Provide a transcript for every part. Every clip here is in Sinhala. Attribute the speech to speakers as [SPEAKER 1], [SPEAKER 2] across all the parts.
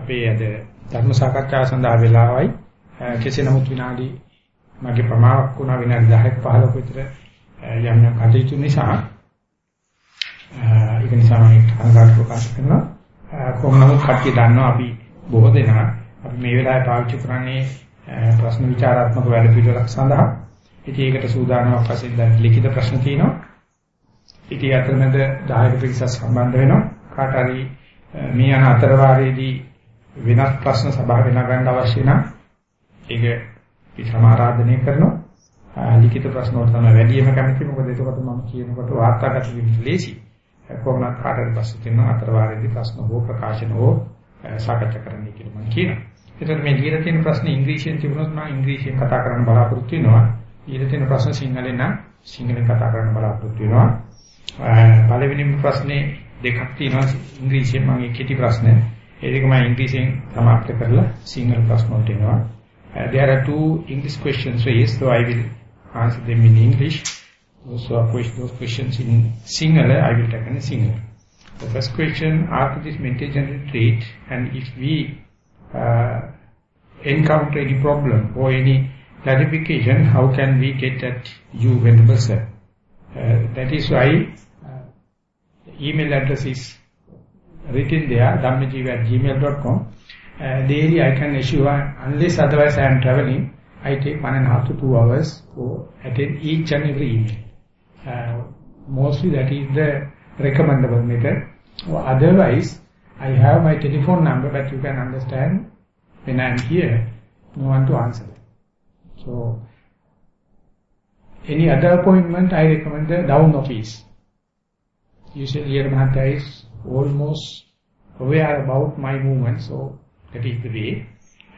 [SPEAKER 1] අපේ අද ධර්ම සාකච්ඡාව සඳහා වෙලාවයි. කෙසේ නමුත් විනාඩි මගේ ප්‍රමාණයක් වුණා විනාඩි 10ක 15ක විතර යම් යම් කටයුතු නිසා. ඒක නිසා මම අනුගාත ප්‍රකාශ කරනවා. කොහොම නමුත් කට්ටිය දන්නවා අපි බොහෝ දෙනා. අපි මේ වෙලාවේ පාවිච්චි කරන්නේ ප්‍රශ්න විචාරාත්මක වැඩ පිළිවෙලක් සඳහා. ඉතින් ඒකට සූදානම්ක් වශයෙන් දැන් ලිඛිත ප්‍රශ්න තියෙනවා. ඉතින් අතරමැද 10ක පිරිසක් සම්බන්ධ වෙනවා. කාට හරි මේ යන අතර වාරයේදී වෙනස් ප්‍රශ්න සභාව වෙන ගන්න අවශ්‍ය නම් ඒක පිටම ආරාධනය කරනවා. ලිඛිත ප්‍රශ්න වලට තමයි වැඩිම කැමති. මොකද එතකොට මම කියනකොට වාර්තාගත වෙන්න ලේසි. කොහොමද කාටද ප්‍රශ්න තියෙනවා අතර වාරයේදී ප්‍රශ්න හෝ ප්‍රකාශන හෝ සාකච්ඡා කරන්න කියලා මම කියනවා. එතකොට මේ ලියලා තියෙන ප්‍රශ්න ඉංග්‍රීසියෙන් තිබුණොත් මම ඉංග්‍රීසියෙන් කතා කරන්න බලාපොරොත්තු වෙනවා. ලියලා තියෙන ප්‍රශ්න සිංහලෙන් නම් සිංහලෙන් කතා කරන්න බලාපොරොත්තු වෙනවා. පළවෙනිම ප්‍රශ්නේ දෙකක් තියෙනවා. ඉංග්‍රීසියෙන් මගේ කෙටි ප්‍රශ්න. ඒ දෙක මම ඉංග්‍රීසියෙන් සමාප්ත කරලා සිංහල ප්‍රශ්න වලට එනවා. Uh, there are two English questions raised, so I will answer them in English. Also, those questions in Sinhala, I will take in Sinhala. The first question, after this meditation retreat, and if we uh, encounter any problem or any clarification, how can we get at you, Venerable Sir? Uh, that is why email address is written there, dhammajiva at gmail.com. Uh, daily I can assure, unless otherwise I am traveling, I take one and a half to two hours to attend each and every email. Uh, mostly that is the recommendable method. Or otherwise, I have my telephone number, but you can understand when I am here, no one to answer. So, any other appointment, I recommend the down office. Usually here Mahatma is almost aware about my movement, so that is the way.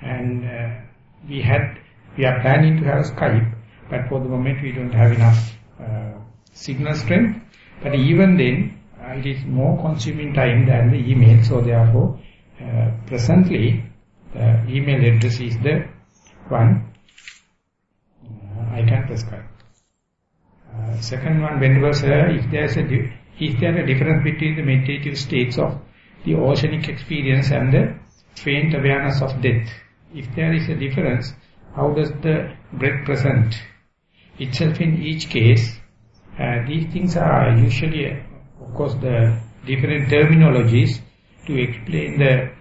[SPEAKER 1] And uh, we had, we are planning to have a Skype, but for the moment we don't have enough uh, signal strength. But even then, uh, it is more consuming time than the email, so therefore, uh, presently, the email address is the one uh, I can prescribe. Uh, second one, Venerable Sir, if there is a is there a difference between the meditative states of the oceanic experience and the faint awareness of death? If there is a difference, how does the breath present itself in each case? Uh, these things are usually, of course, the different terminologies to explain the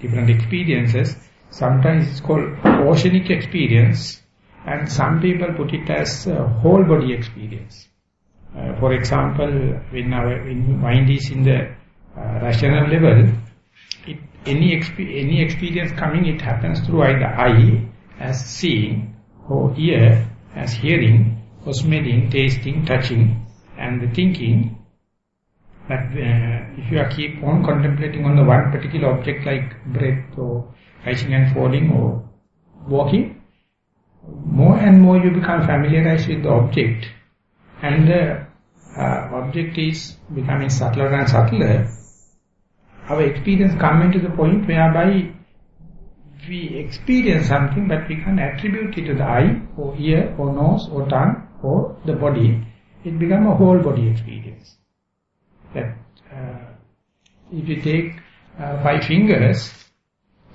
[SPEAKER 1] different experiences. Sometimes it's called oceanic experience and some people put it as whole body experience. Uh, for example, when our when mind is in the uh, rational level, it, any exp any experience coming, it happens through either eye as seeing, or ear as hearing, or smelling, tasting, touching, and the thinking. But uh, if you are keep on contemplating on the one particular object like breath or rising and falling or walking, more and more you become familiarized with the object and the uh, object is becoming subtler and subtler, our experience coming to the point whereby we experience something but we can attribute it to the eye or ear or nose or tongue or the body. It becomes a whole body experience. That uh, if you take uh, five fingers,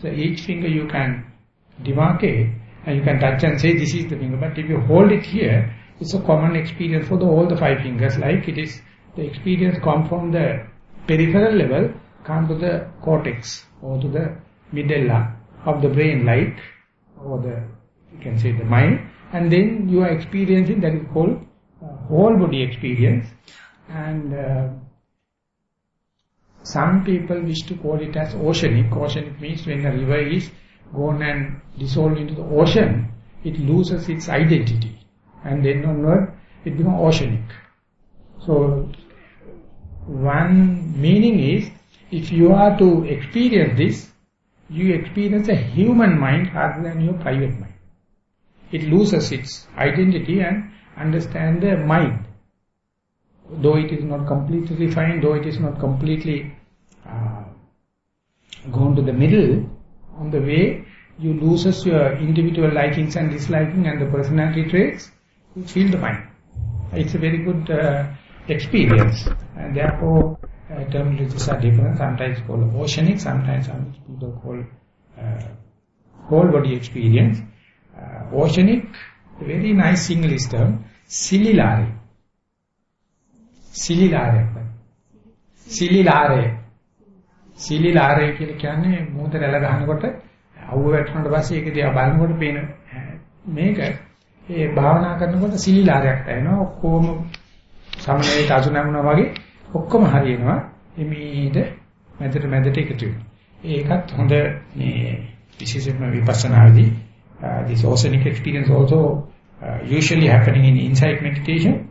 [SPEAKER 1] so each finger you can demarcate and you can touch and say this is the finger. But if you hold it here, it's a common experience for the, all the five fingers, like it is, the experience come from the peripheral level, come to the cortex, or to the medulla of the brain, like, or the, you can say the mind, and then you are experiencing, that is called uh, whole body experience, and uh, some people wish to call it as oceanic. Oceanic means when a river is gone and dissolved into the ocean, it loses its identity and then onward it becomes oceanic. So one meaning is if you are to experience this, you experience a human mind rather than your private mind. It loses its identity and understand the mind. Though it is not completely refined, though it is not completely uh, gone to the middle, on the way you loses your individual likings and disliking and the personality traits, feel the mind. It's a very good uh, experience and therefore uh, terminologies are different. Sometimes called oceanic, sometimes some people call uh, whole body experience. Uh, oceanic, very nice English term, sililare. Sililare. Sililare. සිලිලාරය කියලා කියන්නේ මූද රැළ ගහනකොට අවුව වැටුණාට පස්සේ ඒක දිහා බලනකොට පේන uh, මේක ඒ භාවනා කරනකොට සිලිලාරයක් දැනෙනවා ඔක්කොම සමනලයට අසු නැමුණා වගේ ඔක්කොම හරියනවා. එමීට මැදට මැදට එකතු වෙනවා. ඒකත් හොඳ මේ විශේෂයෙන්ම විපස්සනාදී this oceanic experience also uh, usually happening in insight meditation.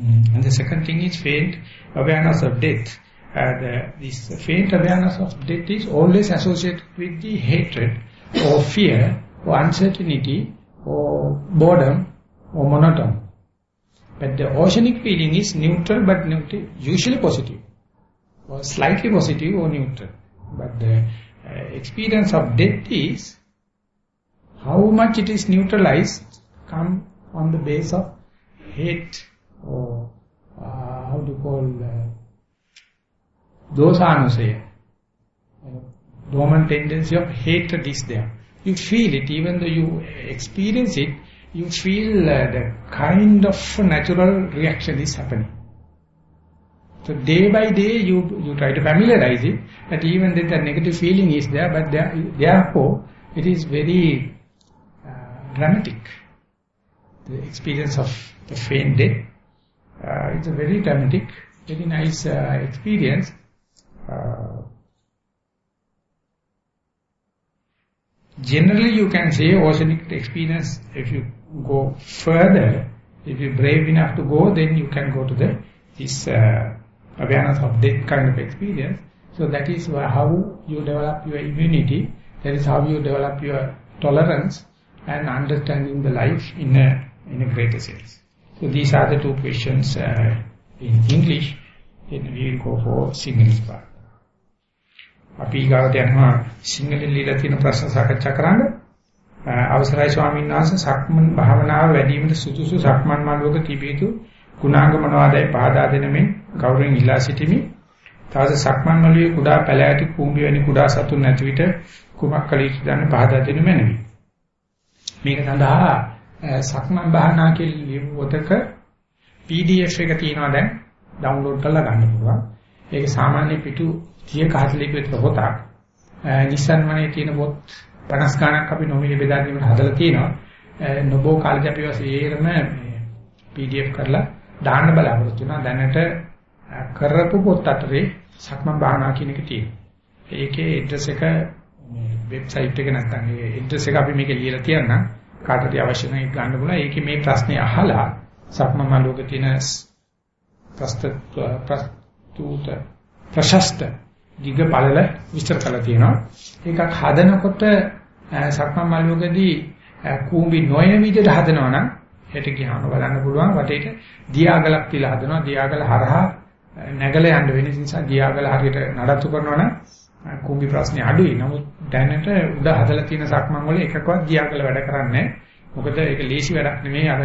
[SPEAKER 1] Mm. and the second thing is faint awareness of death. Uh, the, this faint awareness of death is always associated with the hatred or fear or uncertainty or boredom or monotone but the oceanic feeling is neutral but neutral, usually positive, or slightly positive or neutral. But the uh, experience of death is how much it is neutralized come on the base of hate or uh, how to call uh, dosanusaya. Uh, dormant tendency of hatred is there. You feel it even though you experience it, you feel uh, the kind of natural reaction is happening. So day by day you you try to familiarize it, but even then the negative feeling is there, but there, therefore it is very uh, dramatic. The experience of the faint death, uh, it's a very dramatic, very nice uh, experience. Uh, generally you can say oceanic experience if you go further, if you're brave enough to go, then you can go to the this uh, awareness of death kind of experience. So that is how you develop your immunity. That is how you develop your tolerance and understanding the life in a in a greater sense. So these are the two questions uh, in English. Then we will go for Sinhalese part. අපි ගාවට යනවා සිංහලෙන් ලියලා තියෙන ප්‍රශ්න සාකච්ඡා කරන්න. අවසරයි ස්වාමීන් වහන්සේ සක්මන් භාවනාව වැඩිමිට සුදුසු සක්මන් මළුවක තිබිය යුතු ගුණාංග මොනවාදයි පහදා දෙනමින් ගෞරවයෙන් ඉල්ලා සිටිමි. තවද සක්මන් මළුවේ කුඩා පැලෑටි කුඹි වැනි කුඩා සතුන් නැති විට කුමක් කළ යුතුද යන පහදා දෙනු මැනවි. මේක සඳහා සක්මන් භාවනා කියලා පොතක PDF එක තියෙනවා දැන් ඩවුන්ලෝඩ් කරලා ගන්න පුළුවන්. ඒක සාමාන්‍ය පිටු 30 40 විතර පොතක්. නිසන් මනේ තියෙන පොත් 50 ගණක් අපි නොමිලේ බෙදා දීමට හදලා තියෙනවා. නොබෝ කාලේ අපි වශයෙන්ම PDF කරලා දාන්න බලාපොරොත්තු වෙනවා. දැනට කරපු පොත් අතරේ සක්මන් භාවනා කියන එක තියෙනවා. ඒකේ ඇඩ්‍රස් එක මේ වෙබ්සයිට් එක නැත්නම් ඒ ඇඩ්‍රස් එක අපි මේකේ ලියලා තියන්නම්. කාටද අවශ්‍ය නම් ඒක ගන්න පුළුවන්. ඒකේ මේ ප්‍රශ්නේ අහලා සක්මන් මලෝක තියෙන ප්‍රස්තුත ප්‍රශස්ත දිග පළල විස්තර කරලා තියෙනවා. ඒකක් හදනකොට සක්මන් මල්යෝගදී කූඹි නොයන විදිහට හදනවා නම් හෙට ගියාම බලන්න පුළුවන් වටේට දියාගලක් තියලා හදනවා. දියාගල හරහා නැගල යන්න වෙන නිසා දියාගල හරියට නඩත්තු කරනවා නම් කූඹි ප්‍රශ්නේ අඩුයි. නමුත් දැනට උඩ හදලා තියෙන සක්මන් වල එකකවත් දියාගල වැඩ කරන්නේ මොකද ඒක ලේසි වැඩක් නෙමෙයි අර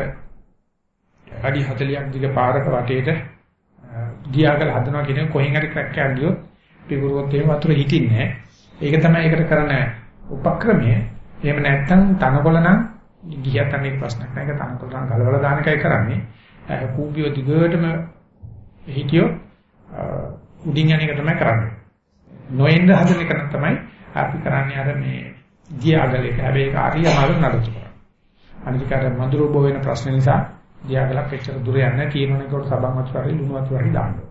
[SPEAKER 1] අඩි 40ක් දිග පාරක වටේට දියාගල හදනවා කියන කොහෙන් හරි ක්‍රැක් එකක් ගියොත් පිපුරුවොත් එහෙම වතුර හිටින්නේ නැහැ. ඒක තමයි ඒකට කරන උපක්‍රමය. එහෙම නැත්නම් තනකොළ නම් ගියත් අනේක ප්‍රශ්නයක් නැහැ. ඒක තනකොළ නම් ගලවලා දාන එකයි කරන්නේ. කූඹිය දිගටම හිටියොත් උඩින් යන එක තමයි කරන්නේ. නොඑන්න හදන එක තමයි අපි කරන්නේ අර මේ දියාගලේ. හැබැයි ඒක ආරියමාරු නඩත්තු කරනවා. අනිතිකාර මధుර බෝ වෙන ප්‍රශ්න නිසා දියාගලක් එච්චර දුර යන්නේ නැහැ. කියනවනේ කොට සබන් වතුර හරි ලුණු වතුර හරි දාන්න.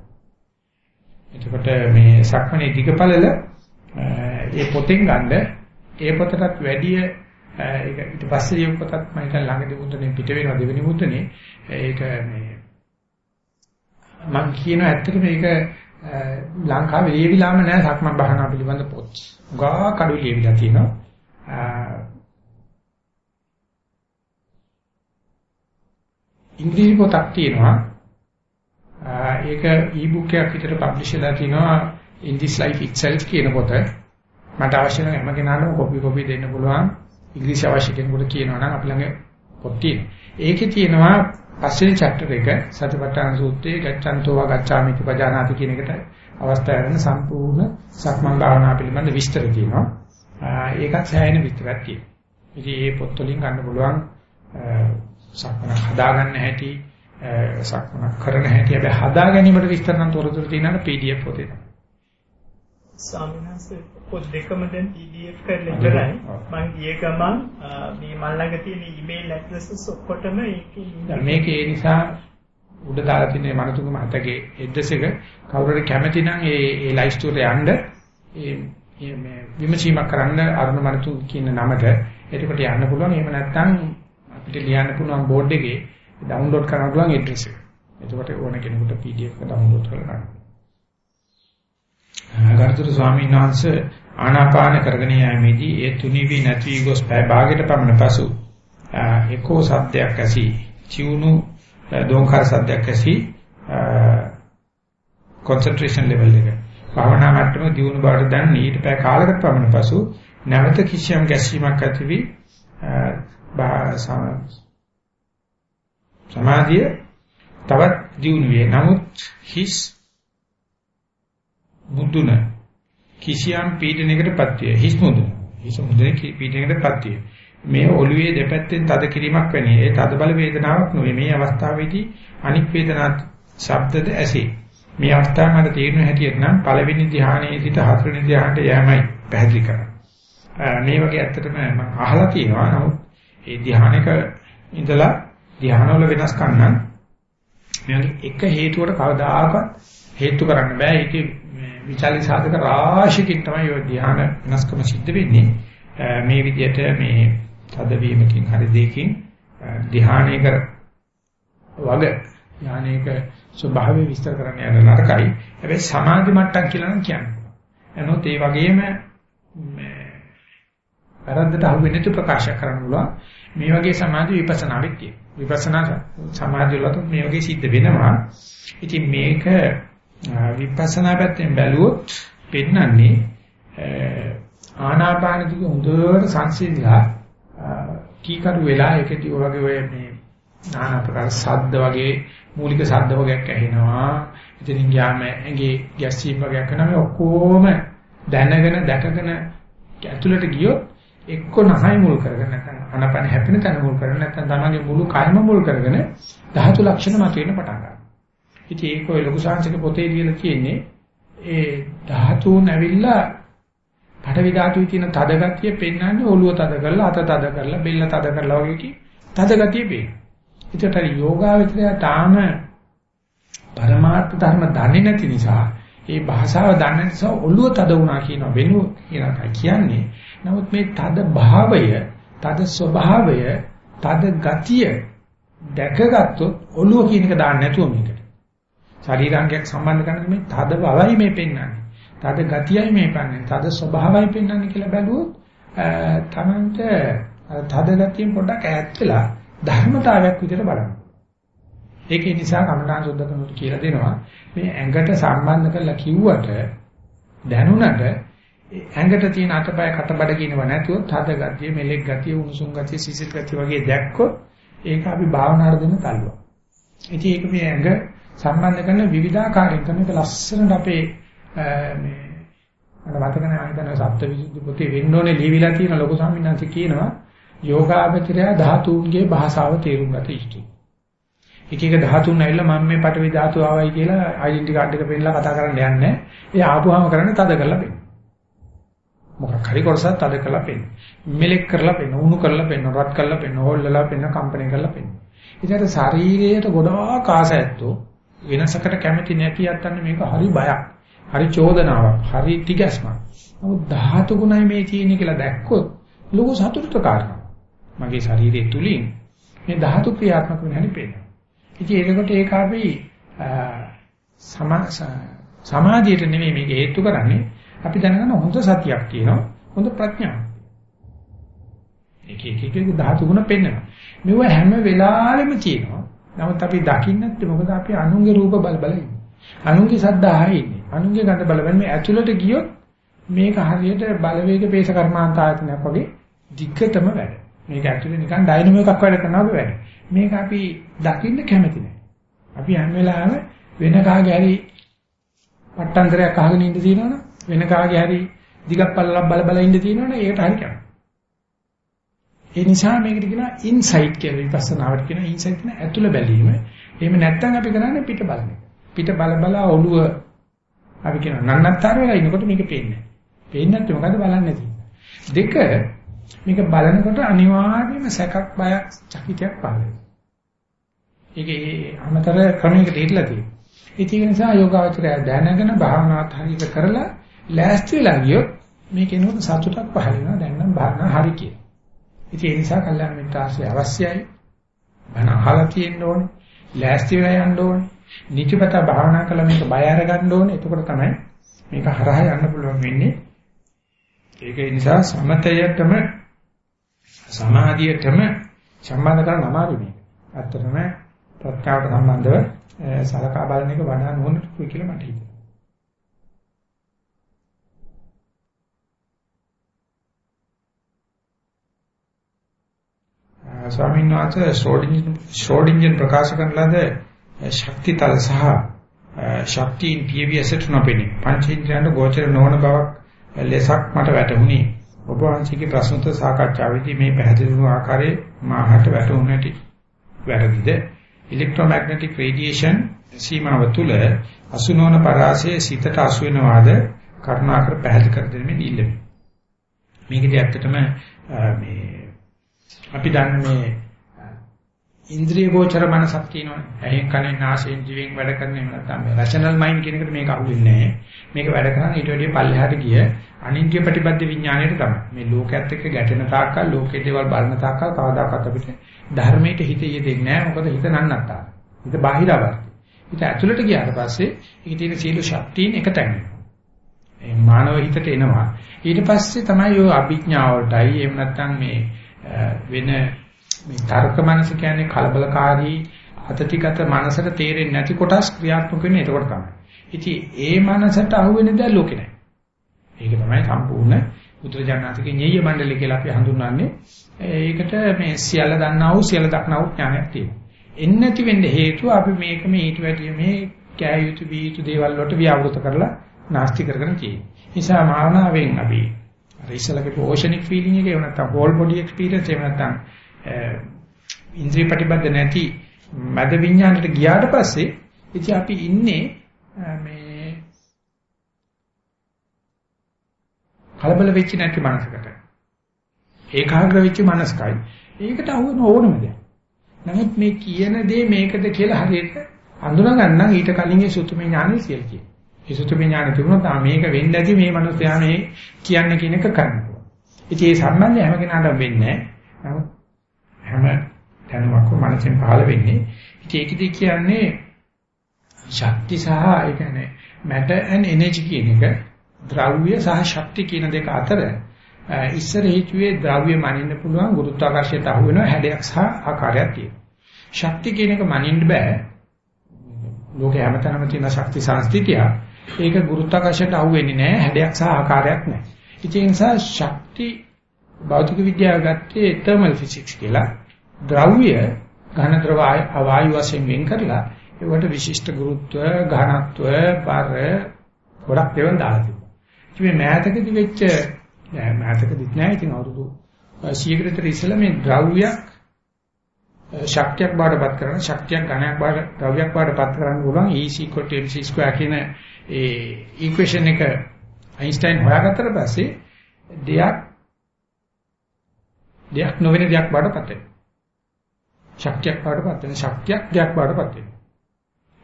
[SPEAKER 1] එතකොට මේ සක්මණේ දිගපළල ඒ පොතෙන් ගන්න ඒ පොතටත් වැඩිය ඒක ඊට පස්සේ ලියපු පොතත් මම හිතන ළඟදී මුද්‍රණය පිට වෙනවා දෙවෙනි මුද්‍රණේ ඒක මේ මම කියන ඇත්තට මේක ලංකාවේ ලියවිලාම නෑ සක්මන් භාවනා පිළිබඳ පොත්. ගා කඩු ලියවිලා තියෙනවා. ඉංග්‍රීසි පොතක් තියෙනවා ඒක e-book එකක් විතර පබ්ලිෂ් වෙලා තිනවා in this life itself කියන පොත. මට අවශ්‍ය නම් හැම කෙනාටම කොපි කොපි දෙන්න පුළුවන්. ඉංග්‍රීසි අවශ්‍ය කෙනෙකුට කියනවා නම් අපි ළඟ පොත් තියෙනවා. ඒකේ තියෙනවා පස්වෙනි chapter එක සතිපට්ඨාන සූත්‍රයේ ගච්ඡන්තෝ වගච්ඡාමිති පජානාති කියන එකට අවස්ථාව වෙන සම්පූර්ණ සක්මන් භාවනා පිළිබඳ විස්තර තියෙනවා. ඒකත් සෑහෙන විස්තරයක් තියෙනවා. ඉතින් මේ පොත් වලින් ගන්න පුළුවන් සක්මන හදාගන්න හැටි සක්මන කරන හැටි හැබැයි හදා ගැනීමට විස්තර නම් තොරතුරු තියෙනවා PDF පොතේ.
[SPEAKER 2] ස්වාමීන් වහන්සේ පොත් දෙකම දැන් PDF කරලා ඉවරයි. මම ගිය ගමන් මේ මල් ළඟ තියෙන ඊමේල් ඇඩ්‍රසස් ඔක්කොටම ඒකේ
[SPEAKER 1] මේකේ ඒ නිසා උඩ දාලා තියෙන මනතුංග මහත්තයාගේ ඇඩ්‍රස් එක කවුරු හරි කැමති නම් ඒ ඒ ලයිව් ස්ටෝර් යන්න ඒ මේ විමසීමක් කරන්න අරුණ මනතුංග කියන නමට එතකොට යන්න පුළුවන්. එහෙම නැත්නම් අපිට ලියන්න පුළුවන් බෝඩ් එකේ ඩවුන්ලෝඩ් කරන්න පුළුවන් ඇඩ්‍රස් එක. එතකොට ඕන කෙනෙකුට PDF එක ඩවුන්ලෝඩ් කරලා ගන්න. ගරුතර ස්වාමීන් වහන්සේ ආනාපාන කරගෙන යෑමේදී ඒ තුනී වී නැති වී ගොස් පැය භාගයට පමණ පසු එකෝ සත්‍යයක් ඇසි චිවුණු දෝංකාර සත්‍යයක් ඇසි කොන්සන්ට්‍රේෂන් ලෙවල් එක භාවනා මට්ටම දියුණු බවට දැන් ඊට පැය කාලයකට පමණ පසු නැවත කිසියම් ගැස්සීමක් ඇති වී සමාධිය තවත් දියුණු වේ. නමුත් හිස් මුදුන කිසියම් පීඩනයකටපත් වේ. හිස් මුදුන. හිස් මුදුනේ පීඩනයකටපත් වේ. මේ ඔළුවේ දෙපැත්තෙන් තද කිරීමක් වැනි ඒ තද බල වේදනාවක් නොවේ. මේ අවස්ථාවේදී අනික් වේදනාත් ශබ්දද ඇසේ. මේ අවස්ථාව මට තේරෙන හැටියට නම් පළවෙනි ධ්‍යානයේ සිට හතරවෙනි ධ්‍යානට යෑමයි පැහැදිලි කරන්නේ. මේ වගේ ඇත්තටම මම අහලා තියෙනවා. නමුත් ඒ ධ්‍යානක ඉඳලා ධ්‍යානවල වෙනස්කම් නම් මේ එක හේතුවට කවදාකවත් හේතු කරන්න බෑ. ඒකේ විචාලි සාධක රාශියකින් තමයි ඔය ධ්‍යාන වෙනස්කම සිද්ධ වෙන්නේ. මේ විදිහට මේ තදවීමකින් හරි දෙකින් ධ්‍යානයක වග ධ්‍යානයක ස්වභාවය විස්තර කරන්න යන නරකයි. හැබැයි සමාධි මට්ටම් කියලා නම් කියන්නේ. එනොත් ඒ වගේම වැරද්දට අහු වෙන්නේ ප්‍රකාශ කරන්න පුළුවන්. මේ වගේ සමාධි විපස්සනාවෙත් තියෙනවා. විපස්සනා සමාධිය වලත් මේ වගේ සිද්ධ වෙනවා. ඉතින් මේක විපස්සනා පැත්තෙන් බැලුවොත් පෙන්වන්නේ ආනාපාන දිග හොඳට සංසිඳලා කීකරු වෙලා ඒකදී වගේ ඔය මේ নানা ප්‍රකාර ශබ්ද වගේ මූලික ශබ්ද වගේක් ඇහෙනවා. ඉතින් ගියාම ඇඟේ ගැස්සීම් වගේක් කරනවා. මේ ඔක්කොම දැනගෙන දැකගෙන ඇතුළට ගියොත් එක්ක නහය මුල් කරගෙන නැත්නම් අනපන හැපෙන තැන මුල් කරගෙන නැත්නම් තමන්ගේ මුළු කයම මුල් කරගෙන ධාතු ලක්ෂණ මතුවෙන්න පටන් ගන්නවා. ඉතින් ඒක ඔය ලොකු සංසික පොතේ ලියලා තියෙන්නේ ඒ ධාතුන් ඇවිල්ලා පඩවි ධාතුවේ තියෙන තද ගතිය පෙන්වන්නේ ඔළුව තද කරලා අත තද කරලා බෙල්ල තද කරලා වගේ කි තද ගතිය පේන. ඒකට යෝගාවචරය තාම පරමාර්ථ ධර්ම දන්නේ නැති නිසා ඒ භාෂාව දන්නේ නිසා ඔළුව තද වුණා කියන වෙනුව කියන්නේ නමුත් මේ තද භාවය, තද ස්වභාවය, තද ගතිය දැකගත්තොත් ඔළුව කියන එක දාන්න නැතුව මේකට. ශරීරාංගයක් සම්බන්ධ කරගෙන මේ තද බවයි මේ පෙන්වන්නේ. තද ගතියයි මේ පෙන්වන්නේ. තද ස්වභාවයයි පෙන්වන්නේ කියලා බැලුවොත් තමන්ට තද ගතියෙන් පොඩ්ඩක් ඈත් වෙලා ධර්මතාවයක් විදිහට බලන්න. ඒකේ නිසා කමඨාන් සුද්ධ කරනකොට කියලා දෙනවා මේ ඇඟට සම්බන්ධ කරලා කිව්වට දැනුණට ඇඟට තියෙන අතපය කටබඩ කියනව නැතුව තද ගතිය, මෙලෙක් ගතිය, උණුසුම් ගතිය, සිසිල් ගතිය වගේ දැක්කොත් ඒක අපි භාවනාවට දෙන තල්ලුවක්. ඉතින් ඒක මේ ඇඟ සම්බන්ධ කරන විවිධාකාරයෙන් තමයි ලස්සනට අපේ මේ මම මතක නැහැ හිතන සත්‍යවිසුද්ධි පොතේ වෙන්න ඕනේ ලියවිලා තියෙන ලොකු සම්මිනාන්ති කියනවා යෝගාවචරය ධාතුන්ගේ භාෂාව තේරුම් ගත යුතුයි. එක එක ධාතුන් ඇවිල්ලා මම මේ පටවි ධාතුව ආවයි කියලා ඩෙන්ටි කාඩ් එක පෙන්නලා කතා කරන්න යන්නේ නැහැ. ඒ ආපුවාම කරන්නේ තද කරලා පෙන්නන. මොකක් හරි කොටසක් තද කරලා පෙන්න. මෙලෙක් කරලා පෙන්න, උණු කරලා පෙන්න, රත් කරලා පෙන්න, හොල්ලලා පෙන්න, කම්පණය කරලා පෙන්න. ඉතින් ශරීරයට ගොඩාක් ආසයත්තු වෙනසකට කැමති නැති යත්තන්න මේක හරි බයක්. හරි චෝදනාවක්, හරි තිගැස්මක්. නමුත් ධාතු ගුණයි මේ තියෙන්නේ කියලා දැක්කොත් ලොකු සතුටට කාරණා. මගේ ශරීරය තුලින් මේ ධාතු ක්‍රියාත්මක වෙන හැටි පේනවා. ඉතින් ඒකට ඒක අපි සමාධියට නෙමෙයි මේක හේතු කරන්නේ අපි දැනගන්න හොඳ සතියක් තියෙනවා හොඳ ප්‍රඥාවක්. එක එක එක ධාතු ගුණ පෙන්වනවා. මෙව හැම වෙලාවෙම තියෙනවා. නමුත් අපි දකින්නත් මොකද අපි අනුන්ගේ රූප බල බල ඉන්නේ. අනුන්ගේ සද්දාහයි ඉන්නේ. අනුන්ගේ ගඳ බල බල මේ ඇතුළට ගියොත් මේක හරියට බලවේග පේස කර්මාන්ත ආයතනයක් වගේ දිග්ගටම වැඩ. මේක ඇක්චුලි නිකන් ඩයිනමෝ එකක් වැඩ කරනවා වගේ වැඩ. මේක අපි දකින්න කැමති නැහැ. අපි හැම වෙලාවෙම වෙන කාගේ හරි පට්ටන්තරයක් අහගෙන ඉඳ තියෙනවනේ වෙන කාගේ හරි දිගක් පල්ලක් බල බල ඉඳ තියෙනවනේ ඒකට හරි කැමති. ඒ නිසා මේකට කියනවා ඉන්සයිට් කියලා විපස්සනාවට කියනවා ඉන්සයිට් කියන ඇතුළ බැලීම. එහෙම නැත්නම් අපි කරන්නේ පිට බලන එක. පිට බල බල ඔළුව අපි කියනවා නන්නත්තර වෙලා ඉන්නකොට මේක පේන්නේ නැහැ. පේන්නේ නැත්නම් මොකද බලන්නේ තියෙන්නේ. දෙක මේක බලනකොට අනිවාර්යයෙන්ම සැකක් බයක් චකිතයක් පහළ වෙනවා. ඒකේ අමතර ක්‍රමයකට හිටලා තියෙනවා. ඒක නිසා යෝගාවචරය දැනගෙන භාවනාවත් හරියට කරලා ලෑස්ති වෙලා ගියොත් මේ කෙනෙකුට සතුටක් පහළ වෙනවා. දැන් නම් භාවනා හරි කියලා. ඉතින් ඒ නිසා කල්යාණ මිත්‍ර ආශ්‍රය අවශ්‍යයි. බණ අහලා තියෙන්න ඕනේ. ලෑස්ති වෙලා යන්න ඕනේ. නිතිපත භාවනා කළා මේක බය අරගන්න ඕනේ. එතකොට තමයි මේක හරහා යන්න පුළුවන් වෙන්නේ. ඒක නිසා සමතයටම සමාධියටම සම්බන්ධ කරන අමාරු මේක. ඇත්තටම ප්‍රත්‍යාවට සම්බන්ධව සලකා බලන එක වඩා නුවණට කියලා මට හිතෙනවා. ස්වාමීන් වහන්සේ ෂෝඩින්ජන් ෂෝඩින්ජන් ප්‍රකාශ කරන ලද ශක්තිතල සහ ශක්තියින් පියවිසට නොපෙනී පංචේන්ද්‍රයන්ට ගෝචර නොවන බවක් ලෙසක් මට වැටහුණි. ඔබ වහන්සේගේ ප්‍රශ්නෝත්තර සාකච්ඡාවේදී මේ පැහැදිලි වුණු ආකාරයේ මාහට වැටහුණටි. වැරදිද? ඉලෙක්ට්‍රෝමැග්නටික් රේඩියේෂන් සීමාව තුළ අසුනෝන පරාසයේ සිතට අසු වෙනවාද කරුණාකර පැහැදිලි කර දෙන්න ඉල්ලමි. මේකදී ඇත්තටම මේ අපි දන්න මේ ඉන්ද්‍රිය ගෝචර මනසක් තියෙනවනේ. ඇහෙන් කනෙන් නාසයෙන් දිවෙන් වැඩ කරන එහෙම නැත්නම් මේ රෂනල් මයින්ඩ් කියන එකට මේක අහු වෙන්නේ නැහැ. මේක වැඩ කරන්නේ ඊට වැඩිය පල්ලෙහාට ගිය අනින්ද්‍රිය ප්‍රතිබද්ධ විඥාණයට තමයි. මේ ලෝකයේත් එක්ක ගැටෙන තාක්කල් ලෝකයේ දේවල් බලන තාක්කල් කවදාකවත් අපිට ධර්මයට හිත යෙදෙන්නේ නැහැ. මොකද හිත නන්නත්තා. හිත බාහිරවර්ති. හිත ඇතුළට ගියාට පස්සේ ඒකේ තියෙන සියලු ශක්තියින් එක තැන වෙනවා. මානව හිතට එනවා. ඊට පස්සේ තමයි ඔය අභිඥාවටයි එහෙම නැත්නම් මේ වෙන මේ තර්ක මනස කියන්නේ කලබලකාරී අතතිගත මනසට තේරෙන්නේ නැති කොටස් ක්‍රියාත්මක වෙන්නේ එතකොට තමයි. ඉතින් ඒ මනසට අහුවෙන දේ ලෝකේ නැහැ. ඒක තමයි සම්පූර්ණ බුදුරජාණන්තුගේ ඤෙය්‍ය මණ්ඩලය කියලා අපි හඳුන්වන්නේ. ඒකට මේ සියල්ල දන්නා වූ සියල්ල දක්නා වූ ඥානයක් තියෙනවා. එන්නේ නැති වෙන්න හේතුව අපි මේක මේ ඊට වැඩිය මේ කෑ යුතු බී යුතු දේවල් වලට ව්‍යවෘත කරලා නාස්ති කරගෙන තියෙනවා. නිසා මානවෙන් අපි අර ඉස්සලගේ ඕෂනික් ෆීලිං එක එහෙම නැත්නම් හෝල් බොඩි එක්ස්පීරියන්ස් එහෙම නැත්නම් eh, ඉන්ද්‍රිය ප්‍රතිබද්ධ නැති මද විඥාණයට ගියාට පස්සේ ඉතින් අපි ඉන්නේ eh, මේ කලබල වෙච්ච නැති මනසකට. ඒකාග්‍ර වෙච්ච මනසකයි. ඒකට අහුවෙන ඕනම දෙයක්. නමුත් මේ කියන දේ මේකද කියලා හරියට හඳුනා ගන්න ඊට කලින් ඒ සුතුමේ ඥානෙ කියලා කියනවා. ඒ සුතුමේ ඥාන තිබුණොත් ආ මේක වෙන්නේ නැති මේ මනුස්සයා මේ කියන්නේ කියන එක කරනවා. ඉතින් ඒ සම්බන්ධය හැම කෙනාටම වෙන්නේ නැහැ. හැම දැනුමක්ම මනසෙන් පහළ වෙන්නේ. ඉතින් ඒකදී කියන්නේ ශක්ති සහ ඒ කියන්නේ matter and energy කියන එක ද්‍රව්‍ය සහ ශක්ති කියන දෙක අතර ඉස්සර හිතුවේ ද්‍රව්‍ය මනින්න පුළුවන් ගුරුත්වාකර්ෂණයට අහු වෙන හැඩයක් සහ ආකාරයක් තියෙනවා. ශක්ති කියන එක මනින්න බෑ. ලෝකේ හැමතැනම තියෙන ශක්ති සංස්ථිතිය ඒක ගුරුත්වාකර්ෂණයට අහු වෙන්නේ නැහැ. හැඩයක් සහ ආකාරයක් නැහැ. ඒ නිසා ශක්ති භෞතික විද්‍යාව ගත්තේ thermal physics කියලා. ද්‍රව්‍ය ඝන ද්‍රව වායු වශයෙන් වෙන් කරලා ඒවට විශිෂ්ට ගුරුත්ව ඝනත්ව බර ගොඩක් දේවල් දාලා තිබුණා. ඉතින් මේ මෑතකදී වෙච්ච මෑතකදීත් නෑ. ඉතින් අවුරුදු 100කට විතර ඉස්සෙල්ලා මේ ද්‍රව්‍යයක් ශක්තියක් බාටපත් කරන ශක්තියක් ඝනයක් බාට ද්‍රව්‍යයක් බාටපත් කරන්න පුළුවන්. E mc2 කියන ඒ ඉක්වේෂන් එක අයින්ස්ටයින් හොයාගත්තට පස්සේ දෙයක් දෙයක් නොවන දෙයක් බාටපත් වෙනවා. ශක්තියක් බාටපත් වෙන ශක්තියක් දෙයක් බාටපත් වෙනවා.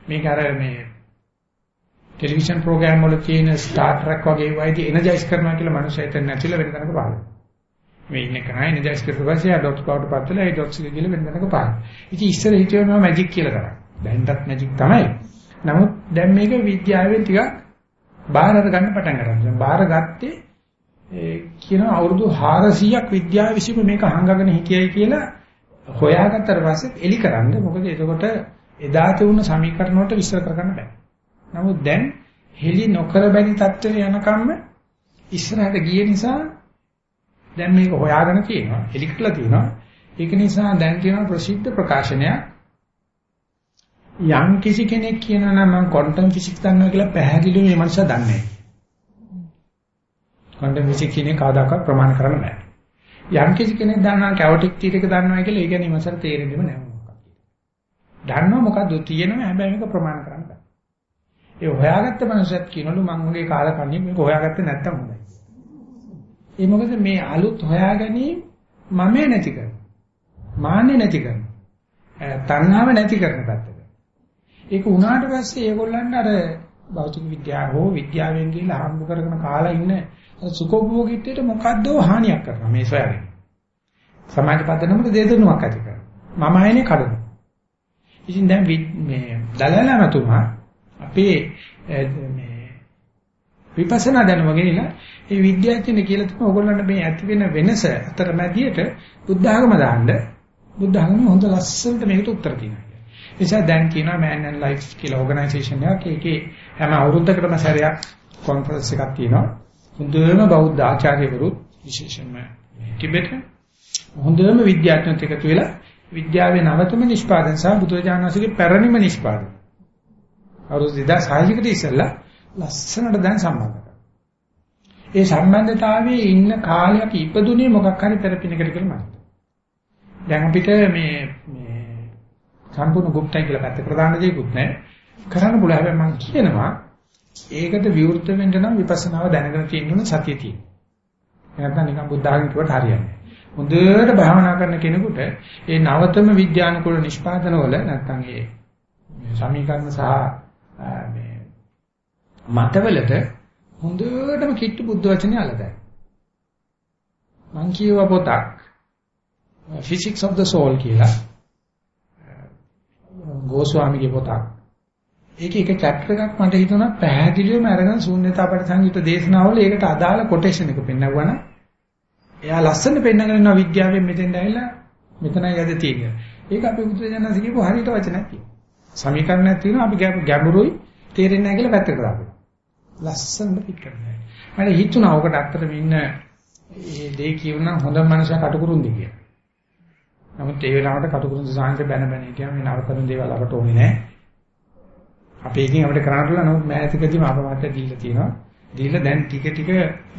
[SPEAKER 1] මේක අර මේ ටෙලිවිෂන් ප්‍රෝග්‍රෑම් වල තියෙන ස්ටාර් ට්‍රැක් වගේ වයිදී එනර්ජයිස් කරනවා කියලා මනුස්සය හිතන්නේ නැතිල වෙන තැනක පහළ මේ ඉන්නේ කනයි එනර්ජයිස් කරලා පස්සේ ආ ඩොට්ස් බවට පත් වෙලා ඒ ඩොට්ස් එක කියලා වෙන තැනක පහළ. ඉතින් ඉස්සර හිතුවනවා මැජික් කියලා කරා. දැන්ටත් මැජික් තමයි. නමුත් දැන් මේක විද්‍යාවෙන් ටිකක් බාහිර ගන්න පටන් ගන්නවා. බාහිර ගත්තේ ඒ කියන අවුරුදු 400ක් විද්‍යාව විසින් මේක හංගගෙන හිටියයි කියලා හොයාගත්තට පස්සේ එලි කරන්න. මොකද එතකොට එදා තිබුණ සමීකරණ වලට විස්තර කරගන්න බෑ. නමුත් දැන් හෙලි නොකර බැරි තත්ත්වයට යනකම්ම ඉස්සරහට ගිය නිසා දැන් මේක හොයාගෙන තියෙනවා, එලිකලා තියෙනවා. ඒක නිසා දැන් තියෙන ප්‍රසිද්ධ ප්‍රකාශනයක් යම් කිසි කෙනෙක් කියනවා නම් මම ක්වොන්ටම් ෆිසික්ස් දන්නවා කියලා පැහැදිලිව මේ මනුස්සයා දන්නේ නැහැ. ක්වොන්ටම් ෆිසික්ස් කියන්නේ කාදාකවත් ප්‍රමාණ කරන්න බෑ. යම් කිසි කෙනෙක් දන්නවා කැවටික් තීරයක දන්නවා කියලා ඒ කියන්නේ මසර තේරෙන්නේම නැහැ මොකක්ද. දන්නවා මොකද්ද තියෙනවා හැබැයි මේක ප්‍රමාණ කරන්න බෑ. ඒ හොයාගත්ත මනුස්සයත් කියනලු මම උගේ කාලකන්ණිය මේක හොයාගත්තේ නැත්තම් හොඳයි. ඒ මොකද මේ අලුත් හොයා ගැනීම මම නැති කරනවා. මාන්නේ නැති කරනවා. තණ්හාව නැති කරන පැත්තට. ඒක උනාට පස්සේ ඒගොල්ලන්ට අර භෞතික විද්‍යාව හෝ විද්‍යාවෙන් ගිහලා හම්බ කරගෙන කාලා ඉන්න සුඛෝභෝගීත්වයට මොකද්ද හානියක් කරනවා මේ සොයාගෙන. සමාජ පදනමට දෙදෙනුවක් ඇති කරනවා. මම ආයනේ කඩනවා. ඉතින් දැන් මේ දලලමතුමා අපේ මේ විපස්සනා දැනුම ගෙනිලා ඒ විද්‍යාඥයන් කියලා තමයි ඕගොල්ලන්ට මේ ඇති වෙන වෙනස අතරමැදියට බුද්ධ ආගම දාන්න බුද්ධ ආගම හොඳ ලස්සනට මේකට උත්තර දෙනවා. නිසා දැන් කියනවා Man and Life කියලා ඕගනයිසේෂන් එකක්. ඒකේ හැම අවුරුද්දකටම සැරයක් කොන්ෆරන්ස් එකක් තියෙනවා. හොඳම බෞද්ධ ආචාර්යවරුත් විශේෂයෙන්ම ටිබෙට් හොඳම විද්‍යාඥයන්ට එකතු වෙලා විද්‍යාවේ නවතම නිෂ්පාදන සහ බුදුරජාණන්සේගේ පැරණිම නිෂ්පාදන. අවුරුදු 2600කට ඉස්සෙල්ලා ලස්සනට දැන් සම්බන්ධ ඒ සම්බන්ධතාවයේ ඉන්න කාලයක ඉපදුනේ මොකක් හරි පෙරපිනකට කියලා මම. දැන් අපිට මේ මේ සම්පූර්ණ গুপ্তයි කියලා පැත්තකට දාන්න දෙයක්වත් නැහැ. කරන්න පුළුවන් හැබැයි මම කියනවා ඒකට විවෘත වෙන්න නම් විපස්සනාව දැනගෙන තියෙන්න සතිය තියෙනවා. නැත්නම් නිකන් බුද්ධාගම කිව්වට හරියන්නේ හොඳට භාවනා කරන කෙනෙකුට ඒ නවතම විද්‍යානුකූල නිෂ්පාදන වල නැත්නම් ඒ සමීකරණ සහ මේ මතවලට හොඳටම කිට්ටු බුද්ධ වචනේ අලදයි. මං කියව පොතක් Physics of the Soul කියලා ගෝස්වාමීගේ පොතක්. ඒකේ එක චැප්ටර් එකක් මට හිතුණා පැහැදිලිවම අරගෙන ශූන්‍යතාවට සංයුත දේශනාවල ඒකට අදාළ කොටේෂන් එක පෙන්නවනම් එයා ලස්සන පෙන්නගෙන යනවා විද්‍යාවෙන් මෙතෙන්ට ඇවිල්ලා මෙතනයි යද තියෙන්නේ. ඒක අපේ බුදුරජාණන් කියපු හරියට වචනයක් තියෙනවා. සමීකරණයක් තියෙනවා අපි ගැඹුරුයි තේරෙන්නේ නැහැ කියලා පැත්තකට දාපු. ලස්සනට පිට කරනවා. මට හිතුණා ඔකට අත්‍තරම ඉන්න ඒ දෙය කියවනම් හොඳ මනුස්සයා කටුකුරුන්දි කියලා. නමුත් ඒ වෙලාවට කටුකුරුන්දි සාංශ බැන බැන හිටියා මේ නවතන දේවල් අපට ඕනේ නැහැ. අපි එකකින් අපිට කරන්න පුළුවන් නමුත් මෑතකදීම අපමත දීලා තියෙනවා. දීලා දැන් ටික ටික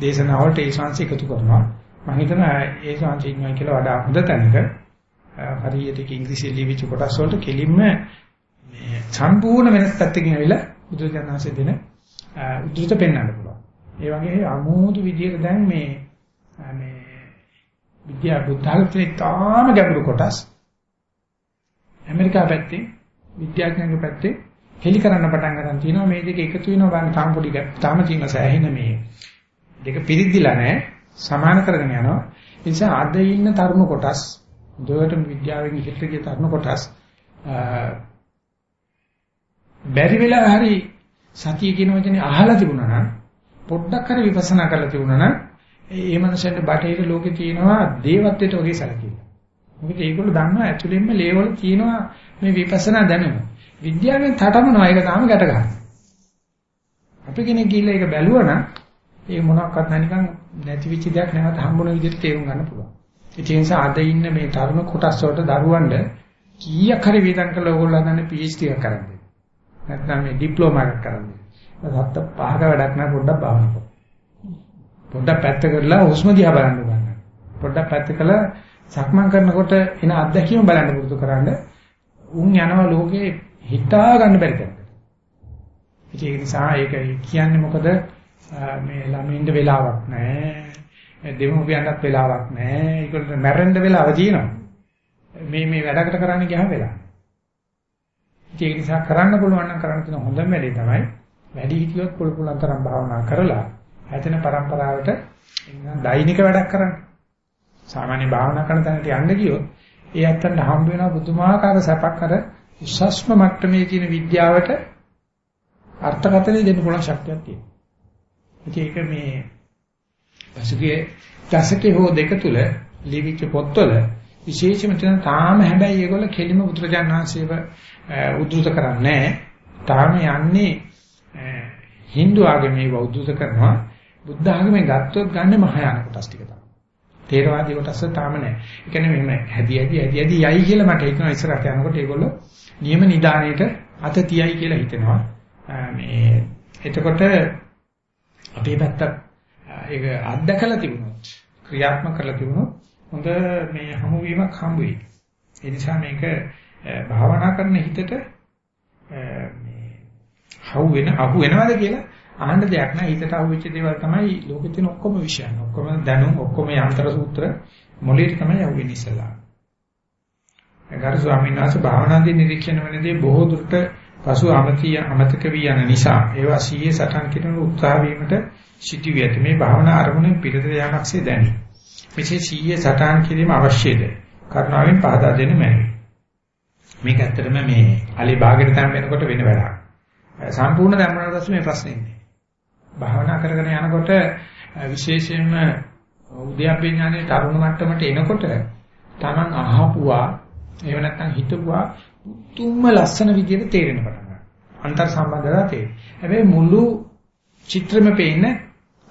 [SPEAKER 1] දේශනාවලට ඒ ශාංශ එකතු කරනවා. මම හිතනවා ඒ ශාංශ ඉන්නවා කියලා වඩා හොඳ තැනක හරියට ඉංග්‍රීසි ලිවිච්ච කොටස් වලට කෙලින්ම මේ සම්පූර්ණ වෙනස් පැත්තකින් ඇවිල්ලා බුදුරජාණන්සේ දෙන උද්දෘත පෙන්වන්න පුළුවන්. ඒ වගේ අමෝදු විදියට දැන් මේ මේ විද්‍යා බුද්ධාගමේ තාම ගැඹුරු කොටස්. ඇමරිකා පැත්තේ විද්‍යාඥයන්ගේ පැත්තේ හෙලි කරන්න පටන් ගන්න තියෙනවා. මේ දෙක එකතු වෙනවා බලන්න තාම පොඩි තාම තියෙන සෑහෙන මේ දෙක පිරිද්දිලා නැහැ සමාන කරගෙන යනවා. ඒ නිසා අද ඉන්න තරුණ කොටස් දෙවට විද්‍යාවෙන් ඉහිට ගිය තරුණ කොටස් බැරි වෙලා හරි සතිය කියන වචනේ අහලා තිබුණා නම් පොඩ්ඩක් හරි විපස්සනා කරලා තිබුණා නම් ඒ මනසෙන්ට බටහිර ලෝකේ තියෙනවා දේවත්වයට වගේ සැලකීම. මොකද ඒගොල්ලෝ දන්නවා ඇතුළෙන්ම ලේවල තියෙනවා මේ විපස්සනා දැනුම. විද්‍යාවෙන් තටමනවා ඒක තාම ගැට ගන්න. අපි කෙනෙක් ගිහිල්ලා ඒක බැලුවා නම් ඒ මොනක්වත් නැනිකන් නැති වෙච්ච දෙයක් නැවත හම්බුන විදිහට තේරුම් ගන්න පුළුවන්. ඒ නිසා අද ඉන්න මේ තරුණ කොටස් වලට දරුවන්ට කීයක් හරි වේදන් කළා ඕගොල්ලෝ හදන්නේ PhD එකක් කරන්නේ. නැත්නම් මේ ඩිප්ලෝමා එකක් කරන්නේ. සත්ත පහක වැඩක් නැහැ පොඩ්ඩක් භාවනා කරන්න. පොඩ්ඩක් පැත්ත කරලා හුස්ම දිහා බලන්න ගන්න. පොඩ්ඩක් පැත්ත කළා සක්මන් කරනකොට එන අත්දැකීම බලන්න පුරුදු කරන්න. උන් යනවා ලෝකේ හිතා ගන්න බැරි තැනකට. ඒක නිසා ඒක කියන්නේ මොකද මේ ළමින්ද වෙලාවක් නැහැ. දෙමෝපියන්ටත් වෙලාවක් නැහැ. ඒකට මැරෙන්න වෙලාව තියෙනවා. මේ මේ වැඩකට කරන්න ගියාම වෙලා. ඒක නිසා කරන්න පුළුවන් නම් කරන්න තියෙන හොඳම වැඩේ තමයි වැඩි හිටියොත් පුළු පුළුවන් තරම් භාවනා කරලා හැදෙන પરම්පරාවට දෛනික වැඩක් කරන්න. සාමාන්‍ය භාවනා කරන තැනට යන්න ගියොත් ඒ ඇත්තට හම්බ වෙන බුදුමාකාර සැපක් අර උසස්ම මට්ටමේ තියෙන විද්‍යාවට අර්ථකථනය දෙන්න පුළුවන් ශක්තියක් තියෙනවා. ඒක මේ පසුගිය දශකයේ හෝ දෙක තුල ලිවිච්ච පොත්වල විශේෂම තියෙන තාම හැබැයි ඒගොල්ල කෙලිම බුදුරජාණන් වහන්සේව උද්දෘත කරන්නේ තාම යන්නේ Hindu ආගමේ උද්දෘත කරනවා බුද්ධ ආගමේ ගත්තොත් ගන්න මහායාන කොටස් ටික තමයි. තේරවාදී කොටස තාම නැහැ. ඒ කියන්නේ මෙහෙම හැදි හැදි හැදි හැදි යයි කියලා මට හිතෙනවා ඉස්සරහට යනකොට ඒගොල්ලෝ නියම නිදාණයට අත තියයි කියලා හිතෙනවා. මේ එතකොට අපේ පැත්ත ඒක අත්දකලා තිබුණොත් ක්‍රියාත්මක කරලා තිබුණොත් හොඳ මේ හමු වීමක් හම්බ වෙයි. ඒ නිසා මේක භාවනා කරන හිතට මේ හවු වෙන අහු වෙනවද කියලා අහන්න දෙයක් නෑ හිතට අහුවෙච්ච දේවල් තමයි ලෝකෙ තියෙන ඔක්කොම විෂයන් ඔක්කොම දැනුම් ඔක්කොම යන්ත්‍ර සූත්‍ර මොළේට තමයි අහුවෙන්නේ ඉස්සලා. ගරු ස්වාමීන් වහන්සේ භාවනාදී නිරීක්ෂණ වෙනදී බොහෝ දුරට පසු අමතිය අමතක වී යන නිසා ඒවා සීයේ සටන් කිරීම උත්සාහ වීමට සිටි වියත මේ භාවනා අරමුණෙන් පිටත යාමක්සේ දැනේ. මෙසේ සීයේ සටන් කිරීම අවශ්‍යද? කරුණාවෙන් පහදා දෙන්න මැනවි. මේක ඇත්තටම මේ අලි භාගයට තැන් වෙනකොට වෙන වැඩක්. සම්පූර්ණ ධර්මවල පස්සේ මේ ප්‍රශ්නේ ඉන්නේ. භාවනා කරගෙන යනකොට විශේෂයෙන්ම උද්‍යප්පේ ඥානයේ තරුණ මට්ටමට එනකොට Taman අහපුවා එහෙම නැත්නම් හිතුවා තුම්ම ලස්සන විදිහට තේරෙන පටන් ගන්නවා. අන්තර් සම්බන්ධතාව තේරෙන. හැබැයි මුළු චිත්‍රෙම පේන්නේ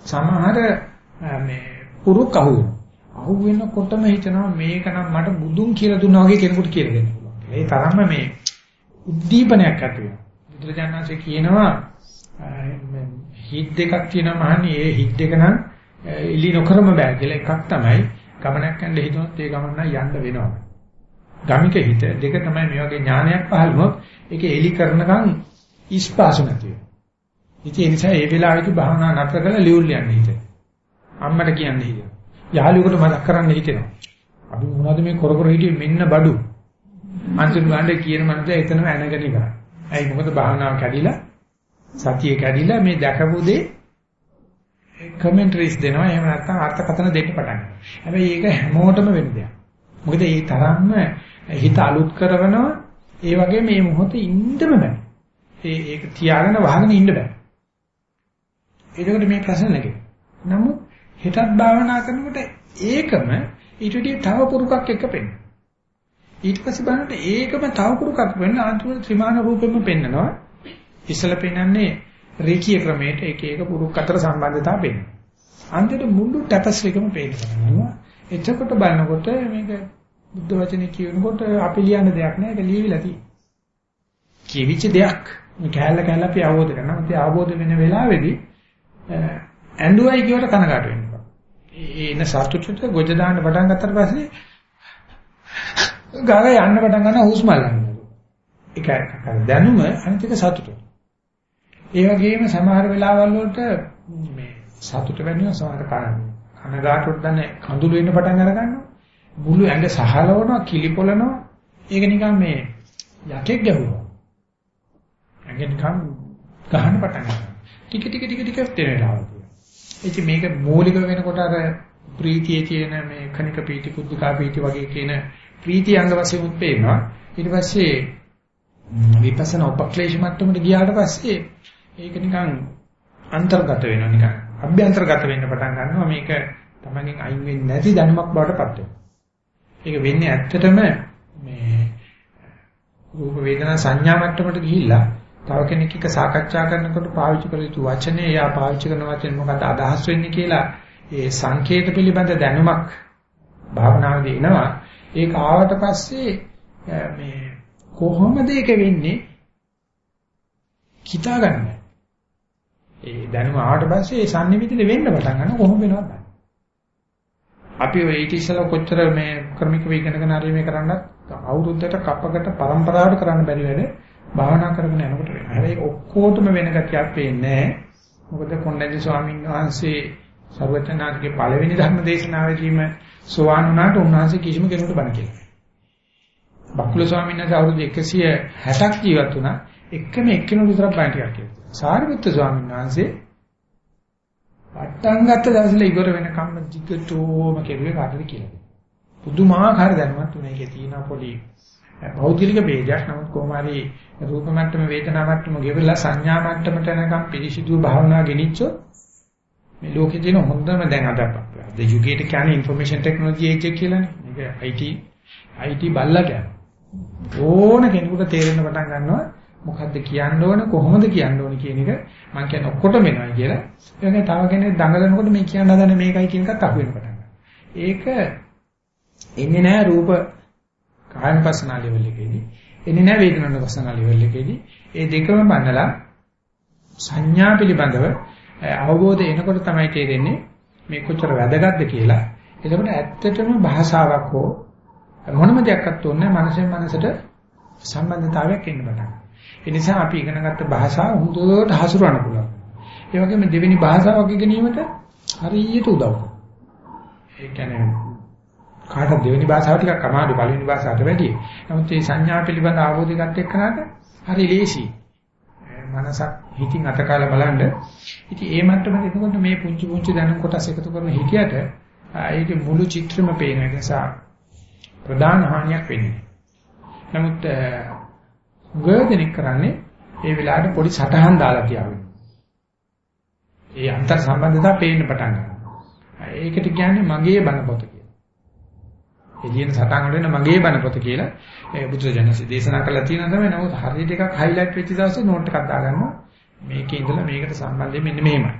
[SPEAKER 1] සමහර මේ පුරුක් අහු වෙනවා. අහු වෙනකොටම හිතනවා මේක නම් මට බුදුන් කියලා දුන්නා වගේ කෙනෙකුට කියලා දෙන්න පුළුවන්. ඒ තරම්ම මේ උද්දීපනයක් ඇති වෙනවා. බුදුරජාණන්සේ කියනවා හිත් දෙකක් තියෙනවා මහන්නේ ඒ හිත් දෙක නම් ඉලි නොකරම බෑ කියලා එකක් තමයි ගමනක් යන්න හිතුනොත් ඒ ගමන නම් යන්න වෙනවා. ගමික හිත දෙක තමයි මේ වගේ ඥානයක් පහළ වුණොත් ඒක එලි කරනකම් ඉස්පාසු නැති වෙනවා. ඉතින් ඒ නිසා ඒ වෙලාවේදී භාවනා නතර කරලා ලියුල් යන්න හිත. අම්මට කියන්න හිත. යාළුවෙකුට මතක් කරන්න හිතෙනවා. අපි මොනවද මේ කර කර හිටියේ මෙන්න බඩු. අන්තිම ගානේ කියන මනස එතනම ඇනගෙන ඉවරයි. ඇයි මොකද භාවනාව කැඩිලා සතිය කැඩිලා මේ දැකපු දේ කමෙන්ටරිස් දෙනවා එහෙම නැත්නම් අර්ථකථන දෙන්න පටන් ගන්නවා. හැබැයි ඒක හැමෝටම වෙන දෙයක්. මොකද ඒ තරම්ම හිත අලුත් කරනවා ඒ වගේ මේ මොහොතේ ඉන්නම බෑ. ඒ ඒක තියාගෙන වහගෙන ඉන්න බෑ. ඒකට මේ ප්‍රශ්න නැගෙයි. නමුත් හිතත් භාවනා කරනකොට ඒකම ඊට වඩා තව පුරුකක් එක පෙන්නනවා. ඊට පස්සේ බලනකොට ඒකම තව කුරුකක් වෙන්න අන්තිමට ත්‍රිමාන රූපෙම පෙන්නනවා. ඉස්සල පෙන්නන්නේ රේඛීය ක්‍රමයට එක එක පුරුක් අතර සම්බන්ධතාව පෙන්නනවා. අන්තිමට මුළු ටැපස්ට්‍රිකම පෙන්නනවා. එතකොට බලනකොට මේක බුද්ධ වචනේ කියනකොට අපි ලියන්න දෙයක් නෑ ඒක ලියවිලා තියෙන්නේ. කියවිච්ච දෙයක්. මේ කැලල කැලල අපි අවබෝධ කරනවා. ඒ අවබෝධ වෙන වෙලාවේදී ඇඬුවයි කියවට කනගාටු වෙනවා. ඒ එන සතුටට ගොජ දාන්න පටන් ගත්තට පස්සේ ගාව යන්න පටන් ගන්න හුස්ම ගන්නවා. ඒක දැනුම අනිත් එක සතුට. ඒ වගේම සමහර වෙලාවල් වලට මේ සතුට වෙනවා සමහර කාරණා. කනගාටුට දැන කඳුළු වෙන්න පටන් අර ගන්නවා. මුළු ඇඟ සහලවනවා, කිලිපොලනවා. ඒක නිකන් මේ යකෙක් ගැහුවා. ඇඟ නිකන් ගහන්න පටන් ගන්නවා. ටික ටික ටික ටික තේරෙන වෙලාවල්. ඉතින් මේක මූලික වෙනකොට අර ප්‍රීතියේ තියෙන මේ කනික පීති, කුද්ධිකා පීති වගේ කියන ප්‍රීති අංග වශයෙන් උත් පේනවා. ඊට පස්සේ විපස්සනා උපක්ලේශ මට්ටමට ගියාට පස්සේ ඒක නිකන් අන්තර්ගත වෙනවා නිකන් අභ්‍යන්තරගත වෙන්න පටන් ගන්නවා මේක තමන්ගෙන් අයින් වෙන්නේ නැති දැනුමක් බවට පත් වෙනවා. ඒක වෙන්නේ ඇත්තටම මේ රූප වේදනා සංඥා මට්ටමට ගිහිල්ලා තව කෙනෙක් එක්ක සාකච්ඡා කරනකොට පාවිච්චි කළ යුතු වචනේ එයා පාවිච්චි කරන වචන මොකක්ද අදහස් වෙන්නේ කියලා ඒ සංකේත පිළිබඳ දැනුමක් භාවනාවේදී එනවා ඒක ආවට පස්සේ මේ කොහොමද ඒක වෙන්නේ හිතා ගන්න. ඒ දැනුම ආවට පස්සේ ඒ sannivedana වෙන්න පටන් ගන්න කොහොම වෙනවද? අපි ඔය ඊට ඉස්සෙල්ලා කොච්චර මේ ක්‍රමික වේගනගෙන හරි මේ කරන්නත් අවුරුද්දට කපකට પરම්පරාවට කරන්න බැරි වැඩ භාවනා කරගෙන යනකොට වෙනවා. හැබැයි ඔක්කොටම වෙන ගතියක් පේන්නේ නැහැ. මොකද කොණ්ඩඤ්ඤ ස්වාමීන් වහන්සේ සර්වචනාගේ පළවෙනි ධර්ම දේශනාවේදීම සෝවාන් වුණාට උන්වහන්සේ කිසිම කෙනෙකුට බණ කියලා. බක්කුල ස්වාමීන් වහන්සේ අවුරුදු 160ක් ජීවත් වුණා. එකම එක්කිනුට විතරක් බණ ටිකක් කියනවා. සාරිපුත්තු ස්වාමීන් වහන්සේ පටන් ගත්ත දවසේ ඉවර වෙනකම්ම දිගටම කෙරුවේ කාටද කියලා. පුදුමාකාර දැනුමක් තුනේකේ තියෙන පොඩි භෞතික ભેදයක්. නමුත් කොහොම හරි රූප මට්ටම වේදනා මට්ටම ගෙවිලා සංඥා මට්ටමට යනකම් පිළිසිදුව භාවනා ගෙනිච්චොත් මේ ලෝකේ තියෙන හොඳම දැන් අද අද යුගයට කියන්නේ ইনফরমේෂන් ටෙක්නොලොජි ඒජ් කියලානේ. මේක IT IT බල්ලා කියන. ඕන කෙනෙකුට තේරෙන්න පටන් ගන්නවා මොකද්ද කියන්න ඕන කොහොමද කියන්න ඕන කියන එක මම කියන්නේ ඔක්කොටම වෙනවා කියලා. ඒ වගේ තව කෙනෙක් දඟලනකොට මේ කියන්න හදන මේකයි කියන එකත් අහු වෙන පටන් ගන්නවා. ඒක එන්නේ නැහැ රූප කායනපසනා ලෙවල් එකේදී. එන්නේ නැහැ වේදනානුපසනා ලෙවල් එකේදී. ඒ දෙකම බඳලා සංඥා පිළිබඳව අවබෝධය එනකොට තමයි තේරෙන්නේ මේ කොච්චර වැදගත්ද කියලා. එතකොට ඇත්තටම භාෂාවක් හෝ මොනම දෙයක්වත් ඕනේ මනසෙන් මනසට සම්බන්ධතාවයක් එන්න පටන් ඒ නිසා අපි ඉගෙනගත්ත භාෂාව හොඳට හසුරවන්න පුළුවන්. ඒ වගේම දෙවෙනි භාෂාවක් ඉගෙනීමට හරියට උදව් කරනවා. ඒ කියන්නේ කාටද දෙවෙනි භාෂාව ටිකක් අමාරු පළවෙනි භාෂාවට වැඩිය. නමුත් මේ සංඥා පිළිබඳ අවබෝධය ගන්න එක්කනට හරි ලේසි. මනසක් හිතින් අතකාලා බලන්න. ඉතින් ඒ මට්ටමට එතකොට මේ පුංචි පුංචි දැනුම් කොටස් එකතු කරන හිතියට ඒකේ මුළු චිත්‍රෙම පේන නිසා ප්‍රධාන හානියක් වෙන්නේ. නමුත් ගොඩනෙක් කරන්නේ ඒ වෙලාවට පොඩි සටහන් දාලා තියාගෙන. ඒ අන්තර් සම්බන්ධතාව පේන්න පටන් ගන්නවා. ඒකට කියන්නේ මගේ බණ පොත කියලා. ඒ කියන සටහන් වල මගේ බණ පොත කියලා ඒ බුදුරජාණන්සේ දේශනා කළා තියෙනවා තමයි. නමුත් හරියට එකක් හයිලයිට් වෙච්ච දවසේ නෝට් එකක් දාගන්නවා. මේකේ ඉඳලා මේකට සම්බන්ධයෙන් මෙන්න මෙහෙමයි.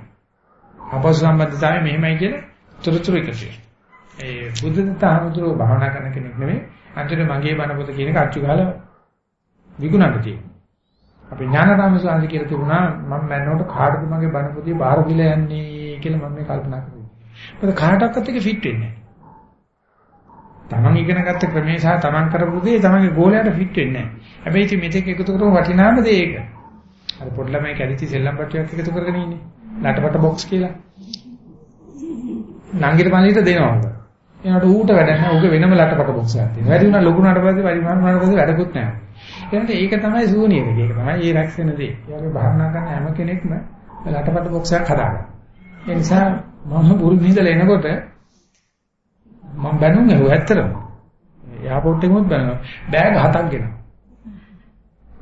[SPEAKER 1] අපස් සම්බන්ධතාවය මෙහෙමයි කියලා තුරුතුරු එකතු ඒ බුදුදත්තාමතුරු භාවනා කරන කෙනෙක් නෙමෙයි. අන්තිමට මගේ බණ පොත කියන එක අච්චු ගහලා විගුණන්න තියෙනවා. අපි ඥානරාම සාන්ති කියලා තිබුණා මම මැන්නකොට කාටද මගේ බණ පොතේ බාර දීලා යන්නේ කියලා මම මේ කල්පනා කරේ. මොකද කාටවත් එක ෆිට වෙන්නේ නැහැ. තමන් ඉගෙන ගත්ත ක්‍රමේ සහ තමන් කරපු දේ තමන්ගේ ගෝලයට ෆිට වෙන්නේ නැහැ. හැබැයි ඉතින් මෙතෙක් එකතු කරපු වටිනාම දේ ඒක. අර පොඩි ළමයි කැලිති සෙල්ලම් පට්ටියක් එකතු කරගෙන ඉන්නේ. ලටපට බොක්ස් කියලා. නංගිට පණිවිඩ දෙනවා උග. එනකොට ඌට වැඩ නැහැ. ඌගේ වෙනම ලටපට බොක්ස් එකක් තියෙනවා. වැඩි වුණා ලොකු වුණාට පස්සේ පරිමාණ වුණාට පස්සේ වැඩකුත් නැහැ. එහෙනම් ඒක තමයි සූනියක. ඒක තමයි ඒ රැක්ස් වෙන දේ. ඒ වගේ භාවනා කරන හැම කෙනෙක්ම ලටපට බොක්ස් එකක් හදාගන්න. ඒ නිසා මම පුරුදු ඉඳලා එනකොට මම බැනුම් ඇහුවා ඇත්තටම. එයාපෝට් එකෙමුත් බැලුවා. බෑග් හතක් ගෙනා.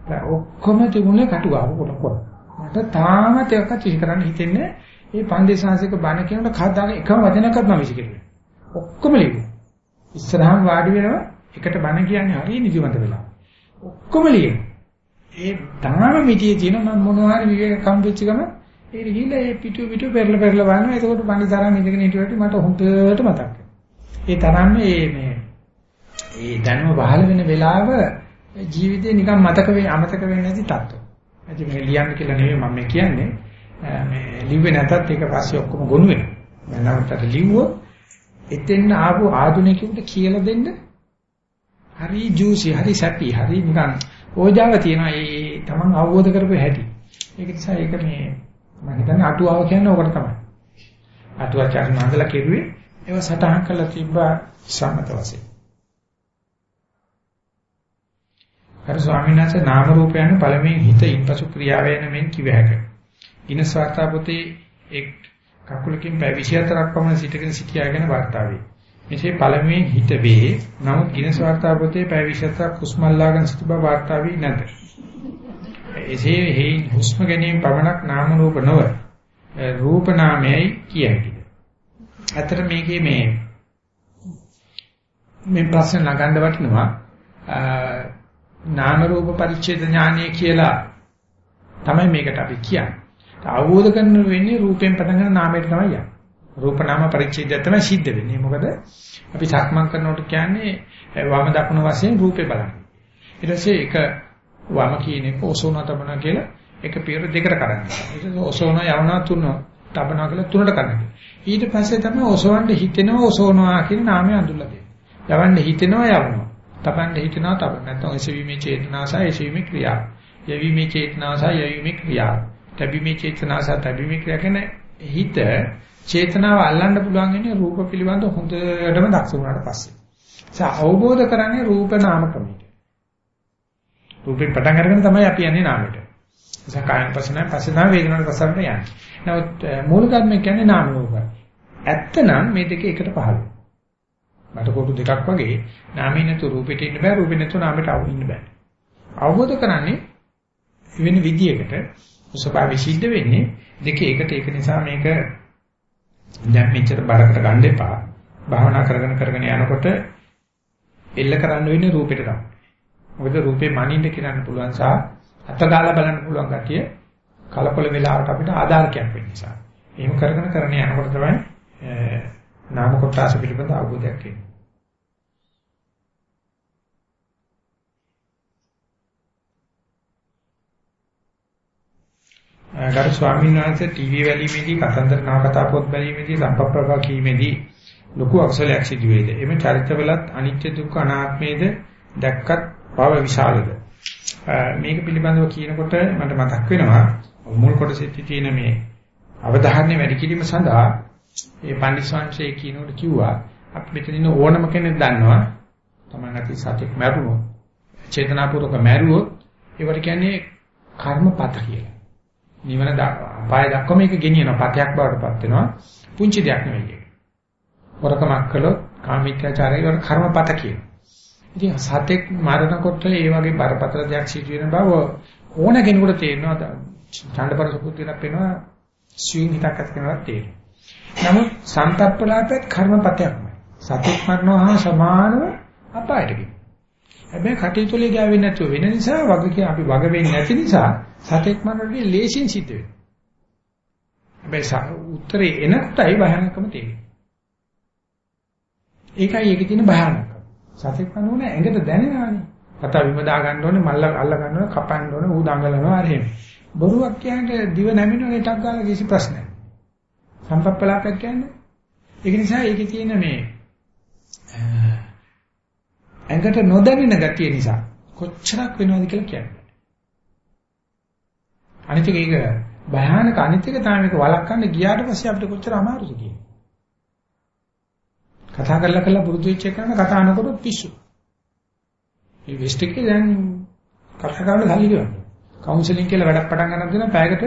[SPEAKER 1] දැන් ඔක්කොම තිබුණේ කටුගාව කොට කොට. මට තාමත් එකක් චිහි කරන්න හිතෙන්නේ මේ පන්දේශාංශික බණ කියනකොට කවදාක එකම වචනයක්වත් මම විසිකෙන්නේ. ඔක්කොම ලියුවා. ඉස්සරහම වාඩි වෙනවා එකට බණ කියන්නේ හරිය නිදිමත වෙලා. ඔක්කොම ලියන. ඒ තාම මිටියේ තියෙන මම මොනවා හරි විවේක කම්පිච්ච ගම ඒ ගිහිල්ලා ඒ පිටු පිටු පෙරල පෙරල බලනවා. එතකොට පන්දිතරම් ඉඳගෙන හිටියට මට හොඳට මතක් ඒ තරම් මේ මේ ඒ දැනුම පහළ වෙන වෙලාව ජීවිතේ නිකන් මතක වෙ අමතක වෙන්නේ නැති තත්ත්ව. ඇයි මේ ලියන්න කියලා නෙවෙයි මම කියන්නේ මේ ලිව්වේ නැතත් ඒක පස්සේ ඔක්කොම ගොනු වෙනවා. මම නමතට ලිව්වොත් එතෙන් ආපු ආධුනිකයෙකුට කියලා දෙන්න හරි ජූසි හරි සැපි හරි නිකන් ඕජාව තියෙනවා ඒ තමන් අවබෝධ කරපු හැටි. ඒක නිසා ඒක මේ මම හිතන්නේ අටුවාව කියන්නේ ඕකට තමයි. අටුවාචාර්ය මණ්ඩල කෙරුවේ ඒව සටහන් කරලා තිබ්බා සමත වශයෙන්. අර ස්වාමීන් වහන්සේ නාම රූපයන් පළමුවෙන් හිත ඉන්පසු ක්‍රියාව යන මෙන් කිව හැකියි. ඉන ස්වාර්ථපොතේ එක් කකුලකින් පැය 24ක් පමණ සිටගෙන සිටියාගෙන වාර්තා වේ. මෙසේ පළමුවෙන් හිත වේ. නමුත් ගිනස් වාර්තාපොතේ පැය 24ක් හුස්ම අල්ලාගෙන සිට බව වාර්තා වී නැත. එසේ හේයින් හුස්ම ගැනීම පමණක් නාම රූප නොව රූප නාමයයි කිය හැකියි. අතර මේකේ මේ මේ ප්‍රශ්න නගන්න වටිනවා. නාම රූප පරිච්ඡේද ඥානය කියලා තමයි මේකට අපි කියන්නේ. අවබෝධ කරගන්න වෙන්නේ රූපයෙන් පටන් ගන්න නාමයට තමයි යන්නේ. රූප නාම පරිච්ඡේදය තමයි සිද්ධ වෙන්නේ. මොකද අපි සක්මන් කරනකොට කියන්නේ වම දකුණ වශයෙන් රූපේ බලන්න. ඊට පස්සේ එක වම කියන එක ඔසෝන තබන කියලා එක පියවර දෙකට කරන්නේ. ඊට පස්සේ ඔසෝන යවනවා තුන තබනවා කියලා තුනට කරන්නේ. ඊට පස්සේ තමයි ඔසවන්න හිතෙනවා ඔසෝනවා කියන නාමය අඳුල්ලා දෙන්නේ. යවන්න හිතෙනවා යවනවා. තබන්න හිතෙනවා තබන. නැත්නම් එසවීමේ චේතනාව සහ එසවීමේ ක්‍රියාව. යැවීමේ චේතනාව සහ යැවීමේ ක්‍රියාව. තැබීමේ චේතනාව සහ තැබීමේ ක්‍රියාව කියන්නේ හිත චේතනාව අල්ලන්න පුළුවන් වෙන්නේ රූප පිළිබඳ හොඳටම දක්ෂ වුණාට පස්සේ. ඒ අවබෝධ කරන්නේ රූප නාම ක්‍රමයට. රූපේ පටන් අරගෙන තමයි අපි යන්නේ නාමයට. නිසා කායන පස්සෙන් පස්සේ තමයි වේදනාවට පස්සට යන්නේ. නමුත් මූල ධර්ම කියන්නේ නාම රූප. ඇත්තනම් මේ දෙක එකට පහළ මට කොටු දෙකක් වගේ නාමේ නැතු රූපෙට ඉන්න බෑ රූපේ නැතු නාමයට අවු ඉන්න බෑ. අවබෝධ කරන්නේ වෙන විදියකට උසපාවි සිද්ධ වෙන්නේ දෙකේ එකට ඒක නිසා මේක දැන් මෙච්චර බරකට ගන්න එපා. භාවනා කරගෙන කරගෙන යනකොට එල්ල කරන්න වෙන්නේ රූපෙට තමයි. මොකද රූපේ මනින්න කියන්න පුළුවන් සහ අතගාලා බලන්න පුළුවන් ගැතිය කලකොල වෙලාවට අපිට ආධාරකයක් වෙන්න නිසා. එහෙම කරගෙන කරගෙන යනකොට තමයි නාම කොටස පිළිබඳ අවබෝධයක් එනවා. ගරු ස්වාමීන් වහන්සේ ටීවී වැලීමේදී කතන්දර නවකතා පොත් බැලීමේදී සම්පප්‍රපා කීමේදී ලොකු අකුසලයක් සිදු වේද? එමෙ චරිතවලත් අනිත්‍ය දුක්ඛ අනාත්මයේද දැක්කත් බව විශාලද? මේක පිළිබඳව කියනකොට මට මතක් වෙනවා මුල් කොටසේ තියෙන මේ අවධානය වැඩි කිරීම සඳහා මේ පඬිස්සංශයේ කියනකොට කිව්වා අපි මෙතන ඉන්න ඕනම කෙනෙක් දන්නවා තමයි නැති සත්‍යක් මරුණොත් චේතනාපූර්වක මරුවොත් ඒවට කියන්නේ කර්මපත කියලා. නිවන අපාය දක්වා මේක ගෙනියන පතයක් බවට පත් වෙනවා. පුංචි දෙයක් නෙවෙයි ඒක. වරකමක් කළොත් කාමීත්‍යාචාරය වල කර්මපත කියනවා. ඉතින් සතෙක් මරනකොට ඒ වගේ බරපතල දෙයක් සිදු වෙන බව ඕන කෙනෙකුට තේරෙනවා. ඡණ්ඩපර සුපුත්‍රයක් වෙනවා. ස්විං හිතක් ඇති කරනවා තේරෙනවා. නමුත් සම්පප්පලාපෙත් කර්මපතයක්මයි. සතෙක් මරනවා හා සමානව අපායට ගිහින්. හැබැයි කටයුතුලේ ගෑවෙන්නේ නැතුව වෙන නිසා වග කිය අපි වග වෙන්නේ නැති නිසා සතෙක් මරනදී ලේසියෙන් සිද්ධ වෙනවා. හැබැයි උත්තරේ එනකොටයි භයානකම තියෙන්නේ. ඒකයි ඒකේ තියෙන භයානකම. සතෙක් මරනෝනේ ඇඟට දැනෙනවානේ. කතා විම දා ගන්න ඕනේ මල්ල අල්ල ගන්න ඕනේ කපන්න ඕනේ ඌ දඟලනවා හරි එහෙම. බොරුවක් කියන්නේ දිව නැමිනවනේ ටක් ගාලා කිසි ප්‍රශ්නයක්. සම්පප්පලාපයක් කියන්නේ. ඒක නිසා ඒකේ තියෙන මේ ඇඟට නොදැනෙන ගතිය නිසා කොච්චරක් වෙනවද කියලා කියන්නේ. අනිත් එක ඒක භයානක අනිත් එක තමයි මේක වළක්වන්න ගියාට පස්සේ අපිට කොච්චර අමාරුද කියන්නේ. කතා කරලා කරලා පුරුදු වෙච්ච එකන කතා නොකරොත් පිස්සු. මේ වෙස්ට් එකේ දැන් කතා කරන්න සල්ලි ගන්න. කවුන්සලින් කියලා වැඩක් පටන් ගන්නත් දෙන පැයකට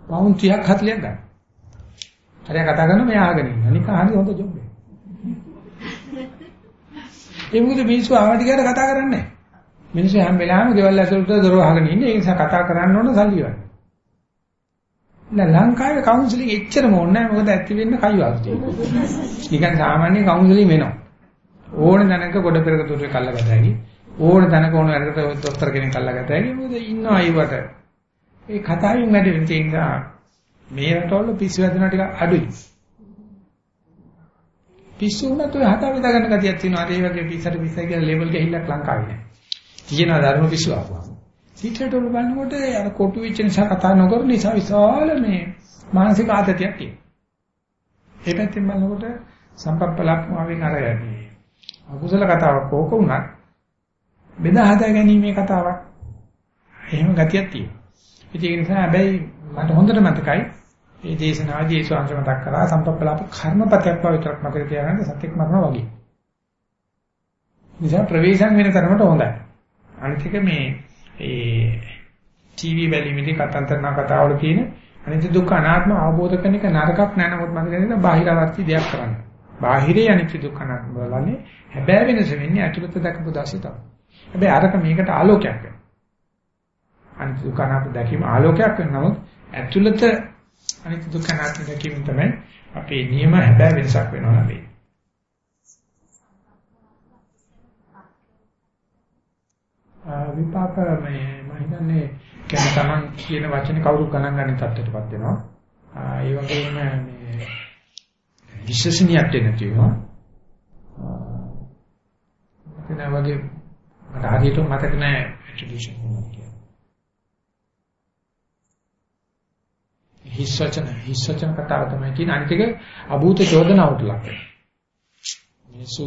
[SPEAKER 1] පවුන් 30ක් 40ක් ගන්න. හරිය කතා කරන මෙයා අහගෙන ඉන්න. අනික හරි හොඳ ජොබ් එක. ඒ මොකද මිනිස්සු ආවට ගියාට කතා කරන්නේ නැහැ. මිනිස්සු හැම වෙලාවෙම ගෙවල් ඇතුළට දොර වහගෙන ඉන්නේ. ඒ නිසා කතා කරන්න ඕන සල්ලි වන්න. නෑ ලංකාවේ කවුන්සලින් එච්චරම ඕනේ නැහැ. මොකද ඇති වෙන්න කයිවාස්ටි. නිකන් සාමාන්‍ය කවුන්සලින් වෙනවා. ඕන දැනක ගොඩ පෙරක තුරේ කල්ලා ගතයි. ඕන දැනක ඕන වැඩකට දොස්තර කෙනෙක් කල්ලා ගතයි. මොකද ඉන්නවා අයවට. ඒ කතාවෙන් වැඩ වෙන නිසා මේ රටවල පිස්සු වැදෙනවා ටික අඩුයි. පිස්සු වුණත් ඔය හදා බෙදා ගන්න ගතියක් තියෙනවා. ඒ වගේ පිස්සට පිස්සයි කියලා ලේබල් ගහිල්ලක් ලංකාවේ නෑ. තියෙනවා ධර්ම පිස්සු ආපුවා. සිටට වල බලනකොට අර කොටු වෙච්ච නිසා කතා නොකරන නිසා විශාල මේ මානසික ආතතියක් තියෙනවා. ඒ පැත්තෙන් බලනකොට සම්පප්පලක්මාවෙන් අර යන්නේ. අකුසල කතාවක් ඕක වුණත් බෙදා හදා ගැනීමේ කතාවක්. එහෙම ගතියක් තියෙනවා. ඉතින් ඒ නිසා හැබැයි මට හොඳට මතකයි මේ දේශනාදී ඒ ස්වාංශ මතක් කරා සම්පප්පලාප කර්මපතයක් බව විතරක් මතක තියාගන්න සත්‍යක් මරනවා වගේ. නිසා ප්‍රවේශම් වෙන තරමට හොඳයි. අනිත් එක මේ ඒ ටීවී බැලීමේදී කතන්තරන කතාවල තියෙන අනිත්‍ය දුක්ඛ අනාත්ම අවබෝධ කරන එක නරකක් නෑ නමුත් මම කියන්නේ බාහිරවර්ති දෙයක් කරන්න. බාහිරේ අනිත්‍ය දුක්ඛ අනාත්ම බලන්නේ හැබැයි වෙනස වෙන්නේ අතුලත දක්පු දාසිය තමයි. හැබැයි අරක මේකට ආලෝකයක් වෙනවා. අනිත්‍ය දුක්ඛ අනාත්ම දැකීම ආලෝකයක් වෙනවා නමුත් ඇතුළත අනිත්‍ය දුක්ඛ අනාත්ම දැකීම තමයි අපේ නියම හැබැයි වෙනසක් වෙනවා නේද? විපාක මේ මම හිතන්නේ කියන්නේ Taman කියන වචනේ කවුරු ගණන් ගන්න තත්ත්වයටපත් වෙනවා. ඒ වගේම මේ විශ්වසනීයත්වය නැති වෙනවා. එතන වගේ මට හරියට මතක නැහැ ඇට්‍රිබියුෂන් මොනවද කියලා. හිස් වචන හිස් වචන කතාව තමයි කියන්නේ අනිත් එක අභූත චෝදනාවට ලක් වෙනවා. මිනිස්සු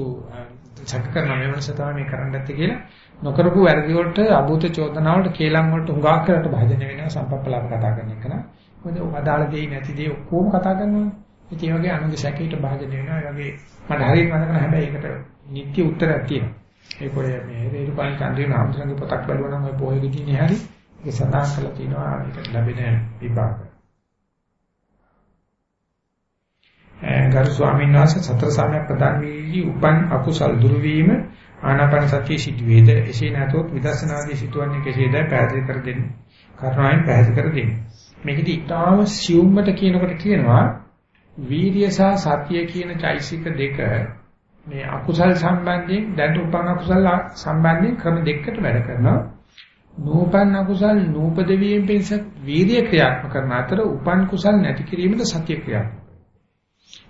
[SPEAKER 1] සැක කරන මේ වෙනස තමයි මේ කරන්න ඇත්තේ කියලා නොකරපු වැරදි වලට අභූත චෝදනාවලට කේලම් වලට උඟා කරලා භාජනය වෙනවා සම්පප්පලාප කතා කරන එක න ะ. මොකද අදාළ දෙයි නැති දේ ඔක්කොම කතා කරනවා. ඉතින් ඒ වගේ අනුගේ සැකයට භාජනය වෙනවා. ඒ වගේ මට හරියට මතක නැහැ හැබැයි ඒකට නිත්‍ය උත්තරයක් තියෙනවා. ඒක ඔය මේ රේරුපාලි චන්ද්‍රේ නාමසංගේ පොතක් බලුවා නම් ඔය පොයේ තියෙන හැටි ඒක සඳහන් කරලා තියෙනවා ඒකට ලැබෙන විපාක. ගරු ස්වාමීන් වහන්සේ සතර සාමයක් ප්‍රදාන වී උපන් අකුසල් දුරු වීම ආනාපාන සතිය සිදුවේද? එසේ නැතොත් විදර්ශනාදී සිටවන්නේ කෙසේද? පැහැදිලි කර දෙන්න. කරුණාවෙන් පැහැදිලි කර දෙන්න. මේකදී ඊටාම සියුම්මට කියනකොට කියනවා වීර්ය සහ සතිය කියන චෛසික දෙක මේ අකුසල් සම්බන්ධයෙන් දැන් උපන් අකුසල් සම්බන්ධයෙන් ක්‍රම දෙකකට වැඩ කරනවා. නූපන් අකුසල් නූපද වීම පිණිස වීර්ය ක්‍රියාත්මක කරන අතර උපන් කුසල් නැති කිරීමද සතිය ක්‍රියාත්මක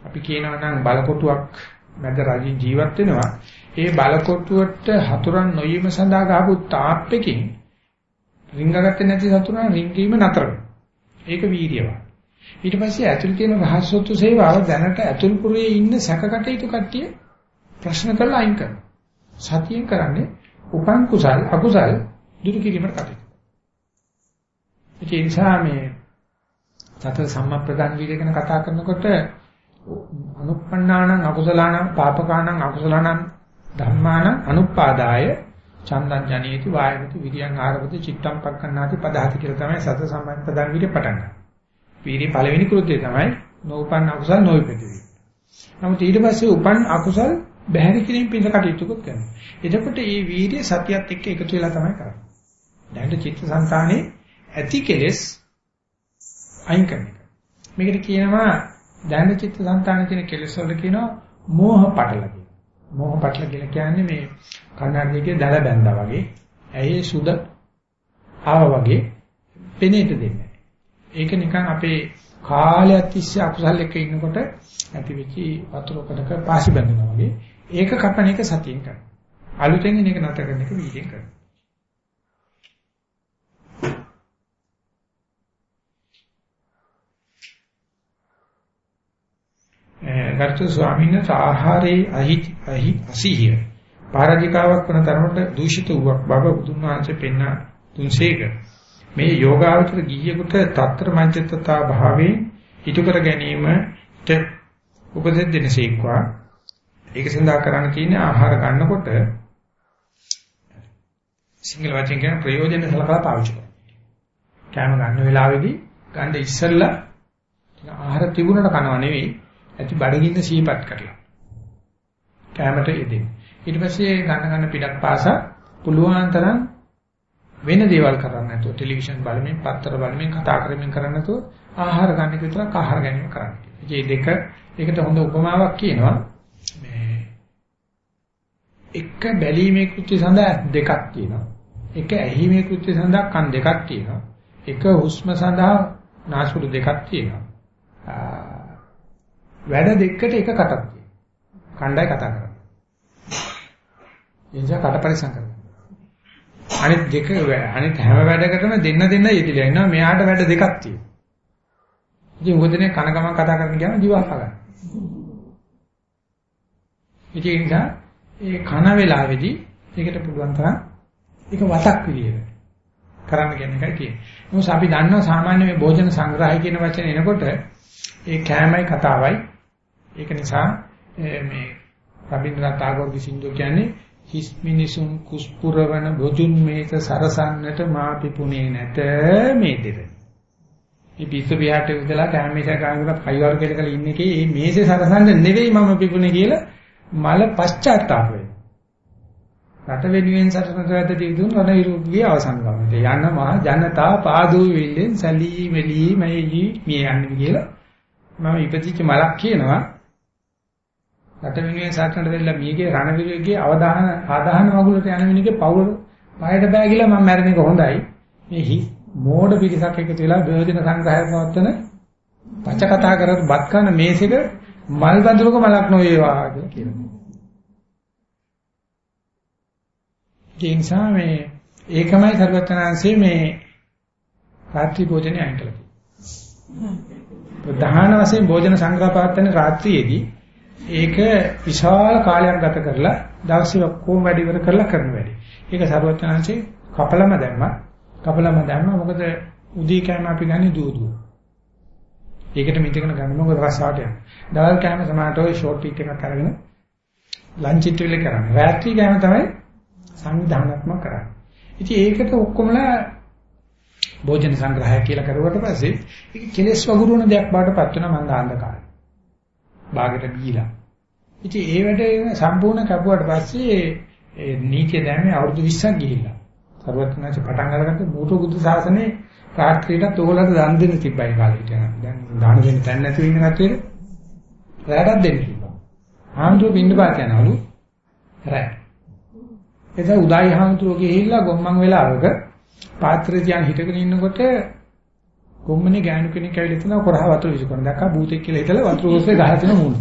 [SPEAKER 1] අපි කියනවා නම් බලකොටුවක් මැද රජින් ජීවත් වෙනවා. ඒ බලකොටුවට හතුරන් නොයීම සඳහා ගහපු තාප්පකින් රිංගගත්තේ නැති සතුරන් රිංගීම නතර වෙනවා. ඒක වීර්යවත්. ඊට පස්සේ ඇතුළේ තියෙන රහස්සොත්තු සේවාව දැනට ඇතුල්පුරේ ඉන්න සැකකටයුතු කට්ටිය ප්‍රශ්න කරලා අයින් කරනවා. සතියෙන් කරන්නේ උපන් කුසල් අකුසල් දුරු කිරීමට කටයුතු. ඒ නිසා මේ සතර සම්මප්‍රදාන වීර්ය ගැන කතා කරනකොට අනුප්පන්නානං අකුසලානං පාපකානං අකුසලානං ධම්මානං අනුපාදාය චන්දං ජනේති වායමති විරියං ආරවති චිත්තං පක්ඛන්නාති පදහති කියලා තමයි සතර සම්මප්‍රදාන වීර්ය පටන් ගන්න. වීර්ය පළවෙනි කෘත්‍යය තමයි නෝපන් අකුසල් නොයිපෙති. නමුත් ඊට පස්සේ උපන් අකුසල් බැහැර කිරීම පිණිස කටයුතු කරනවා. එතකොට මේ වීර්ය සතියත් එක්ක එකතු වෙලා තමයි කරන්නේ. දැන් චිත්තසංතානේ ඇති කෙලෙස් අයින් කරන එක. මේකට කියනවා දැන චිත්තසංතානේ තියෙන කෙලෙස් වලට කියනවා මෝහ පටල කියලා. මෝහ පටල කියලා කියන්නේ මේ කණ්ණාඩියක දල බැඳා වගේ ඇයි සුද ආව වගේ පෙනේට දෙන්නේ. ඒක නිකන් අපේ කාලයක් තිස්සේ අකුසල් එක්ක ඉන්නකොට ඇති වෙච්ච වතුරකඩක පාසි බැඳෙනවා වගේ ඒක කපන එක සතියෙන් කරනවා. අලුතෙන් එන එක නැතර කරන එක වීර්යයෙන් කරනවා. ගරුතර ස්වාමීන් වහන්සේ ආහාරයේ අහි අහි අසීහිය. පාරාජිකාවක් වන තරමට දූෂිත වූවක් බව බුදුන් වහන්සේ පෙන්වා තුන්සේක මේ යෝගාවචර ගිහියෙකුට తත්‍ර මංචත්තතා භාවයෙන් ඉටු කර ගැනීමට උපදෙස් දෙනසේක්වා. ඒක සඳහා කරන්න තියෙන්නේ ආහාර ගන්නකොට සිංහල වචෙන් කියන ප්‍රයෝජන සලකලා පාවිච්චි කරනවා. කෑම ගන්න වෙලාවේදී ගන්න ඉස්සෙල්ලා ආහාර තිබුණට කනව නෙවෙයි. ඇති බඩගින්න සීපත් කරලා. කෑමට යෙදෙන්න. ඊට පස්සේ ගන්න ගන්න පිටක් පාසා පුළුවන් තරම් වෙන දේවල් කරන්න නැතුව ටෙලිවිෂන් බලමින් පත්තර බලමින් කතා කරමින් කරන්න නැතුව ආහාර ගන්න එක විතරක් ආහාර ගැනීම කරන්න. මේ දෙක ඒකට හොඳ උපමාවක් කියනවා. මේ එක බැලීමේ කෘත්‍ය සඳහා දෙකක් තියෙනවා. එක ඇහිීමේ කෘත්‍ය සඳහා කන් දෙකක් තියෙනවා. එක හුස්ම සඳහා නාස්පුඩු දෙකක් තියෙනවා. වැඩ දෙකකට එක කටක් තියෙනවා. කණ්ඩාය කතා කරන්නේ. එනිසා කට පරිසම් කරනවා. අනිත් දෙක අනිත් හැම වැඩකටම දෙන්න දෙන්න යෙදිලා ඉන්නවා. මෙයාට වැඩ දෙකක් තියෙනවා. ඉතින් උගදනේ කන ගමන් කතා කරන්න කියන දිවාස ගන්න. ඉතින් ඒ නිසා ඒ කන වේලාවේදී ඒකට පුළුවන් තරම් ඒක වතක් විදියට කරන්න කියන එකයි තියෙන්නේ. මොකද අපි දන්නවා සාමාන්‍ය මේ භෝජන සංග්‍රහය කියන වචනේ එනකොට ඒ කෑමයි කතාවයි ඒක නිසා මේ රබින්ද්‍රනාථ tagore සින්දු කියන්නේ හිස් මිනිසුන් කුස්පුරවන බොජුන් මේත සරසන්නට මා පිපුණේ නැත මේ දෙර. මේ පිස්ස පියාට ඉඳලා කැමේෂ කාංගකට කයිවරු කෙලකල ඉන්නේ කී මේ මේසේ සරසන්න නෙවෙයි මම පිපුණේ කියලා මල පශ්චාත්තාප වෙනවා. රට වෙනුවෙන් සටනට වැද තිබුණු රණ විරුද්ධිය අවසන් ගමනට යන මහ ජනතා පාදෝ වෙල්ලෙන් සලී මෙලී මයි මිය යන්නේ කියලා මම ඉපදිච්ච මලක් කියනවා රට වෙනුවෙන් සටනට දෙලා මීගේ රණ විරුද්ධියේ අවධාන ආදාහන වගුලට යන මිනිහගේ පවුල පහයට බෑ කියලා මම මැරෙන එක හොඳයි මේ මෝඩ පිටසක් එකතු වෙලා බෝධින සංග්‍රහය පවත්වන පච කතා කරත් බත් කන මේසෙක මල් බඳුනක මලක් නොවේවා කියලා කියනවා. ඒ නිසා මේ ඒකමයි සර්වඥාන්සේ මේ රාත්‍රී භෝජනේ අයින් කළා. ප්‍රධාන වශයෙන් භෝජන සංග්‍රහ පවත්වන රාත්‍රියේදී ඒක විශාල කාලයක් ගත කරලා දවසේ ඔක්කොම වැඩ ඉවර කරලා කරන වැඩි. ඒක සර්වඥාන්සේ කපලම දැම්මා. කපලම දැම්මා මොකද උදී කෑම අපි ගන්නේ දූදුව. ඒකට මිත්‍යකන ගන්න මොකද රසාවට යන. දවල් කෑම සමානට ඔය ෂෝට් ටීක් එකක් අරගෙන ලන්ච් ඉට් වෙල කරන්නේ. රාත්‍රී කෑම තමයි සංවිධානාත්මක කරන්නේ. ඉතින් ඒකට ඔක්කොමලා භෝජන සංග්‍රහය කියලා කරුවට පස්සේ ඒක කෙලස් වගුරුවන දෙයක් බවට පත් වෙනවා මන්ද අන්ධකාරය. බාගෙට බීලා. ඉතින් ඒ වැඩේ සම්පූර්ණ කැපුවට පස්සේ ඒ නීතිය දැම්මේ අවුරුදු 20ක් ගිහිල්ලා. සර්වඥාච පටන් අරගත්ත මූට බුදු සාසනේ රාත්‍රියට තෝලට දන් දෙන්න තිබ්බයි කාලේ හිටියා. දැන් දාන දෙන්න තැන් නැති වෙන කට්ටියට රැටක් දෙන්න තිබ්බා. ආන්දෝ බින්ද පාත යනවලු. රැ. එදා උදායි හාමුදුරුවෝ ගිහිල්ලා ගොම්මන් වෙලාවක පාත්‍රය තියන් හිටගෙන ඉන්නකොට කොම්මනේ ගෑනු කෙනෙක් ඇවිල්ලා තියෙනවා කොරහ වතුර විසි කරන. දැක්කා භූතෙක් කියලා හිතලා වතුර ඔස්සේ ගහලා තියෙන මූණ.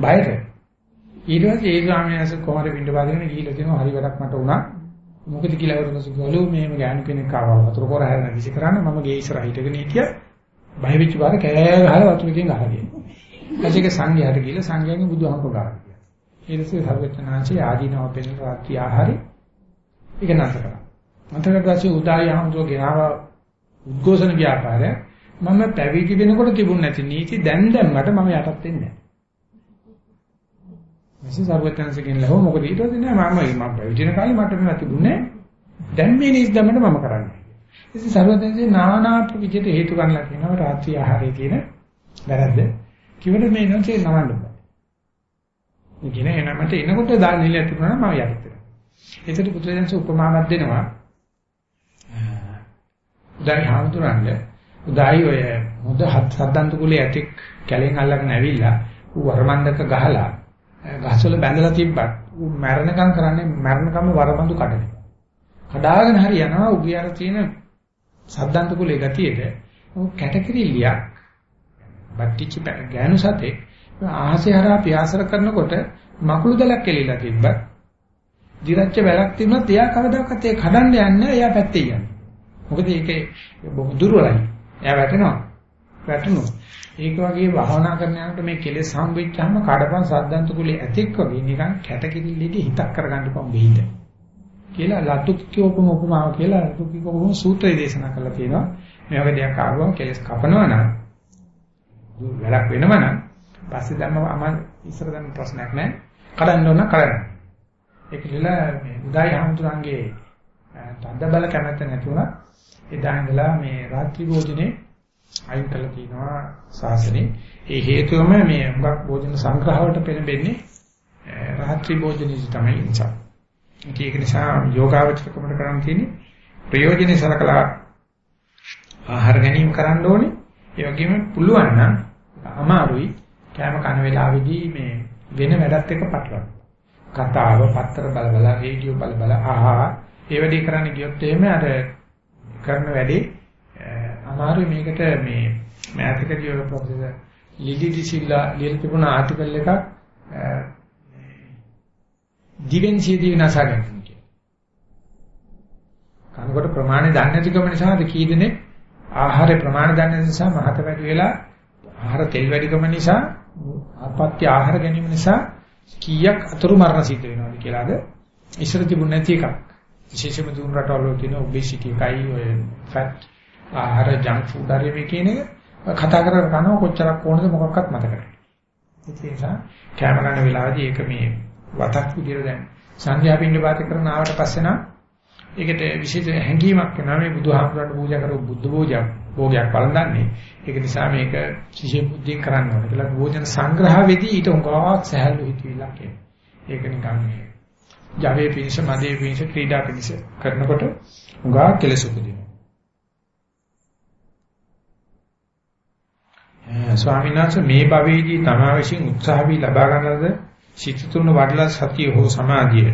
[SPEAKER 1] බයද? ඊට පස්සේ ඒ ස්වාමීන් වහන්සේ කොහොමද පිට පාදගෙන ගිහිල්ලා තියෙනවා හරි වැඩක් මට වුණා. මොකද කියලා වරුනස ගලු මේම ගෑනු කෙනෙක් ආවා වතුර කොරහ හැරෙන විසි කරන්න මම ගේ ඉස්සරහ හිටගෙන හිටියා. බය වෙච්ච පාර කෑ ගහලා වතුරකින් ගහලා ගියා. ඊට සංඝයාට ගිහිල්ලා සංඝයාගෙන් බුදුහාමුදුරුවෝ ගාවා. ඊට පස්සේ සර්වඥාන්සේ ආදීනව පෙන්න රාත්‍රී ආහාරي ඒක නැතර කරා. අන්තරට පස්සේ උදායි ආහඳුර ගෙනාව උද්ඝෝෂණ ව්‍යාපාරය මම පැවිදි වෙනකොට තිබුණ නැති නීති දැන් දැම්මට මම යටත් වෙන්නේ නැහැ. මෙසේ සර්වඥාන්සේගෙන් ලැබුව මොකද ඊට පස්සේ නෑ මම මම පැවිදි වෙන කාලේ මට මේවා තිබුණේ දැන් මේ නීති දැම්මට මම කරන්නේ. ඉතින් සර්වඥාන්සේ නානා විදිහට හේතු ගන්නලා කියනවා රාත්‍රී ආහාරයේ තියෙන වැරද්ද. කිව්වට මේ නොචේ නවන්න බෑ. ඉගෙන එනමට එනකොට දාන නිලියක් තිබුණා නම් මම යටත් වෙනවා. ඒකට පුත්‍රයන්ස උපමාවක් දෙනවා. උදායි හාමුදුරන්ගේ උදායි ඔය මොද හද්දන්ත කුලේ ඇතෙක් කැලෙන් අල්ලගෙන ඇවිල්ලා ඌ වරමන්දක ගහලා ගස්වල බැඳලා තිබ්බත් ඌ මැරණකම් කරන්නේ මැරණකම වරබඳු කඩන. කඩාගෙන හරි යනවා උගේ අර තියෙන සද්දන්ත කුලේ ගතියේද ඌ කැටකිරිල්ලියක් බට්ටිච්ච ගෑනු සතේ ආහසේ හරහා පියාසර කරනකොට මකුළු දලක් කෙලිලා තිබ්බත් දිරච්ච වැලක් තිබුණත් එයා කවදාකවත් ඒ කඩන්න යන්නේ නැහැ එයා පැත්තේ යන්නේ. මොකද ඒකේ බොහොම දුර්වලයි. එයා වැටෙනවා. වැටුණොත්. ඒක වගේ භාවනා කරන යනකොට මේ කෙලෙස් හම්බෙච්චාම කාඩපන් සද්දන්ත කුලේ ඇතෙක් වගේ නිකන් කැටකිරිල්ලේදී හිතක් කරගන්න පම් වෙයිද. කියලා ලතුක්කෝපම උපමාව කියලා ලතුක්කෝපම සූත්‍රය දේශනා කරලා තියෙනවා. මේ වගේ දෙයක් ආවම කෙලෙස් කපනවා නම් වැඩක් වෙනව නම් පස්සේ දැම්ම අම ඉස්සර දැන් ප්‍රශ්නයක් නැහැ. කඩන්න ඕන කරන්න. ඒක නිලා මේ උදායි හමුතුරන්ගේ තද්ද බල කැමැත්ත නැතුණා එදා ඉඳලා මේ රාත්‍රී භෝජනේ අයින් කළා කියනවා සාසනේ. ඒ හේතුවම මේ හුඟක් භෝජන සංග්‍රහවලට පෙළඹෙන්නේ රාත්‍රී භෝජනයේ තමයි නිසා. ඒක නිසා යෝගාවචරකමට කරන් තියෙන්නේ ප්‍රයෝජනෙ සලකලා ආහාර ගැනීම කරන්න ඕනේ. ඒ වගේම පුළුවන් නම් අමාරුයි කෑම කන වෙලාවේදී මේ වෙන වැඩත් එක්ක පටලවන්න. කතාව, පත්‍ර බල බල, රේඩියෝ බල බල ආහා ඒ වැඩේ කරන්න ගියොත් එහෙම අර කරන වැඩේ අමාරුයි මේකට මේ මෑතකදී ඔය ප්‍රොෆෙසර් ලිලි ඩිසිල්ලා ලියලා තිබුණ ආටිකල් එකක් දිවෙන්සියදී විනාශ කරනවා කියන්නේ. කනකොට ප්‍රමාණය දන්නේ නැතිකම නිසා අද කී දෙනෙක් ආහාරේ ප්‍රමාණය දන්නේ නැති නිසා මහත වැඩි වෙලා ආහාර තෙල් වැඩිකම නිසා අපත්‍ය ආහාර ගැනීම නිසා කීයක් අතුරු මරණ සිද්ධ වෙනවද කියලාද ඉස්සර තිබුණ නැති එකක්. විශේෂම දුන් රටවල තියෙන ඔබෙසිටි එකයි ඔය ෆැට් ආහාර ජංක් ෆුඩ් හරි මේ කියන එක කතා කරලා කනවා කොච්චරක් ඕනද මොකක්වත් මතක නැහැ. ඒ නිසා කැම ගන්න වෙලාවදී ඒක මේ වතක් විදියට දැන් සංඝයා පින්න වාත කරන ආවට පස්සේ නම් ඒකට විශේෂ හැඟීමක් වෙනවා මේ බුදුහාමුදුරන්ට පූජා කරපු බුද්ධ භෝජන භෝගයක් වළඳන්නේ. ඒක නිසා මේක විශේෂ බුද්ධියෙන් කරන්න ඕනේ. ඒකලා භෝජන සංග්‍රහ වෙදී ඊට උගාවක් සහැල්ලු හිතවිල්ලක් එන්නේ. ඒක නිකන් මේ ජවයේ පිණිස මදේ පිණිස ක්‍රීඩා පිණිස කරනකොට උගා කෙලෙස උපදිනවා. ස්වාමීන් වහන්සේ මේ භවයේදී තමා විසින් උත්සාහ වී ලබා ගන්නද සිත තුන වඩලා සතිය හෝ සමාධිය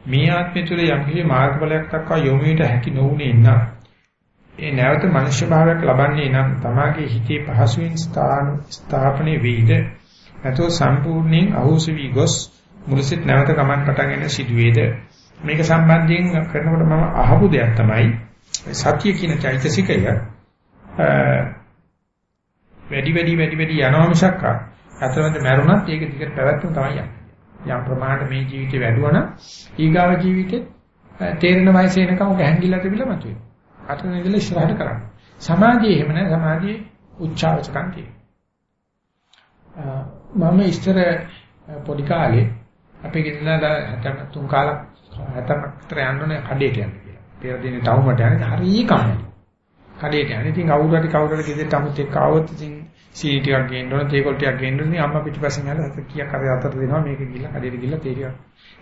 [SPEAKER 1] මේ ආත්මය තුළ යම්කිසි මාර්ගඵලයක් දක්වා යොමු විට හැකි නොවුනේ නම් ඒ නැවත මනුෂ්‍ය භාවයක් ලබන්නේ නම් තමාගේ හිතේ පහසුවෙන් ස්ථාන ස්ථාපනයේ වේද නැතෝ සම්පූර්ණයෙන් අහෝස වී ගොස් මුලසිට නැවත ගමන් පටන් ගන්න සිදුවේද මේක සම්බන්ධයෙන් කරනකොට මම අහපු දෙයක් තමයි සතිය කියන චෛතසිකය වැඩි වැඩි වැඩි වැඩි යනවා මිසක් අතරමැද මැරුණත් ඒක දිගට පැවැත්ම තමයි යන්නේ යම් ප්‍රමාණයට මේ ජීවිතේ වැඩුවා නම් ඊගාව ජීවිතේ තේරෙන වයසේ එනකම් ඔක හැංගිලා තිබිලා මතුවේ. අතන ඉඳලා ඉස්සරහට කරන්න. සමාධිය එහෙම නැහැ සමාධියේ උච්චාවචකම් තියෙනවා. මම ඉස්තර පොඩි කාලේ අපේ ගෙදරලා හතම තුන් කාලක් හතම විතර යන්නේ කඩේට යන්න කියලා. පෙර දිනේ ටවුමට යන්නේ හරිය කමයි. කඩේට යන්නේ. ඉතින් කවුරු හරි කවුරු හරි ගෙදරට අමුත් එක්ක ආවොත් ඉතින් සීනි ටිකක් ගේන්න ඕන, තේකොල් ටිකක් ගේන්න ඕන. අම්මා පිටිපස්සෙන් යනවා හත කීයක් හරි අතට දෙනවා මේක ගිහලා කඩේට ගිහලා තේ ටිකක්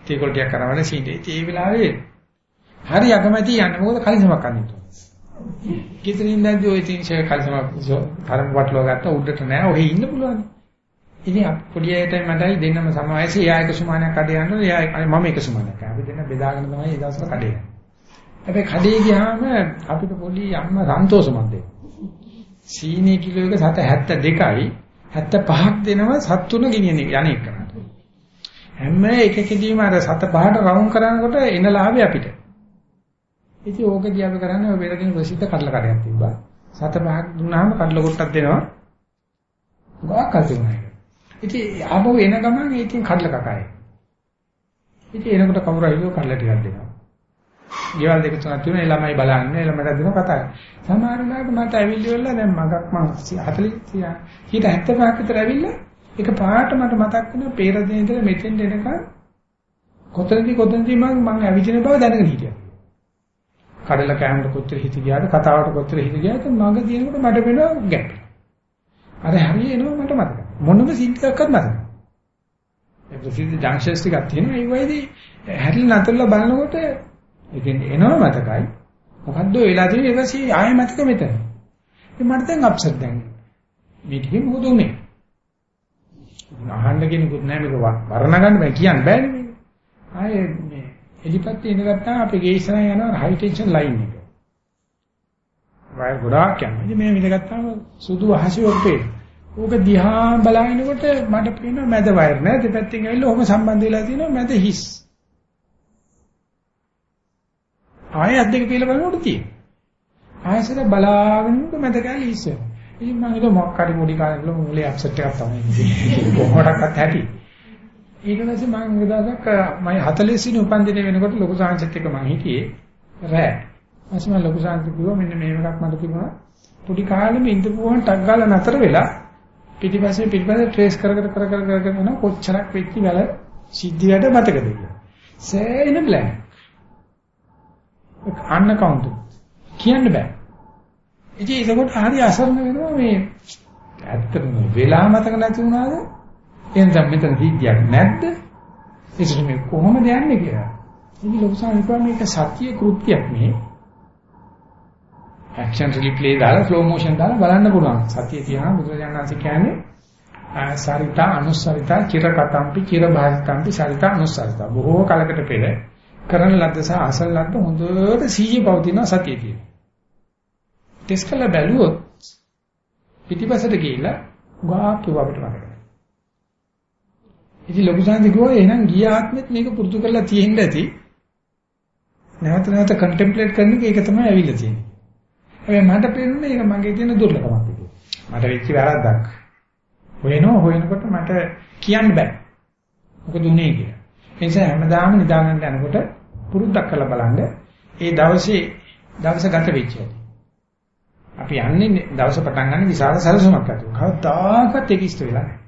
[SPEAKER 1] තේකොල් ටිකක් කරවන සීනි. ඒ වෙලාවේ හරි අකමැති යන්නේ මොකද කලිසමක් අනිත්. කිතරින් නැද්ද ඔය තින් ෂේ කලිසමක් තරම් වටලව ගත්ත උඩට නෑ ඔහේ ඉන්න පුළුවන්. ඉතින් පොඩි අයටයි මටයි දෙන්නම සම වයසේ එයා එක සුමානයක් කඩේ යනවා එයා මම එක සුමානයක්. අපි දෙන්න බෙදාගෙන තමයි ඒ දවස්වල කඩේ යන්නේ. හැබැයි කඩේ ගියාම අපිට පොඩි අම්මා සන්තෝෂමත් දෙනවා. සීනි කිලෝ එක 72යි 75ක් දෙනවා සත් තුන ගෙනියන යන්නේ කරා. හැම එකකදීම අර සත පහට රවුම් කරනකොට එන ලාභය අපිට. ඉතින් ඕකදී අපි කරන්නේ ඔය වෙලකින් ප්‍රසිද්ධ කඩල කඩයක් තිබ්බා. සත පහක් දුන්නාම කඩල කොටක් දෙනවා. ගාක් කල්පනා ඉතින් ආපහු එන ගමන් ඒකෙන් කඩල කකයි. ඉතින් එනකොට කවුරු හරි කඩල ටිකක් දෙනවා. ගෙවල් දෙක තුනක් තියෙනවා ඒ ළමයි බලන්නේ ඒ ළමයට දෙනවා කතා. සමහර වෙලාවට මට ඇවිල්ලි වෙලා දැන් මගක් මම 40 ඊට 75ක් විතර ඇවිල්ලා ඒක පාට මට මතක් වෙනවා පෙරදින ඉඳලා මෙතෙන්ට එනකන් කොතනදී කොතනදී මම මම ඇවිදින බව දැනගෙන හිටියා. කඩල කෑමට කොච්චර හිත ගියාද කතාවට කොච්චර හිත ගියාද මග දිනනකොට මට වෙනවා ගැප්. අර හරිය එනවා මට මතක. මොනම සිද්ධියක්වත් මතක. ඒ ප්‍රසිද්ධ ජංක්ෂන්ස් ටිකක් තියෙනවා ඒ වයිදී හැරිලා නතරලා බලනකොට ඒකෙන් එනවා මතකයි. මොකද්ද වෙලා තියෙන්නේ ඊට පස්සේ ආයෙ මතක මෙතන. ඒ මට දැන් අප්සෙට් දැන්. මේ ටිකේ මොකද උනේ? අහන්න කෙනෙකුත් නැහැ මේක වර්ණ ගන්න බෑ කියන්න බෑනේ මේක. ආයේ මේ එලිපත් ඉඳගත්තා අපේ ගේ ඉස්සරහ යනවා හයි ටෙන්ෂන් ලයින් එක. වයර් ගොඩාක් යනවා. ඉතින් මේ විඳගත්තාම සුදු අහසේ ඔප්පේ. ඕක දිහා බලනකොට මට පේනවා මැද වයර් නෑ දෙපැත්තෙන් ඇවිල්ලා ඔහම සම්බන්ධ වෙලා තියෙනවා මැද හිස්. ආයෙ අත් දෙක පිළ බලනකොට තියෙනවා. ආයෙසර බලාගෙන මැද කැලේ හිස් වෙනවා. ඉතින් මම හිතුවා මොකක් හරි පොඩි කාලේ මුලේ අප්සෙට් එකක් තමයි ඉන්නේ. කොහොමඩක්වත් ඇති. ඊට පස්සේ මම උදාසක් මම 40 සින උපන්දින වෙනකොට ලොකු සාංශත් එක්ක මම හිටියේ රෑ. ඊපස්සේ මම ලොකු සාංශ කිව්වා මෙන්න මේ එකක් මට තිබුණා. පොඩි කාලෙම ඉඳපුවම ටක් ගාලා නතර වෙලා පිටිපස්සේ පිටිපස්සේ ට්‍රේස් කර කර කර කර කර යන කොච්චරක් වෙච්ච බල සිද්ධියට මතකද කියලා. සෑහෙන බ්ලැන්ක්. අන්න කවුන්ට් කියන්න බෑ. ඉතින් ඒකට හරි අසරණ වෙනවා මේ ඇත්තටම වෙලා මතක නැති වුණාද? එහෙනම් මෙතන සිද්ධියක් නැද්ද? ඒසර මේ කොහොමද යන්නේ කියලා. ඉතින් ලොකු සාහිත්‍ය මේක සත්‍ය කෘත්‍යයක් මේ. ඇක්ෂන් රිප්ලේ දාලා ස්ලෝ මොෂන් දාලා බලන්න පුළුවන්. සත්‍ය තියන බුදුරජාණන්සේ කියන්නේ සරිතා අනුසරිතා චිරකතම්පි චිරභාරිතම්පි සරිතා අනුසරිතා. බොහෝ කලකට පෙර කරන ලද්ද සහ අසල් ලද්ද හොඳට සීයේ පවතින සතිය තියෙනවා. ටෙස්ට් කරලා බැලුවොත් පිටිපසට ගිහිල්ලා ගාක් කිව්ව අපිට මතකයි. ඉතින් ලොකු සාන්ති කිව්වා එහෙනම් ගිය ආත්මෙත් මේක පුරුදු කරලා තියෙන්න ඇති. නැවත නැවත කන්ටෙම්ප්ලේට් කරන එක ඒක තමයි ඇවිල්ලා තියෙන්නේ. හැබැයි මට පේන්නේ ඒක මගේ තියෙන දුර්ලභමක් විදියට. මට වෙච්ච වැරද්දක්. හොයනවා හොයනකොට මට කියන්න බෑ. මොකද උනේ කියලා. ඒ නිසා හැමදාම නිදාගන්න යනකොට පුරුද්දක් කරලා බලන්න ඒ දවසේ දවස ගත වෙච්ච හැටි. අපි යන්නේ දවස පටන් ගන්න විශාල සැලසුමක් ඇතුව. කවදාකවත් ඒක ඉෂ්ට වෙලා නැහැ.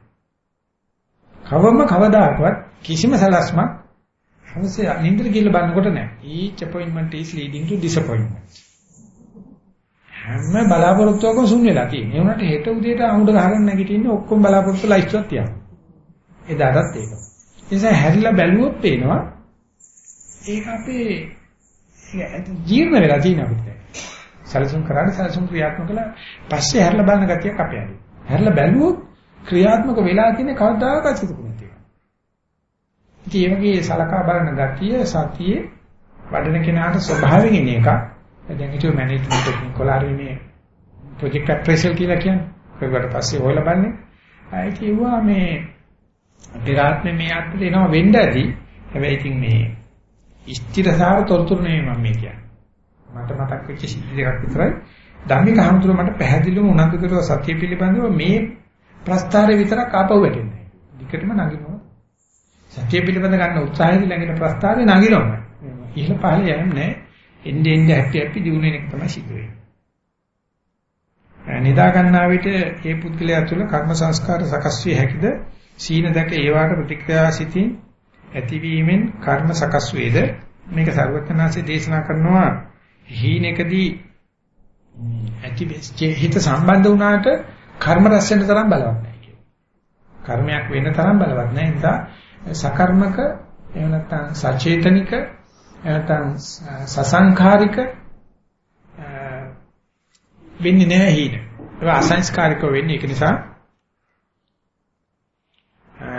[SPEAKER 1] කවම කවදාකවත් කිසිම සැලැස්මක් හවසේ නින්දට ගිහලා බලනකොට නැහැ. each appointment is leading to disappointment. හැම බලාපොරොත්තුවකම සුන් වෙලා තියෙනවා. ඒ වුණාට හෙට උදේට අමුඩ ගහගෙන නැගිටින්නේ ඔක්කොම බලාපොරොත්තු ලයිස්ට්වත් තියනවා. එදාටත් ඒක. ඒ නිසා හැරිලා බැලුවොත් පේනවා ඒක අපේ ජීර්ණ වෙලා තියෙන අපිට. සැලසුම් කරාට සැලසුම් ක්‍රියාත්මක කළා පස්සේ හැරලා බලන ගතියක් අපේ ඇති. හැරලා බැලුවොත් ක්‍රියාත්මක වෙලා තියෙන කවදාකවත් හිතපු නැති එක. ඉතින් මේ වගේ සලකා බලන ගතිය සතියේ වඩන කෙනාට ස්වභාවයෙන් එන එකක්. දැන් හිතුව මැනේජ්මන්ට් ටෙක්නික් වල හරි මේ ප්‍රොජෙක්ට් අප්‍රේසල් කියලා කියන්නේ. ඒකට පස්සේ හොයලා බලන්නේ. ආයි කිව්වා මේ පෙරාත්මේ මේ අත්දැක එනවා වෙන්න ඇති. හැබැයි ඉතින් මේ ස්ථිරසාර තොරතුරු නෙමෙයි මම මේ කියන්නේ. මට මතක් වෙච්ච සිද්ධි දෙකක් විතරයි. ධම්මික හඳුර මට පැහැදිලිවම උනන්දු කරව සත්‍ය පිළිබඳව මේ ප්‍රස්තාරේ විතරක් ආපහු වැටෙන්නේ. විකටම නගිනවා. සත්‍ය පිළිබඳ ගන්න උත්සාහයෙන් ළඟින ප්‍රස්තාරේ නගිනවා. ඉහළ පහළ යන්නේ එන්නේ එන්නේ හැපි හැපි දිනුනෙන එක තමයි සිද්ධ වෙන්නේ. නිදා ගන්නා විට ඒ පුද්ගලයා තුළ කර්ම සංස්කාර සකස් විය හැකිද? සීන දැක ඒවාට ප්‍රතික්‍රියා සිටින් ඇතිවීමෙන් කර්ම සකස් වේද? මේක සර්වඥාන්සේ දේශනා කරනවා හීනෙකදී ඇති හිත සම්බන්ධ වුණාට කර්ම රැස් වෙන තරම් බලවත් නැහැ කියනවා. කර්මයක් වෙන තරම් බලවත් නැහැ. ඒ නිසා සකර්මක එහෙම නැත්නම් සචේතනික එහෙම නැත්නම් සසංඛාරික වෙන්නේ නැහැ හීන. ඒක අසංස්කාරික වෙන්නේ ඒක නිසා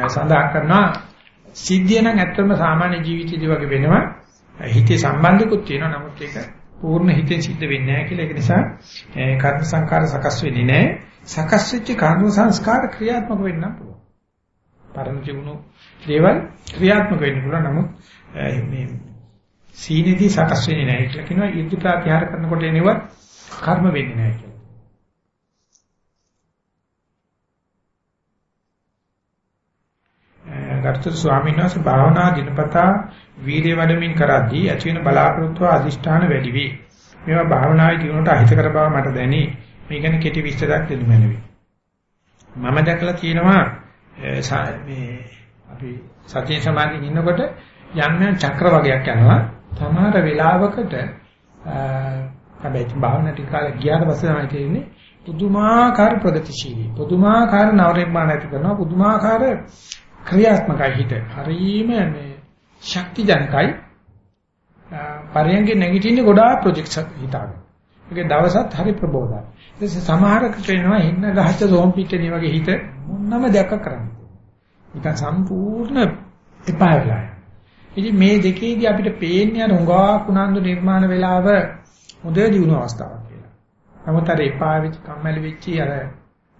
[SPEAKER 1] සඳහන් කරනවා සිද්ධිය නම් ඇත්තම සාමාන්‍ය ජීවිතයේදී වගේ වෙනවා. හිතේ සම්බන්ධකුත් තියෙනවා. නමුත් ඒක පූර්ණ හිතෙන් සිද්ධ වෙන්නේ නැහැ කියලා. ඒක නිසා කර්ම සංකාර සකස් වෙන්නේ නැහැ. සකස් වෙච්ච කර්ම සංස්කාර ක්‍රියාත්මක වෙන්න පුළුවන්. පරණ ජීවුණු දේවල් ක්‍රියාත්මක වෙන්න පුළුවන්. නමුත් මේ සීනේදී සකස් වෙන්නේ නැහැ කියලා කියනවා. ඉර්ධි ප්‍රත්‍යාර කරනකොට එනවා කර්ම වෙන්නේ නැහැ කියලා. ගරුතර ස්වාමීන් වහන්සේ භාවනා දිනපතා වීර්ය වඩමින් කරද්දී ඇති වෙන බලාපොරොත්තු අධිෂ්ඨාන වැඩි වේ. මේවා භාවනාවේ දිනුවට අහිතකර බව මට දැනේ. මේ ගැන කෙටි විස්තරයක් දෙන්න මැනවි. මම දැකලා තියෙනවා මේ අපි සතිය සමාධියෙන් ඉන්නකොට යම් යම් චක්‍ර වගේක් යනවා. සමහර වෙලාවකට හැබැයි භාවනා ටික කාලයක් ගියාට පස්සේ තමයි තේරෙන්නේ පුදුමාකාර ප්‍රගතිශීලී පුදුමාකාර නව නිර්මාණ ඇති කරනවා පුදුමාකාර ක්‍රියාත්මකයි හිත. හරීම මේ ශක්ති ජනකයි. පරියන්ගේ නැගිටින්නේ ගොඩාක් ප්‍රොජෙක්ට්ස් හිතාගෙන. ඒකේ දවසත් හරි ප්‍රබෝධයි. ඊට සමහරකට වෙනවා හින්න ගහච්ච සෝම් පිටේ වගේ හිත මොනම දෙයක් කරන්නේ. නිකන් සම්පූර්ණ එපා වෙලා. ඉතින් මේ දෙකේදී අපිට පේන්නේ අර හුඟා කුණන්දු නිර්මාණ වෙලාව හොඳ දියුණු අවස්ථාවක් කියලා. නමුත් අර එපා වෙච්ච කම්මැලි වෙච්ච අර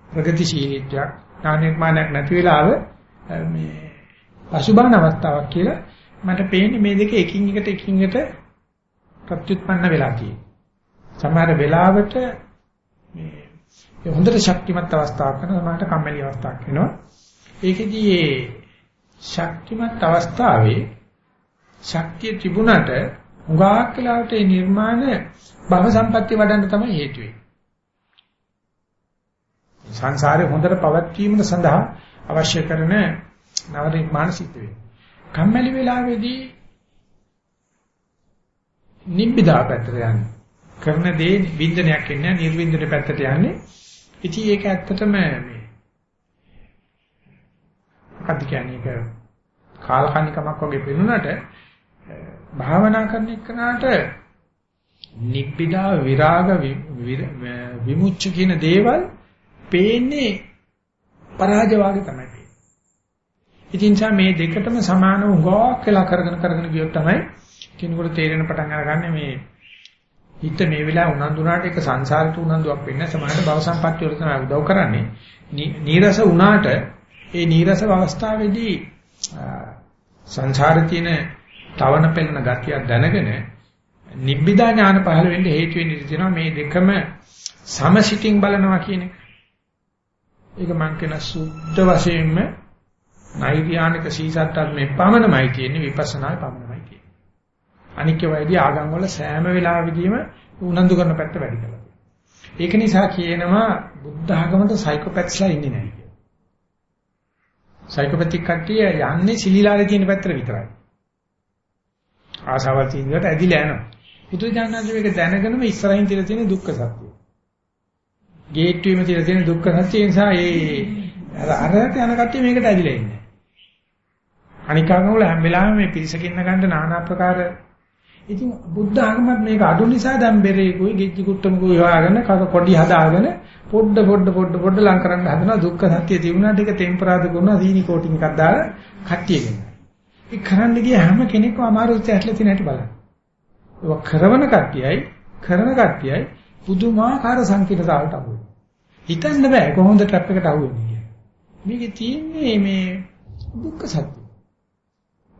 [SPEAKER 1] ප්‍රගතිශීලීත්වයක් නා නිර්මාණයක් නැති වෙලාව මේ පසුබාන අවස්ථාවක් කියලා මට පේන්නේ මේ දෙක එකින් එකට එකින් එකට ප්‍රත්‍යুৎපන්න වෙලා තියෙනවා. සමහර වෙලාවට මේ හොඳට ශක්තිමත් අවස්ථාවක් කරනවා සමහරට කම්මැලි අවස්ථාවක් වෙනවා. ඒකෙදී මේ ශක්තිමත් අවස්ථාවේ ශක්තිය තිබුණට උගාක් කාලවට ඒ නිර්මාණ භව සම්පත්‍ය වඩන්න තමයි හේතු වෙන්නේ. සංසාරේ හොඳට පවත්වීම සඳහා අවශ්‍ය කරන නව නිර්මාණ සිද්ධ වෙනවා. කම්මැලි වෙලාවේදී නිබ්බිදා පැත්තට යන්නේ. කරන දේ වින්දනයක් එන්නේ නිර්වින්දන පැත්තට යන්නේ. ඉතින් ඒක ඇත්තටම මේ මොකක්ද කියන්නේ ඒක කාලකන්නිකමක් වගේ පෙනුනට භාවනා කරන එක්කනට නිබ්බිදා විරාග විමුච්ච කියන දේවල් පේන්නේ පරාජය වාගේ තමයි පේන්නේ. ඉතින් සා මේ දෙකටම සමානව උගාවක් වෙලා කරගෙන කරගෙන ගියොත් තමයි කෙනෙකුට තේරෙන පටන් අරගන්නේ මේ හිත මේ වෙලාව උනන්දුනාට ඒක සංසාරිත උනන්දුවක් වෙන්නේ සමානට භව සම්පත්‍ය වල තමයි උදව් කරන්නේ. නීරස වුණාට ඒ නීරස අවස්ථාවේදී සංසාරේ තියෙන තවන පෙළන ගතිය දැනගෙන නිබ්බිදා ඥාන පහළ වෙන්න හේතු වෙන්නේ තියෙනවා මේ දෙකම සමසිතින් බලනවා කියන එක. ඒක මං කියන සුද්ධ වශයෙන්ම නෛර්යානික සීසත්තත් මේ පමණමයි තියෙන්නේ විපස්සනායි පමණමයි තියෙන්නේ. අනික්ක වයිදී ආගම් වල සෑම වෙලාවෙදීම උනන්දු කරන පැත්ත වැඩි කරලා ඒක නිසා කියනවා බුද්ධ ආගමට සයිකෝපැත්ස්ලා ඉන්නේ නැහැ කියලා. සයිකෝපැතික් කට්ටිය යන්නේ සිලිලාලේ තියෙන පැත්තට විතරයි. ආසාවල් තියෙනකට ඇදිලා යනවා. බුදුජානනාංශ මේක දැනගෙනම ඉස්සරහින් තියලා තියෙන දුක්ඛ සත්‍ය. ගේට්ටුවේම තියලා තියෙන දුක්ඛ සත්‍ය නිසා ඒ අර අරට යන කට්ටිය මේකට ඇදිලා ඉන්නේ. අනිකාගම වල හැම වෙලාවෙම මේ පිරිසකින්න ගන්න নানা ආකාර ඉතින් බුද්ධ ආගමත් මේක අඩු නිසා දැන් බෙරේකුයි ගෙජ්ජි කුට්ටමකුයි හොයාගෙන කක පොඩි හදාගෙන පොඩ පොඩ පොඩ පොඩ ලං කරන්න හදනවා දුක්ඛ සත්‍ය තිබුණාට ඒක ටෙම්පරාද කරනවා සීනි කෝටින් එකක් දාලා කට්ටියගෙන. ඒ කරන්න ගිය හැම කෙනෙක්ම අමාරුත් ඇట్లా තියෙන හැටි බලන්න. ඒක කරවන කට්ටියයි කරන කට්ටියයි පුදුමාකාර සංකීර්ණතාවකට අහු වෙනවා. හිතන්න බෑ කොහොමද ට්‍රැප් එකට අහු වෙන්නේ කියලා. මේකේ තියෙන්නේ මේ දුක්ඛ සත්‍ය.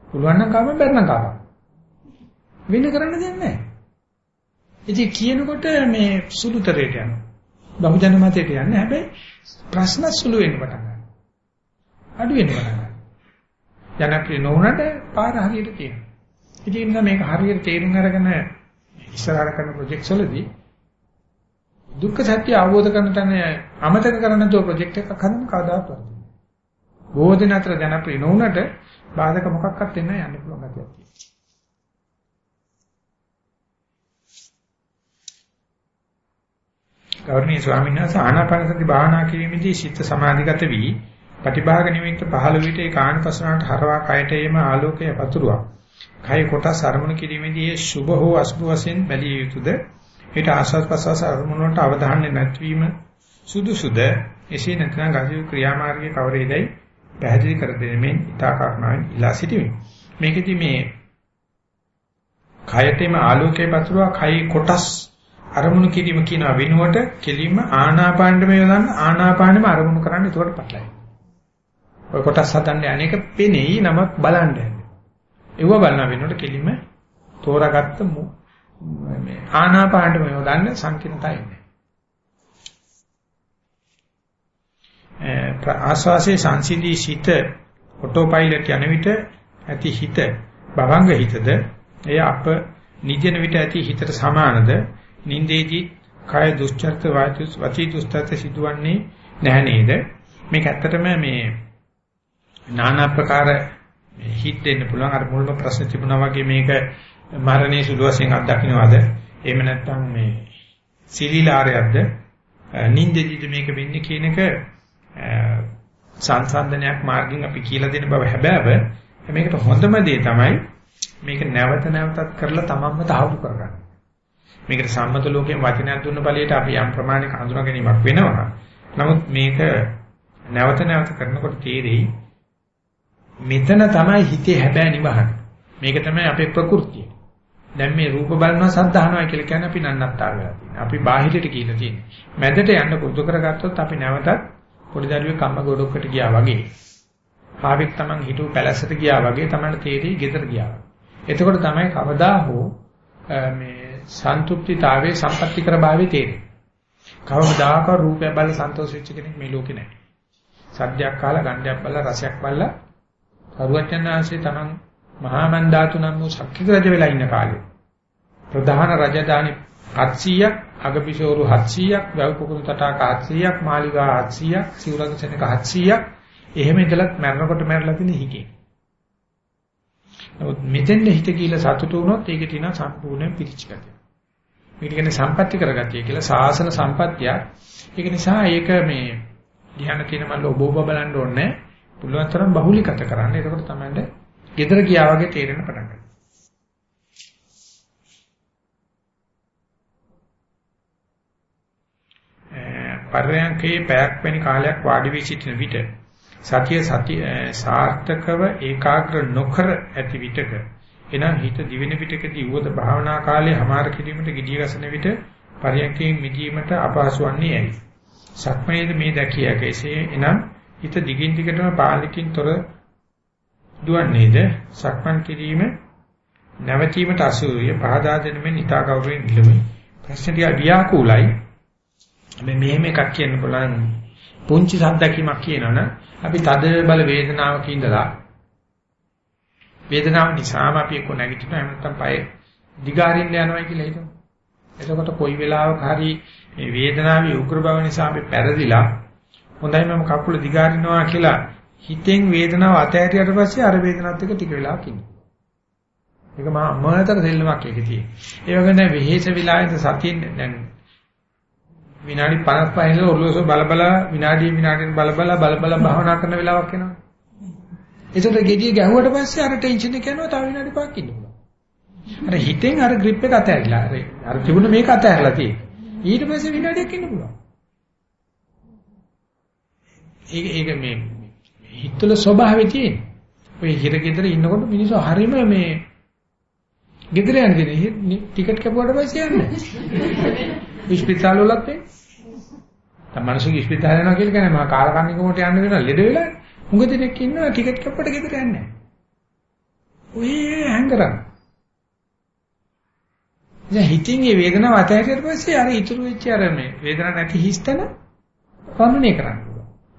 [SPEAKER 1] පුළුවන් නම් කාම බැරි නම් කාම. වෙන කරන්න දෙයක් නැහැ. ඉතින් කියනකොට මේ සුළුතරයට යනවා. බහුජන මතයට යන්නේ හැබැයි ප්‍රශ්න සුළු වෙන්න පටන් ගන්නවා. අඩු වෙන්න පටන් ගන්නවා. ජනප්‍රිය නොවුනට පාර හරියට තියෙනවා. ඉතින් මේක හරියට තේරුම් අරගෙන ඉස්සරහට කරන ප්‍රොජෙක්ට්ස් වලදී දුක්ඛ සත්‍ය අවබෝධ කරන තැන අමතක කරන තෝ ප්‍රොජෙක්ට් එකක් හදන්න කවදාවත් වරදිනවා. බොහෝ දින අතර ජනප්‍රිය නොවුනට බාධක මොකක්වත් වෙන්න යන්න පුළුවන් ගැතියක් තියෙනවා. ගෞරවනීය ස්වාමීන් වහන්සේ ආනාපානසති භාවනා කිරීමේදී සිත සමාධිගත වී ප්‍රතිභාග නිමිත්ත පහළ විට ඒ කාණපසනාවට හරවා කයට එීම ආලෝකය පතුරුවා. කය කොටස් අරමුණු කිරීමේදී සුභ හෝ අසුභ වශයෙන් බැලිය යුතුද? ඊට ආස්වාද ප්‍රසවාස අරමුණු වලට අවධානය නැතිවීම සුදුසුද? එසේ නැත්නම් ගතිය ක්‍රියාමාර්ගයේ කවරේදයි පැහැදිලි කර දෙමින් ඉතා කරුණාවෙන් ඉලා සිටිමි. මේකෙදි මේ කයතේම ආලෝකයේ පතුරවා කයි කොටස් අරමුණු කිරීම කියන වෙනුවට කෙලින්ම ආනාපානෙම යොදන්න ආනාපානෙම අරමුණු කරන්න ඒකට පටලයි. ඔය කොටස් හදන්න අනේක පෙනෙයි නමක් බලන්න යන්නේ. ඒව බලන වෙනුවට කෙලින්ම තෝරාගත්ත මේ ආනාපානෙම යොදන්න සංකීර්ණතාවය ඉන්නේ. ආස්වාසේ සංසිඳී සිට ඔටෝ පයිලට් යන විට ඇති හිත භවංග හිතද එය අප නිදින විට ඇති හිතට සමානද නින්දේදී කාය දුස්චර්ත වාචිස් වචී දුස්චර්ත සිදුවන්නේ නැහැ නේද මේක ඇත්තටම මේ নানা ප්‍රකාර හිත දෙන්න පුළුවන් අර මුල්ම ප්‍රශ්න තිබුණා වගේ මේක මරණේ සුළු වශයෙන් අත්දකින්නවද එහෙම නැත්නම් මේ සිලිලාරයක්ද නින්දේදී මේක වෙන්නේ කියන එක සංසන්දනයක් මාර්ගයෙන් අපි කියලා දෙන බව හැබෑව මේකට හොඳම දේ තමයි මේක නැවත නැවතත් කරලා තමන්ම තහවුරු කරගන්න. මේකට සම්මත ලෝකයෙන් වචනයක් දුන්න ඵලයට අපි යම් ප්‍රමාණයක හඳුනා ගැනීමක් වෙනවා. නමුත් මේක නැවත නැවත කරනකොට තේරෙයි මෙතන තමයි හිතේ හැබෑ නිවහන. මේක තමයි අපේ ප්‍රകൃතිය. දැන් මේ රූප බලනවා සද්ධානවා කියලා කියන්නේ අපි නන්නත්තර වෙලා තියෙනවා. අපි බාහිරට කියලා තියෙනවා. මැදට යන්න පුරුදු කරගත්තොත් අපි නැවතත් පොඩි දරුවෙක් අම්ම ගොඩක්කට ගියා වගේ ආවෙක් Taman හිටු පැලැස්සට ගියා වගේ තමයි තේරෙයි ගෙදර ගියා. එතකොට තමයි කවදා හෝ මේ සන්තුෂ්ටිතාවයේ සම්පත්‍ති කර භාවයේ තේරෙන්නේ. කවමදාක රූපය බල සන්තෝෂ වෙච්ච කෙනෙක් මේ ලෝකේ නැහැ. සද්දයක් කාලා ගන්ධයක් බලලා රසයක් බලලා සරුවචනාංශේ Taman මහා මන්දාතු නම් වූ ශක්තික රජ වෙලා ඉන්න කාලේ ප්‍රධාන රජධානි 700ක් අගපිෂෝරු 700ක් වැව් කුකුළු තටාක 700ක් මාලිගා 700ක් සිවුරක සෙනක 700ක් එහෙම ඉඳලත් මරනකොට මැරලා තියෙන හිකේ. නමුත් මෙතෙන් හිත කියලා සතුටු වුණොත් ඒක තියෙන සම්පූර්ණ පිරිච්ච ගතිය. මේක කියන්නේ සම්පatti කරගතිය කියලා සාසන සම්පත්තියක්. ඒක නිසා ඒක මේ ධ්‍යාන කියන මල්ල ඔබ ඔබ බලන්න ඕනේ. පුළුවන් තරම් බහුලීගත කරන්න. එතකොට තමයි ගෙදර ගියා වගේ තේරෙන පටන් ගන්නවා. පර්යංකේ පැයක් වැනි කාලයක් වාඩි වී සිටින විට සතිය සතිය සාර්ථකව ඒකාග්‍ර නොකර ඇති විටක එනම් හිත දිවෙන පිටකදී උවද භාවනා කාලයේ හමාර කිරීමට gediya ගසන විට පර්යංකයෙන් මිදීමට අපහසු වන්නේ ඇයි සක්මයේද මේ දැකිය හැකිසේ එනම් හිත දිගින් දිගටම පාලිකින් තොර දුවන්නේද? සක්මන් කිරීම නැවතීමට අසුරිය පහදා දෙන මෙන් ඊතා ගෞරවයෙන් ඉල්ලමි. ප්‍රශ්න ටික ව්‍යාකූලයි හැබැයි මෙහෙම එකක් කියන්න පුළුවන් පුංචි සද්දකීමක් කියනවනම් අපි තද බල වේදනාවක ඉඳලා වේදනාව නිසාම අපි එක්ක නැගිටිනවා. එහෙම නැත්නම් පය දිගාරින්න යනවා කියලා හිතමු. එතකොට කොයි වෙලාවක හරි මේ වේදනාවේ උග්‍ර බව නිසා අපි පෙරදිලා හොඳයි මම කකුල දිගාරිනවා කියලා හිතෙන් වේදනාව අතහැරියට පස්සේ අර වේදනාවත් එක්ක ටික වෙලාවක් ඉන්නවා. ඒක මහා අමතර දෙල්ලමක් ඒකේ තියෙන. ඒ වගේ දැන් විහෙස විලායත සතියෙන් දැන් විනාඩි 55 ඉඳලා ඔරලෝසුව බල බල විනාඩි විනාඩියෙන් බල බල බල බල භාවනා කරන වෙලාවක් එනවා. ඒකට gediy ගැහුවට පස්සේ අර ටෙන්ෂන් එක යනවා තව විනාඩි 5ක් ඉන්න පුළුවන්. අර හිතෙන් අර grip එක අතහැරිලා අර අර තිබුණ මේක අතහැරලා තියෙන්නේ. ඊට පස්සේ විනාඩියක් ඉන්න පුළුවන්. ඒක ඒක මේ හිතවල ස්වභාවය තියෙන්නේ. ඔය හිර ගෙදර ඉන්නකොට මිනිස්සු හරීම මේ ගෙදර යන්නේ ටිකට් කැපුවට පස්සේ යන්නේ. ඉස්පිතාල වලත් ඒ. දැන් මිනිස්සු ඉස්පිතාල යනවා කියලා කියන්නේ මම කාලකන්නිකමට යන්න වෙනවා ලෙඩ වෙලා. මුග දෙනෙක් ඉන්නවා ටිකට් කප්පට ගෙදර යන්නේ නැහැ. ඔය හැංගරන්. දැන් හිතින් මේ වේදනාව අතහැරියට පස්සේ අර ඉතුරු වෙච්ච අර මේ වේදනාවක් නැති හිස්තන වර්ණනය කරන්න පුළුවන්.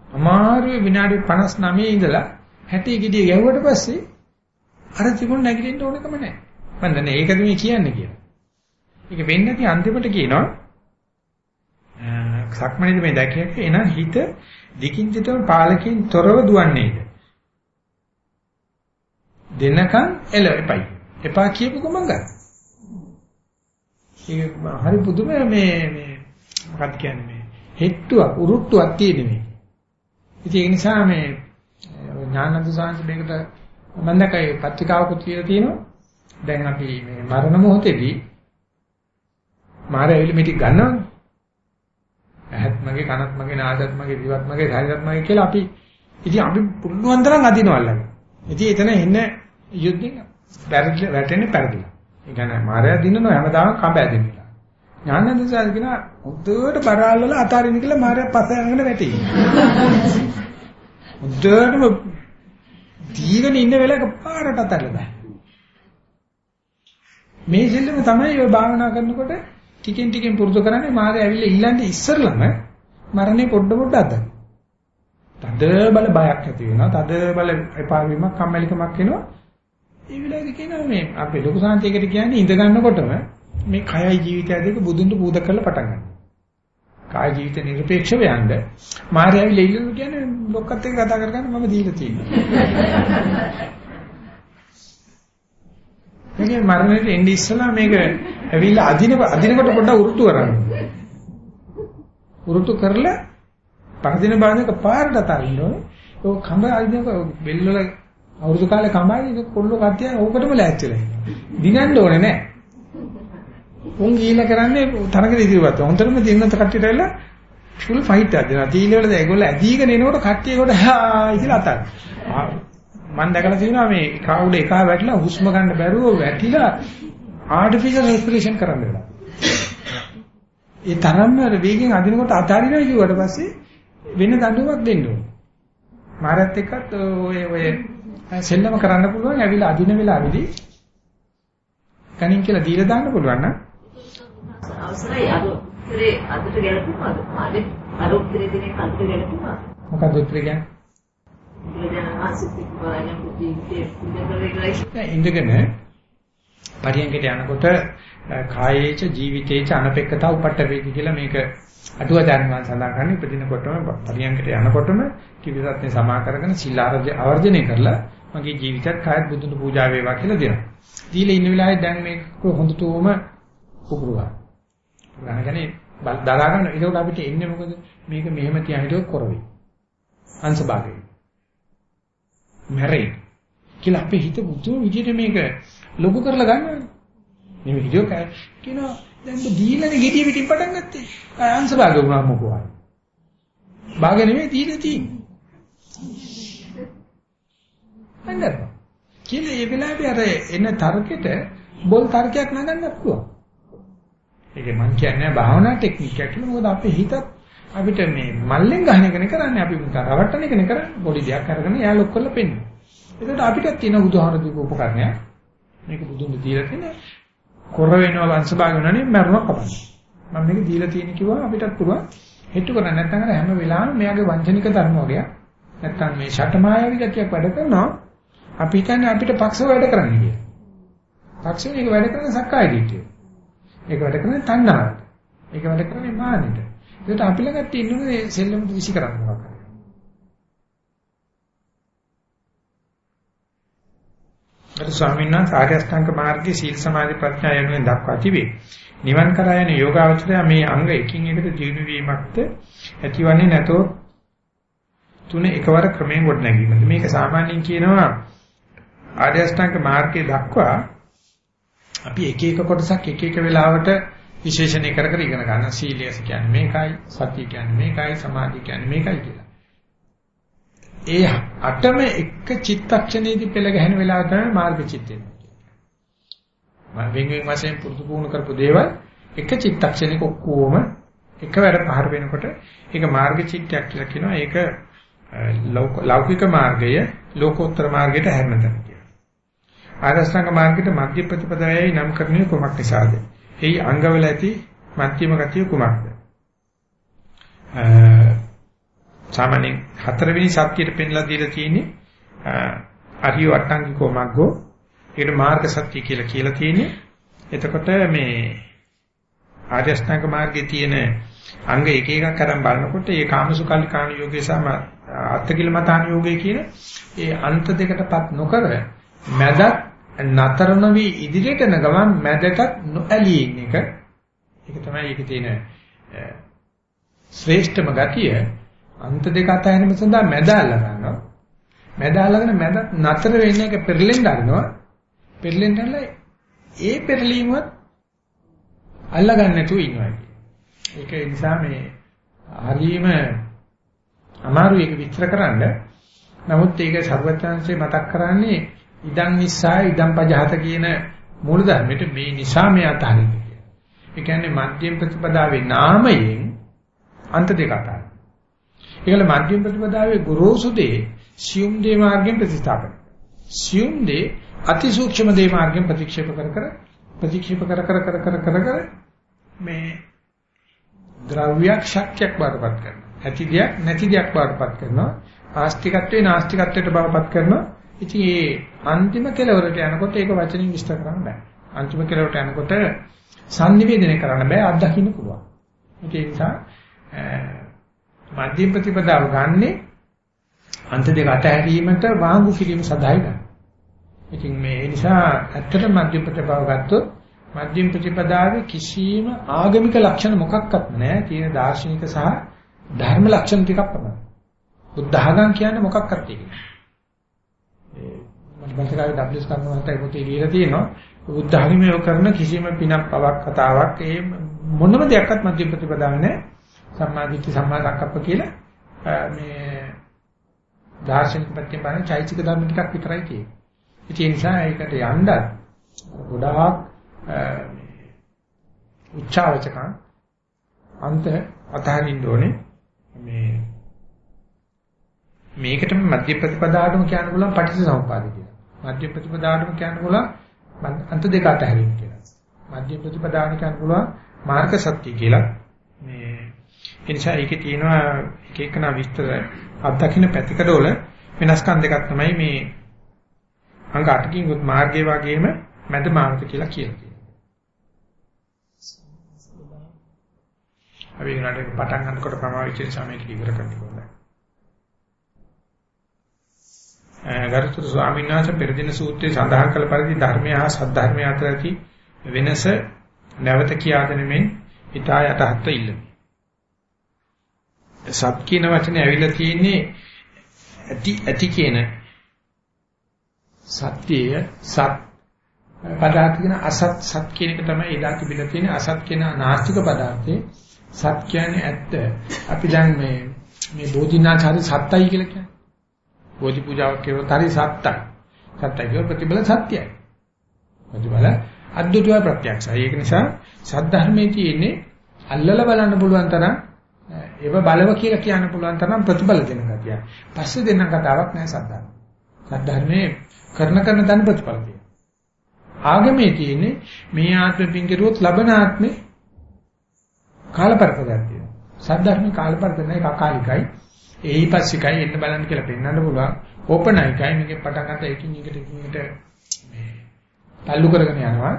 [SPEAKER 1] අමාරුවේ විනාඩි 59 ඉඳලා 60 ගෙඩිය ගැහුවට පස්සේ අර තිබුණ නැගිටින්න ඕනකම නැහැ. මම දන්නේ ඒකද මේ කියන්නේ කියලා. ඒක වෙන්නේ නැති අන්තිමට කියනවා සක්මණේද මේ දැකියක එන හිත දිකින් දිටම පාලකින් තොරව දුවන්නේද දෙනකන් එල එපයි එපා කියපු ගමන් ගන්න ඒක හරි පුදුම මේ මේ මොකක්ද කියන්නේ මේ හෙට්ටුවක් උරුට්ටුවක් තියෙන මේ ඉතින් ඒ නිසා මේ ඥානන්ත සාංශ මේකට මම දැක්කේ පත්‍රිකාවකුත් කියලා තියෙනවා දැන් අපි මේ මරණ මොහොතේදී මාරය ඇවිල්ලා මේ ටික ගන්නවනේ ඇහත් මගේ කනත් මගේ නාසත් මගේ දිවත් මගේ ශරීරත් මගේ කියලා අපි ඉතින් අපි පුළුවන් තරම් අදිනවල්ලා. ඉතින් එතන එන්න යුද්ධෙන් වැරදිලා වැටෙන්නේ පෙරදිලා. ඒ කියන්නේ මාර්යා දිනනවා හැමදාම කඹ ඇදෙනවා. ඥානන්ද සාද කියන උද්දේට බරාල් වල අතාරින්න කියලා මාර්යා පස්ස යනගෙන වැටි. උද්දේටම දීගෙන ඉන්න වෙලාවක පාරට අතල්ලා මේ දෙල්ලම තමයි ඔය භාවනා කරනකොට ටිකෙන් ටිකෙන් පුරුදු කරන්නේ මාගේ ඇවිල්ලා ඉල්ලන්නේ ඉස්සරළම මරණය පොඩ පොඩ අද. තද බල බයක් ඇති වෙනවා. තද බල එපා වීමක් කම්මැලිකමක් එනවා. ඒ විලාසෙ කියනවා මේ අපේ ලොකු සාන්තියකට කියන්නේ ඉඳ ගන්නකොටම මේ කයයි ජීවිතය දෙක බුදුන්ට පූජා කරලා පටන් ගන්නවා. කාය ජීවිත නිර්පේක්ෂව යන්න මාර්යාවි ලෙයිලු කියන්නේ ලොක්කත් එක්ක කතා කරගන්න මම දීලා තියෙනවා. මේකේ මරණයට එන්නේ ඉස්සලා මේක ඇවිල්ලා අදින අදිනකොට පොඩ්ඩක් උරුට්ටු කරන්න. උරුට්ටු කරලා පරදින බාධක පාරට තරින්න ඕනේ. ඔය කඹ අදිනක බෙල්ල වල අවුරුදු කාලේ කඹයි කොල්ල කට්ටිය ඕකටම ලෑස්තිලා ඉන්නවා. දිනන්න ඕනේ නැහැ. උන් ගිහිල්ලා කරන්නේ තරගෙ ඉදිරියට. හොන්තරම දිනන කට්ටියට ඇවිල්ලා ෆුල් ෆයිට් එකක් දෙනවා. තීල වල ඒගොල්ලෝ ඇදීගෙන එනකොට කට්ටිය කොට හා ඉතිලා අතක්. මම දැකලා තියෙනවා මේ කවුඩ එකහ වැටිලා හුස්ම ගන්න බැරුව වැටිලා ආටිෆිෂල් රෙස්පිරේෂන් කරන්න වෙලා. ඒ තරම්ම වේගෙන් අදිනකොට අතාරිනවා කිව්වට පස්සේ වෙන දඬුවමක් දෙන්න ඕනේ. මාරත් එක්කත් ඔය ඔය සෙල්ලම කරන්න පුළුවන් ඇවිල්ලා අදින වෙලාවේදී කණින් කියලා දීලා දාන්න පුළුවන් නම්
[SPEAKER 3] අවසරයි අර උත්තරේ අදට ගැලපුණාද? මාගේ අර උත්තරේ දෙන්නේ අදට ගැලපුණාද?
[SPEAKER 1] මොකක්ද උත්තරේ කියන්නේ? ඉඳගෙන පරියන්කට යනකොට කායේච ජීවිතේච අනපෙක්කතා උපට්ඨ වේදි කියලා මේක අටුවාචාර්යයන් සඳහන් කරන්නේ ප්‍රතිනකොටම පරියන්කට යනකොටම කිවිසත්නේ සමා කරගෙන සිල් ආවර්ජනය කරලා මගේ ජීවිතයත් කායත් බුදුන් පූජා වේවා කියලා දෙනවා. දීලා ඉන්න වෙලාවේ දැන් මේක හොඳටම උගුරුවා. ගණගනේ දරා ගන්න. ඒකට අපිට එන්නේ මොකද? මේක මෙහෙම තියා හිටියොත් කරවෙයි. අංශභාගය. මැරෙයි කියලා අපේ හිත බුදු විදිහට මේක ලොකු කරලා ගන්නවානේ. මේ වීඩියෝ කෑ කියනවා දැන් දීලානේ ගෙඩිය පිටින් පටන් ගත්තේ. අංශ භාග වුණා මොකෝ ආයි. භාග නෙමෙයි දීලා තියෙන්නේ. අnder. කියලා ඒ වෙලාවේ අර එන තර්කෙට බොල් තර්කයක් නගන්න පුළුවන්. ඒක මං කියන්නේ භාවනා ටෙක්නික් එකක් කියලා මොකද අපේ හිතත් අපිට මේ මල්ලෙන් ගහන එකනේ කරන්නේ අපි රවට්ටන එකනේ කරන්නේ පොඩි දෙයක් අරගෙන එයා ලොක් කරලා පෙන්නන. ඒකට අපිටත් තියෙන බුදුහාර දීප උපකරණයක්. මේක බුදුන් දීලා තියෙන කොර වෙනවා වංශ භාග වෙනවනේ මරණක් අපන්න. මම මේක දීලා තියෙන කිව්වා අපිටත් පුළුවන් හෙට්ටු කරන්න නැත්නම් අර හැම වෙලාවෙම මෙයාගේ වංචනික ධර්ම වගේ නැත්නම් මේ ෂටමායවි ගතියක් වැඩ කරනවා අපි හිතන්නේ අපිට පක්ෂව වැඩ කරන්න කියලා. පක්ෂව මේක වැඩ කරන සක්කාය දිට්ඨිය. ඒක වැඩ කරන්නේ තණ්හාවට. ඒක වැඩ කරන්නේ මානෙට. ඒකට අපි ළඟත් ඉන්නුනේ සෙල්ලමට විසි කරන්න මොකක් හරි. අර ස්වාමීන් වහන්සේ ආර්ය අෂ්ටාංග මාර්ගයේ සීල සමාධි ප්‍රඥා යනුවෙන් දක්වා තිබේ. නිවන් කරා යන යෝගාවචරය මේ අංග එකින් එකට දියුණු වීමක්ද ඇතිවන්නේ නැතෝ තුන එකවර ක්‍රමයෙන් ගොඩ නැගීමද මේක සාමාන්‍යයෙන් කියනවා ආර්ය අෂ්ටාංග මාර්ගයේ දක්වා අපි එක එක කොටසක් එක එක වෙලාවට විශේෂණය කර කර ඉගෙන ගන්න සීලය කියන්නේ මේකයි සතිය කියන්නේ මේකයි සමාධිය කියන්නේ මේකයි කියලා. ඒ අටම එක චිත්තක්ෂණයේදී පෙළ ගැහෙන වෙලාව තමයි මාර්ග චිත්තය. මම වෙන වෙන වශයෙන් පුරුදු පුහුණු කරපු දේවල් එක චිත්තක්ෂණයක ඔක්කොම එකවර පහර වෙනකොට ඒක මාර්ග චිත්තයක් කියලා කියනවා. ඒක ලෞකික මාර්ගය ලෝකෝත්තර මාර්ගයට හැරෙන තැන කියලා. ආරෂ්ඨාංග මාර්ගයට මධ්‍ය ප්‍රතිපදාවයි නම් කරන්නේ කොමක් නිසාද? එයි අංගවල ඇති මධ්‍යම ගතිය කුමක්ද? සාමාන්‍යයෙන් හතරවෙනි සත්‍යයට පෙන්ලා දීලා තියෙන්නේ අරිය වට්ටංගිකෝ මග්ගෝ ඒකට මාර්ග සත්‍ය කියලා කියලා තියෙන්නේ. එතකොට මේ අෂ්ටාංග මාර්ගයේ තියෙන අංග එක එකක් අරන් බලනකොට ඒ කාමසුකල්ලිකාණ යෝගයේ සම අත්තිකිලමතාන යෝගයේ කියන ඒ අන්ත දෙකටපත් නොකර මැදත් නතර නොවි ඉදිරියට යන ගමන් මැදට නොඇලී ඉන්න එක. ඒක තමයි ඒකේ තියෙන ශ්‍රේෂ්ඨම ගතිය. අන්ත දෙක අතරින්ම සඳහා මැද අල්ල ගන්නවා. මැද අල්ලගෙන මැද නතර වෙන්න එක පෙරලෙන්න ගන්නවා පෙරලෙන්න ඒ පෙරලීමවත් අල්ල ගන්න නැතුව ඉන්නවා ඒක නිසා මේ හරීම අමාරු ඒක විස්තර කරන්න. නමුත් ඒක සර්වඥාන්සේ මතක් කරන්නේ ඉදන් නිස්සාය ඉදන් පජහත කියන මූල ධර්මයට මේ නිසා මේ අතහරින්න කියලා. ඒ කියන්නේ මධ්‍යම ප්‍රතිපදාවේ නාමයෙන් අන්ත දෙක අතහරින්න. ඒකල මධ්‍යම ප්‍රතිපදාවේ ගුරුසු දේ සියුම් දේ මාර්ගයෙන් ප්‍රතිස්ථාපන. සියුම් දේ අතිසූක්ෂම දේ මාර්ගයෙන් ප්‍රතික්ෂේප කර කර ප්‍රතික්ෂේප කර කර කර කර කර කර මේ ද්‍රව්‍යයක් ශක්තියක් බාටපත් කරනවා. ඇති දෙයක් නැති දෙයක් බාටපත් කරනවා. ආස්තිකත්වේ නාස්තිකත්වයට බවපත් කරනවා. ඉතින් ඒ අන්තිම කෙලවරට යනකොට ඒක වචනින් විස්තර කරන්න බෑ. අන්තිම කෙලවරට යනකොට sannivedana කරන්න බෑ අත්දකින්න පුළුවන්. ඒ නිසා මධ්‍යම ප්‍රතිපදාව ගන්නේ අන්ත දෙක අතහැරීමට වාංගු කිරීම සඳහායි ගන්න. ඉතින් මේ නිසා ඇත්තට මධ්‍යම ප්‍රතිපදාව ගත්තොත් මධ්‍යම ප්‍රතිපදාවේ කිසිම ආගමික ලක්ෂණ මොකක්වත් නැහැ. තියෙන දාර්ශනික සහ ධර්ම ලක්ෂණ ටිකක් පමණයි. බුද්ධ ආගම් කියන්නේ මොකක්වත් තියෙන්නේ. මට බසකාවේ ඩබ්ලිව්ස් කර්මවන්තයි පොතේ ලියලා තියෙනවා. බුද්ධ ආගමේ කරන කිසිම පිනක් පවක් කතාවක් ඒ මොනම දෙයක්වත් මධ්‍යම ප්‍රතිපදාව නැහැ. සම්මාදිට්ඨි සම්මා සංකප්ප කියලා මේ දාර්ශනික පැත්තෙන් බලන චෛතසික ධර්ම ටිකක් විතරයි තියෙන්නේ. ඒ නිසා ඒකට යන්නත් ගොඩාක් උච්චාවචකම් අන්ත අතහරින්න ඕනේ මේ මේකටම මධ්‍ය ප්‍රතිපදාටම කියන්න පුළුවන් පටිච්චසමුප්පාද කියලා. මධ්‍ය ප්‍රතිපදාටම කියන්න පුළුවන් අන්ත දෙක අතහැරීම කියලා. මධ්‍ය ප්‍රතිපදාට කියන්න පුළුවන් මාර්ග සත්‍ය කියලා. මේ ඒ නිසා ඒකේ තියෙනවා එක එකන විස්තර අත්දකින්න පැතිකඩවල වෙනස්කම් දෙකක් තමයි මේ අංග 8කින් උත් මාර්ගයේ වගේම මැද මාර්ග කියලා කියලා අපි ඒකට පටන් ගන්නකොට ප්‍රමාවිච්ච සමයක ඉවර කරන්න ඕනේ. ගරුතර ස්වාමීන් වහන්සේ පෙර දින සූත්‍රයේ සඳහන් කළ පරිදි ධර්මය හා සද්ධර්මය අතර ඇති වෙනස නැවත කියා දෙනෙමින් ඊටා යටහත් ඉල්ලමි. සත් කියන වචනේ ඇවිල්ලා තියෙන්නේ ඇති ඇති කියන සත්‍යය සත් පදාර්ථ කියන අසත් සත් කියන එක තමයි එදා තිබිලා තියෙන්නේ අසත් කියන නාස්තික පදාර්ථේ සත් කියන්නේ ඇත්ත. අපි දැන් මේ මේ බෝධිනාචාරි සත්තයි කියලා කියන්නේ. බෝධි පූජාවක් කරනත් හරි සත්තයි. සත්තයි කියන ප්‍රතිබල සත්‍යයි. ප්‍රතිබල අද්දුටුව ප්‍රත්‍යක්ෂයි. ඒක නිසා සද්ධර්මයේ තියෙන්නේ අල්ලලා බලන්න පුළුවන් තරම් ඒව බලව කියලා කියන්න පුළුවන් තරම් ප්‍රතිබල දෙන ගතිය. පස්සේ දෙන්න කතාවක් නෑ සද්ධර්ම. සද්ධර්මයේ කරන කරන දන් ප්‍රතිඵල තියෙනවා. ආගමේ තියෙන්නේ මේ ආත්මෙ පිංගිරුවොත් ලබන ආත්මේ කාලපරපදයක් තියෙනවා. සද්ධර්මේ කාලපරපද නැහැ කකාලිකයි. ඒහිපස්සිකයි එන්න බලන්න කියලා පෙන්වන්න පුළුවන්. ඕපන් එකයි මේකේ පටන් ගන්න එකින් එකට එකින් එකට මේ තල්ලු කරගෙන යනවා.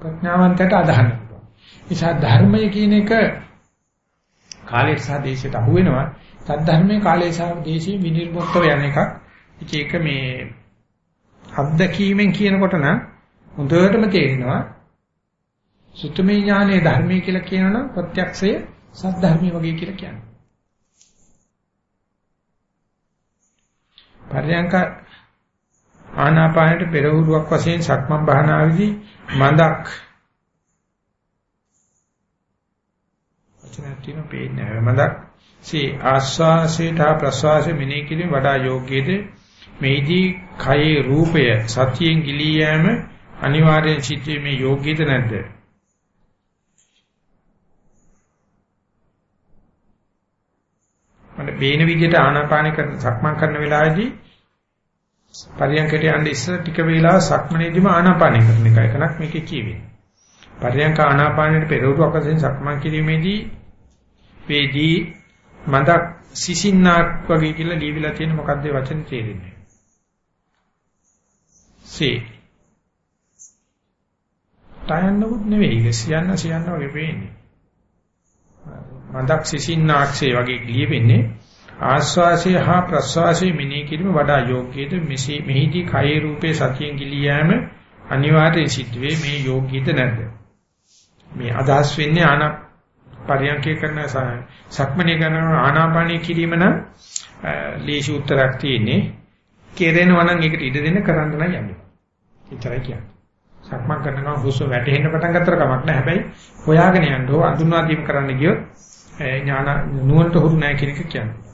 [SPEAKER 1] ප්‍රඥාවන්තයට අදහන්න පුළුවන්. නිසා ධර්මය කියන එක කාලයට සහ දේශයට අහු වෙනවා. සද්ධර්මයේ කාලය සහ දේශයේ විනිර්මුක්තව යන එකක්. ඒක මේ අත්දැකීමෙන් කියනකොට නම් හොඳටම තේරෙනවා සුත්තමේ ඥානයේ ධර්මයේ කියලා කියනවනම් ප්‍රත්‍යක්ෂය සද්ධර්මයේ වගේ කියලා කියනවා. පරයන්ක ආනාපානයට පෙරහුරුවක් වශයෙන් සක්මන් භාවනාවේදී මඳක් වචනයක් තියෙන පේන්නේ මඳක් සී ආස්වාසයට ප්‍රස්වාසය මෙනෙහි කිරීම වඩා යෝග්‍යද? මේදී කයේ රූපය සතියෙන් ගිලී යෑම අනිවාර්යෙන් සිටීමේ මේ යෝග්‍යද නැද්ද මට පේන විදිහට ආනාපාන කරන සක්මන් කරන වෙලාවේදී පරියන්කට යන්න ඉස්සර ටික වේලාවක් සක්මනේදීම ආනාපාන කරන එක එකක් මේකේ කියවෙන්නේ. පරියන්ක ආනාපානෙට පෙරවරු අකසෙන් සක්මන් කිරීමේදී වේදී මඳක් සිසින්නාක් වගේ කියලා ලියවිලා තියෙන මොකද්ද වචන තේරෙන්නේ. සේ තයන්නවත් නෙවෙයි ඒක සියන්න සියන්න වගේ පේන්නේ. මන්දක් සිසින්නාක්ෂේ වගේ ලියෙන්නේ ආස්වාසය හා ප්‍රස්වාසය මෙනෙහි කිරීම වඩා යෝග්‍යද මෙහි මෙහිදී කයේ රූපේ සතියෙන් ගිලී යෑම අනිවාර්යයෙන් සිද්ධ වේ මේ යෝග්‍යද නැද්ද මේ අදහස් වෙන්නේ ආන පරියන්කේ කරන සක්මනේ කරන ආනාපානය කිරීම නම් ලේසි උත්තරයක් තියෙන්නේ කෙරෙනවා නම් ඒකට ඉඩ දෙන්න කරන්න නම් යන්නේ. ඒතරයි කියන්නේ. සක්මන් කරනවා හුස්ම වැටෙන්න පටන් ගන්නතර කමක් නැහැ. හැබැයි හොයාගෙන යන්න ඕ අඳුන්වා දීම කරන්න ගියොත් ඥාන නුවණට හුරු නැහැ කියන එක කියන්නේ.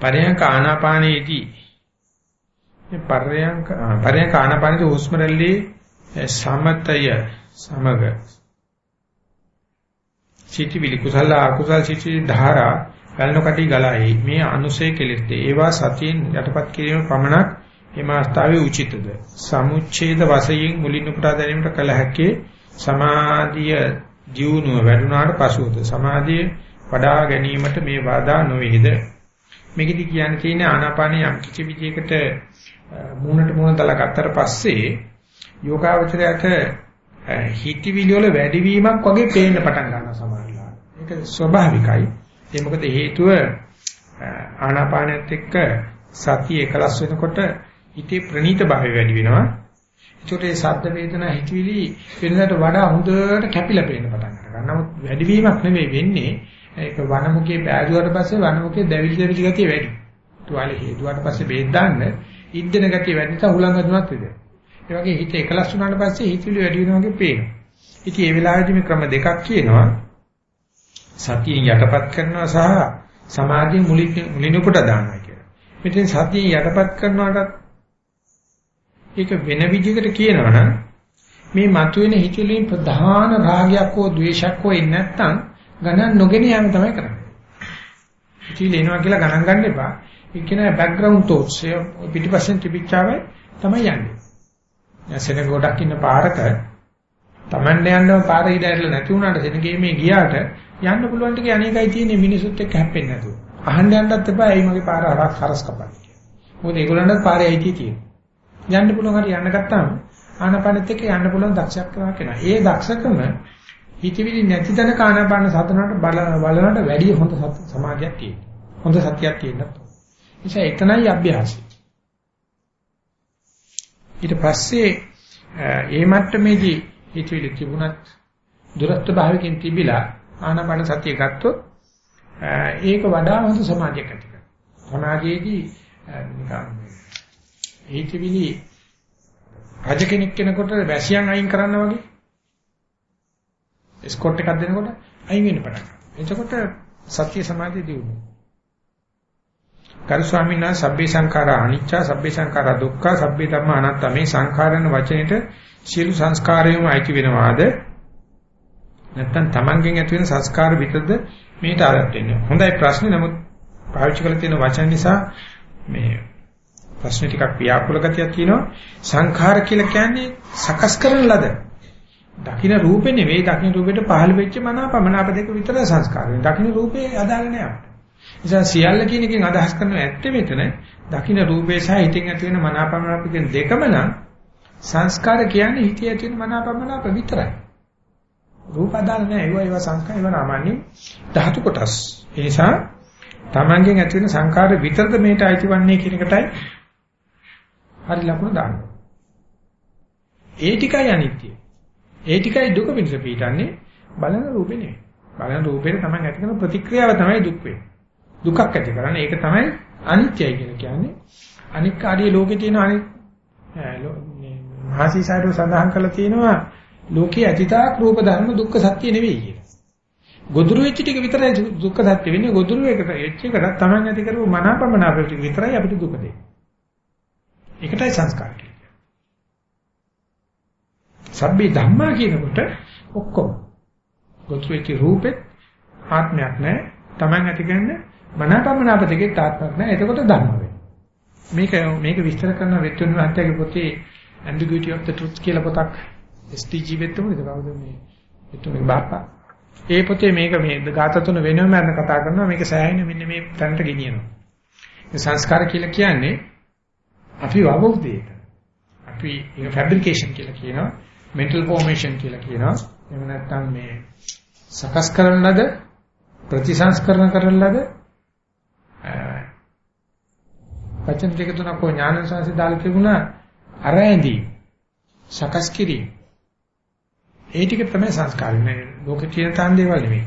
[SPEAKER 1] පරයන්ක ආනාපානයේදී මේ පර්යංක පර්යංක ආනාපානයේ හුස්ම රැල්ලේ සමතය සමග සිටිවිලි කුසල අකුසල සිටි ධාරා වැළඳ කටි ගලයි. මේ අනුසය කෙලෙත් ඒවා සතියෙන් යටපත් කිරීම පමණක් එම අවස්ථාවේ උචිතද? සමුච්ඡේද වශයෙන් මුලින් උපුටා ගැනීමට කල හැකි සමාධිය ජීවුණුව වැඩුණාට පසුද? සමාධිය වඩා ගැනීමට මේ බාධා නොවේද? මේකෙදි කියන්න තියෙන්නේ ආනාපානිය යම් කිසි විදියකට මූණට මූණ දාලා ගත්තට පස්සේ යෝගාවචරයට හිතවිලි වල වැඩිවීමක් වගේ පේන්න පටන් ගන්නවා සමහරවිට. ඒක ස්වභාවිකයි. ඒ මොකද හේතුව ආනාපානෙත් එක්ක සතිය එකලස් වෙනකොට හිතේ ප්‍රනීත භාවය වැඩි වෙනවා. ඒකට ඒ ශබ්ද වේදනා හිතවිලි වෙනකට වඩා හොඳට කැපිලා පේන්න පටන් ගන්නවා. නමුත් වැඩිවීමක් නෙවෙයි වෙන්නේ. ඒක වනමුකේ පෑදුවට පස්සේ වනමුකේ දැවිලි දැවිලි ගතිය වැඩි. තුවාලේ හේතුවට පස්සේ බේත් දාන්න ඉද්දෙන ගතිය වැඩි නිසා හුලං ගන්නවත් වෙද. ඒ වගේ හිත එකලස් වුණාට පස්සේ හිතවිලි වැඩි වෙනවා වගේ පේනවා. ඉතින් මේ වෙලාවේදී මේ ක්‍රම දෙකක් කියනවා. සතියෙන් යටපත් කරනවා සහ සමාධිය මුලින් මුලින් උපට දානවා කියලා. මෙතෙන් සතියෙන් යටපත් කරනවාට ඒක වෙන විදිහකට කියනවනම් මේ මතුවෙන හිතවිලින් ප්‍රධාන රාගයක් හෝ ද්වේෂයක් හෝ ඉන්නේ නැත්නම් ගණන් නොගෙන යෑම තමයි කරන්නේ. හිතවිලි එනවා කියලා ගණන් ගන්න එපා. ඒ කියන බෑග්ග්‍රවුන්ඩ් තෝට්ස් පිටිපස්සෙන් තිබිච්චාවයි තමයි යන්නේ. සෙනග ගොඩක් ඉන්න පාරක Tamande යන්නම පාර ඉඩ ඇරලා නැති වුණාට සෙනගේ මේ ගියාට යන්න පුළුවන් ටික අනේකයි තියෙන්නේ මිනිසුත් එක්ක හැප්පෙන්නේ නැතුව. අහන්න යන්නත් එපා ඇයි මගේ පාර හරස් හරස් කපන්නේ කියලා. මොකද ඒගොල්ලන්ට පාරේ අයිතිය තියෙනවා. යන්න පුළුවන් හරි යන්න ගත්තාම ආනපනෙත් එක්ක යන්න පුළුවන් දක්ෂයක් වෙනවා. ඒ දක්ෂකම හිතවිලි නැති තැන කානාපාන සතනට බලනට වැඩි හොඳ සමාධියක් තියෙනවා. හොඳ සතියක් තියෙනවා. නිසා එතනයි අභ්‍යාසය. ඊට පස්සේ ඒ මට්ටමේදී හිතවිලි තිබුණත් දුරස්ත භාවයෙන් තිබිලා ආනාපාන සතිය ගත්තොත් ඒක වඩා හොඳ සමාධියක් ඇති කරනවා. සමාධියේදී නිකන් හිතවිලි රජ කෙනෙක් කෙනකොට වැසියන් අයින් කරන්න වගේ ස්කොට් එකක් දෙනකොට අයින් වෙන්න පටන් ගන්නවා. එතකොට සත්‍ය සමාධිය දියුණුව. කරු ස්වාමීන් වහන්සේ සබ්බේ සංඛාරා අනිච්චා සබ්බේ සංඛාරා දුක්ඛා සබ්බේ ධම්මා අනාත්තා මේ සංඛාරන වචනෙට සියලු සංස්කාරයම අයිති වෙනවාද? නැත්නම් Tamanගෙන් ඇති වෙන සංස්කාර විතරද මේට ආරත් වෙන්නේ? හොඳයි ප්‍රශ්නේ. නමුත් පාවිච්චි කරලා තියෙන වචන නිසා මේ ප්‍රශ්න ටිකක් ව්‍යාකූල ගතියක් තියෙනවා. සංඛාර කියලා කියන්නේ සකස් කරන ලද දකින්න රූපේ නෙවෙයි දකින්න රූපෙට පහළ වෙච්ච මනාපමනාප දෙක විතර සංස්කාරය දකින්න රූපේ අදාළ නෑ නිසා සියල්ල කියන එකෙන් අදහස් කරනවා ඇත්තේ මෙතන දකින්න රූපේ සහ හිතෙන් ඇති වෙන මනාපමනාප කියන දෙකම නම් සංස්කාර කියන්නේ හිතේ ඇති වෙන මනාපමනාප විතරයි. රූප අදාළ නෑ ඒවා ඒවා සංස්කාර ඒවා නාමන්නේ ධාතු කොටස්. ඒ නිසා තමන්ගෙන් ඇති වෙන සංකාර විතරද මේට අයිතිවන්නේ කියන එකටයි හරි ලකුණ දාන්න. ඒ ටිකයි අනිත්‍ය. ඒ ටිකයි දුක පිණිස පිටන්නේ බලන රූපේ නෙවෙයි. බලන රූපේ තමන් ඇති කරන ප්‍රතික්‍රියාව තමයි දුක් වෙන්නේ. දුකක් ඇති කරන්නේ. ඒක තමයි අනිත්‍යයි කියලා කියන්නේ. අනික් කාර්ය ලෝකේ තියෙන අනිත් මහසීසාරෝ සඳහන් කරලා තියෙනවා ලෝකයේ අතීතාක් රූප ධර්ම දුක්ඛ සත්‍ය නෙවෙයි කියලා. ගොදුරු වෙච්ච ටික විතරයි දුක්ඛ සත්‍ය වෙන්නේ. ගොදුරු එකට වෙච්ච එකට Taman ඇති කරපු මනාපමනාප ටික විතරයි අපිට දුක දෙන්නේ. ඒකටයි සංස්කාර කියන්නේ. සබ්බේ ධම්මා කියනකොට ඔක්කොම ගොදුරු වෙච්ච රූපෙත් ආත්මයක් නැහැ. Taman ඇති කරන්නේ මනාපමනාප දෙකේ තාත්මක් නැහැ. එතකොට ධර්ම වෙනවා. මේක මේක විස්තර කරන වෙත්තුන් මහත්තයාගේ පොතේ ambiguity of the truth කියලා පොතක් STG වෙත්තුමද කවුද මේ වෙත්තුමේ බාප්පා. ඒ පොතේ මේක මේ ගාත තුන වෙනම යන කතා කරනවා මේක සෑහෙන මෙන්න මේ තැනට ගෙනියනවා. මේ සංස්කාර කියලා කියන්නේ අපි වබුද්දේට. අපි ඒක ෆැබ්‍රිකේෂන් කියලා කියනවා. Mental formation කියලා කියනවා. එහෙම නැත්නම් මේ සකස් කරන ලද ප්‍රතිසංස්කරණ කරන ලද වචන දෙක තුනක් කො ඥාන සංසි දාලා තිබුණා. අරැඳි සකස් කිරීම. ඒ ටික තමයි සංස්කාර. නේ ලෝකේ තියෙන තාන් දේවල් නෙමෙයි.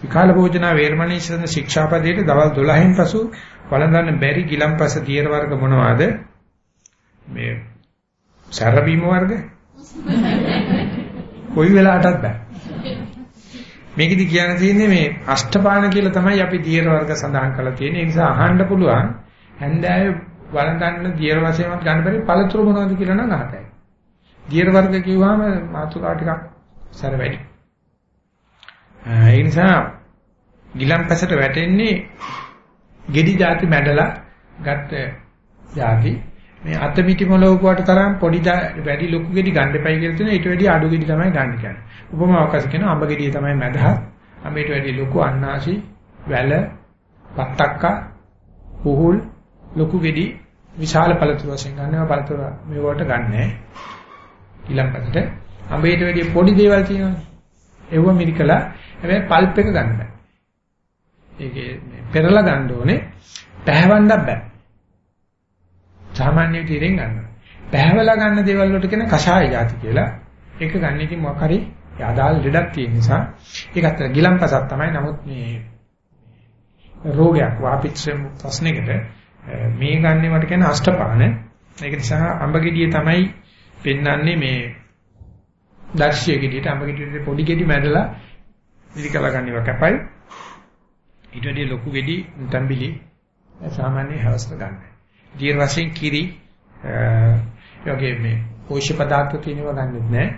[SPEAKER 1] විකාල භෝජනා වේරමණී සඳ ශික්ෂාපදයට දවල් 12න් පසු වළඳන්න බැරි ගිලම්පස තියර වර්ග මොනවාද මේ සැරබීම වර්ග කොයි වෙලාවටත් බෑ මේකෙදි කියන්න තියෙන්නේ මේ අෂ්ටපාන කියලා තමයි අපි දියර වර්ග සඳහන් කරලා තියෙන්නේ. ඒ නිසා අහන්න පුළුවන් හැන්දෑවේ වළඳන්න දියර වශයෙන්වත් ගන්න බැරි පළතුරු මොනවද කියලා නම් අහතයි. දියර වර්ග කිව්වම මාතුකා ටිකක් සැර වැඩි. ඒ නිසා ගිලම්පසට වැටෙන්නේ ගෙඩි જાති මැඩලා ගත්ත જાති මේ අතමිටි මොලවකට තරම් පොඩි වැඩි ලොකු ගෙඩි ගන්න එපයි කියලා තියෙනවා ඊට වැඩි අඩු ගෙඩි තමයි ගන්න කියන්නේ. උපමාවකස් කියන අඹ ගෙඩිය තමයි මැදහත්. අඹේට වැඩි ලොකු අන්නාසි, වැල, පත්තක්ක, පුහුල් ලොකු ගෙඩි විශාල පළතුරු වශයෙන් ගන්නවා පළතුරු මේවට ගන්නෑ. ඊළඟට අඹේට වැඩි පොඩි දේවල් තියෙනවානේ. ඒව මිරිකලා හැබැයි පල්ප් එක ගන්න බෑ. ඒකේ පෙරලා ගන්න ඕනේ. පැහැවන්නත් බෑ. සාමාන්‍ය විදිහෙන් ගන්නවා. පැහැවලා ගන්න දේවල් වලට කියන කෂාය જાති කියලා. ඒක ගන්න ඉතින් මොකක් හරි අදාළ ලෙඩක් තියෙන නිසා ඒකත් ගිලම්පසක් තමයි. නමුත් මේ රෝගයක් වාපිච්ච ප්‍රශ්නයකට මේ ගන්නේ වට කියන අෂ්ටපාන. ඒක නිසා අඹගෙඩිය තමයි පෙන්වන්නේ මේ දර්ශිය ගෙඩියට අඹගෙඩියට පොඩි ගෙඩි මැදලා ඉලිකලා ගන්නව කැපයි. ඊට වඩා ලොකු ගෙඩි තම්බිලි සාමාන්‍ය හවස්ත ගන්න. දියර වශයෙන් කිරි යෝගේ මේ පෝෂ්‍ය පදාර්ථ තියෙනවා ගන්නෙත් නෑ.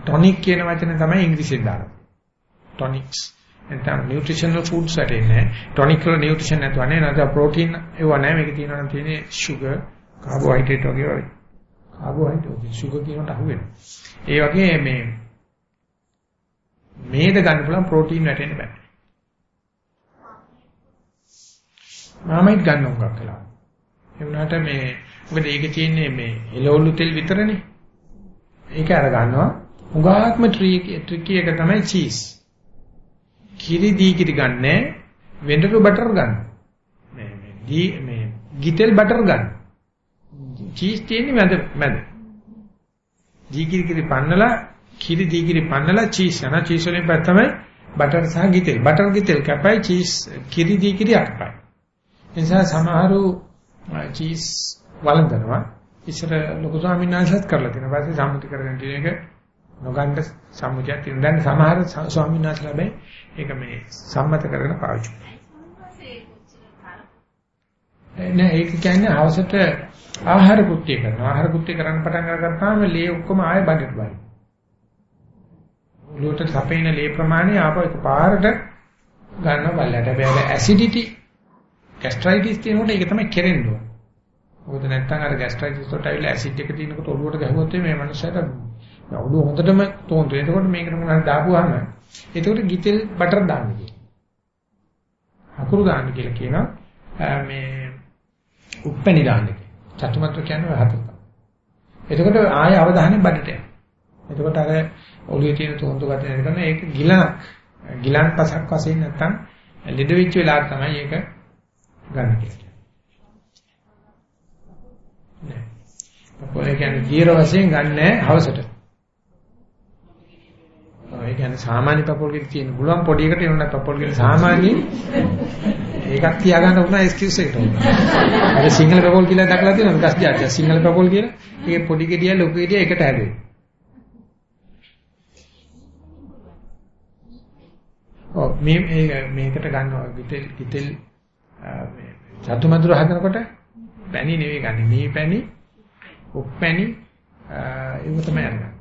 [SPEAKER 1] ටොනික් කියන වචනේ තමයි ඉංග්‍රීසියෙන් දාන්නේ. ටොනික්ස් නැත්නම් නියුට්‍රිෂනල් ෆුඩ්ස් වලින්නේ ටොනික් වල නියුට්‍රිෂන් නැතුව නේ නැත්නම් ප්‍රෝටීන් ඒව නැහැ මේක තියෙනවා නම් තියෙන්නේ sugar කාබෝහයිඩ්‍රේට් වගේ වගේ. Carbohydrate sugar කියනට අහුවෙනවා. ඒ වගේ මේ මේද ගන්න පුළුවන් ප්‍රෝටීන් වැටෙන්න බෑ. මාමයිත් ගන්න උගක් කළා. ඒ වුණාට මේ මොකද ඒකේ තියෙන්නේ මේ එළවලු තෙල් විතරනේ. ඒක අර ගන්නවා. උගාත්ම ට්‍රිකි එක තමයි චීස්. කිරි දී කිරි ගන්නෑ වෙඬරු බටර් ගන්න. මේ මේ දී මේ ගිතෙල් බටර් ගන්න. චීස් තියෙන්නේ මැද මැද. දී කිරි කිරි පන්නලා කිරි දී කිරි පන්නලා චීස් යන චීස් වලින් පස්ස තමයි බටර් සහ ගිතෙල්. බටර් ගිතෙල් කැපයි චීස් කිරි දී කිරි අක්පයි. නිසා සමහරු චීස් වළඳනවා. ඉස්සර ලොකු ස්වාමීන් වහන්සේත් කරලා තියෙනවා. ඊපස්සේ සම්මුති කරගෙන තියෙන එක නොගන්න සම්මුතියක් තියෙනවා. දැන් සමහර ස්වාමීන් වහන්සේලා බෑ ඒක මේ සම්මත කරගෙන පාවිච්චි කරනවා. ඒක කියන්නේ අවසට ආහාර කුට්ටිය කරනවා. ආහාර කුට්ටිය කරන්න පටන් අරගත්තාම ලේ ඔක්කොම ආයෙ බඩට බයි. ඔලුවට සපේන ලේ ප්‍රමාණය ආපහු එකපාරට ගන්න බල්ලට. හැබැයි ඇසිඩිටි ગેස්ට්‍රයිටිස් තියෙනකොට ඒක තමයි කෙරෙන්න ඕන. මොකද නැත්නම් අර ગેස්ට්‍රයිටිස් වලට ඇවිල්ලා ඇසිඩ් එක තියෙනකොට ඔලුවට ගැහුවොත් මේ මනුස්සයාට ඔලුව හොඳටම තෝන්තු. එතකොට මේකට මොනවද දාපුවාම එතකොට ගිතෙල් බටර් දාන්න කියනවා. අකුරු දාන්න කියලා කියනවා. මේ උප්පැණි දාන්න කියනවා. චතුමත්‍ර කියන්නේ හතර තමයි. එතකොට ආය අවධානය බඩට යනවා. එතකොට අර ඔළුවේ තියෙන තෝන්තු ගතිය නැති කරන ඒක ගිලනක්. ගිලන් පසක් වශයෙන් නැත්තම් ලෙඩ වෙච්ච වෙලාවට තමයි ඒක ගන්න කියලා. නෑ. අපෝ ඒ කියන්නේ ජීර වශයෙන් ගන්නෑ හවසට. ඒ කියන්නේ සාමාන්‍ය පපෝල් ගෙඩි තියෙන පුළුවන් පොඩි එකට එන්න පපෝල් ගෙඩි සාමාන්‍ය ඒකක් තියාගන්න උනා එක්ස්කියුස් එකට උනා. අර සිංහල පපෝල් කියලා දක්ලා තියෙනවා ගස් જાතිය. සිංහල පපෝල් කියලා. ඒක පොඩි ගෙඩිය ලොකු ගෙඩිය එකට හැදෙන්නේ. ඔව් මේ මේකට ගන්නවා ගිතෙල් ගිතෙල් මේ චතුමදුර හදනකොට පැණි නෙවෙයි ගන්නේ. මේ පැණි, උප්පැණි ඒක තමයි අරගන්නේ.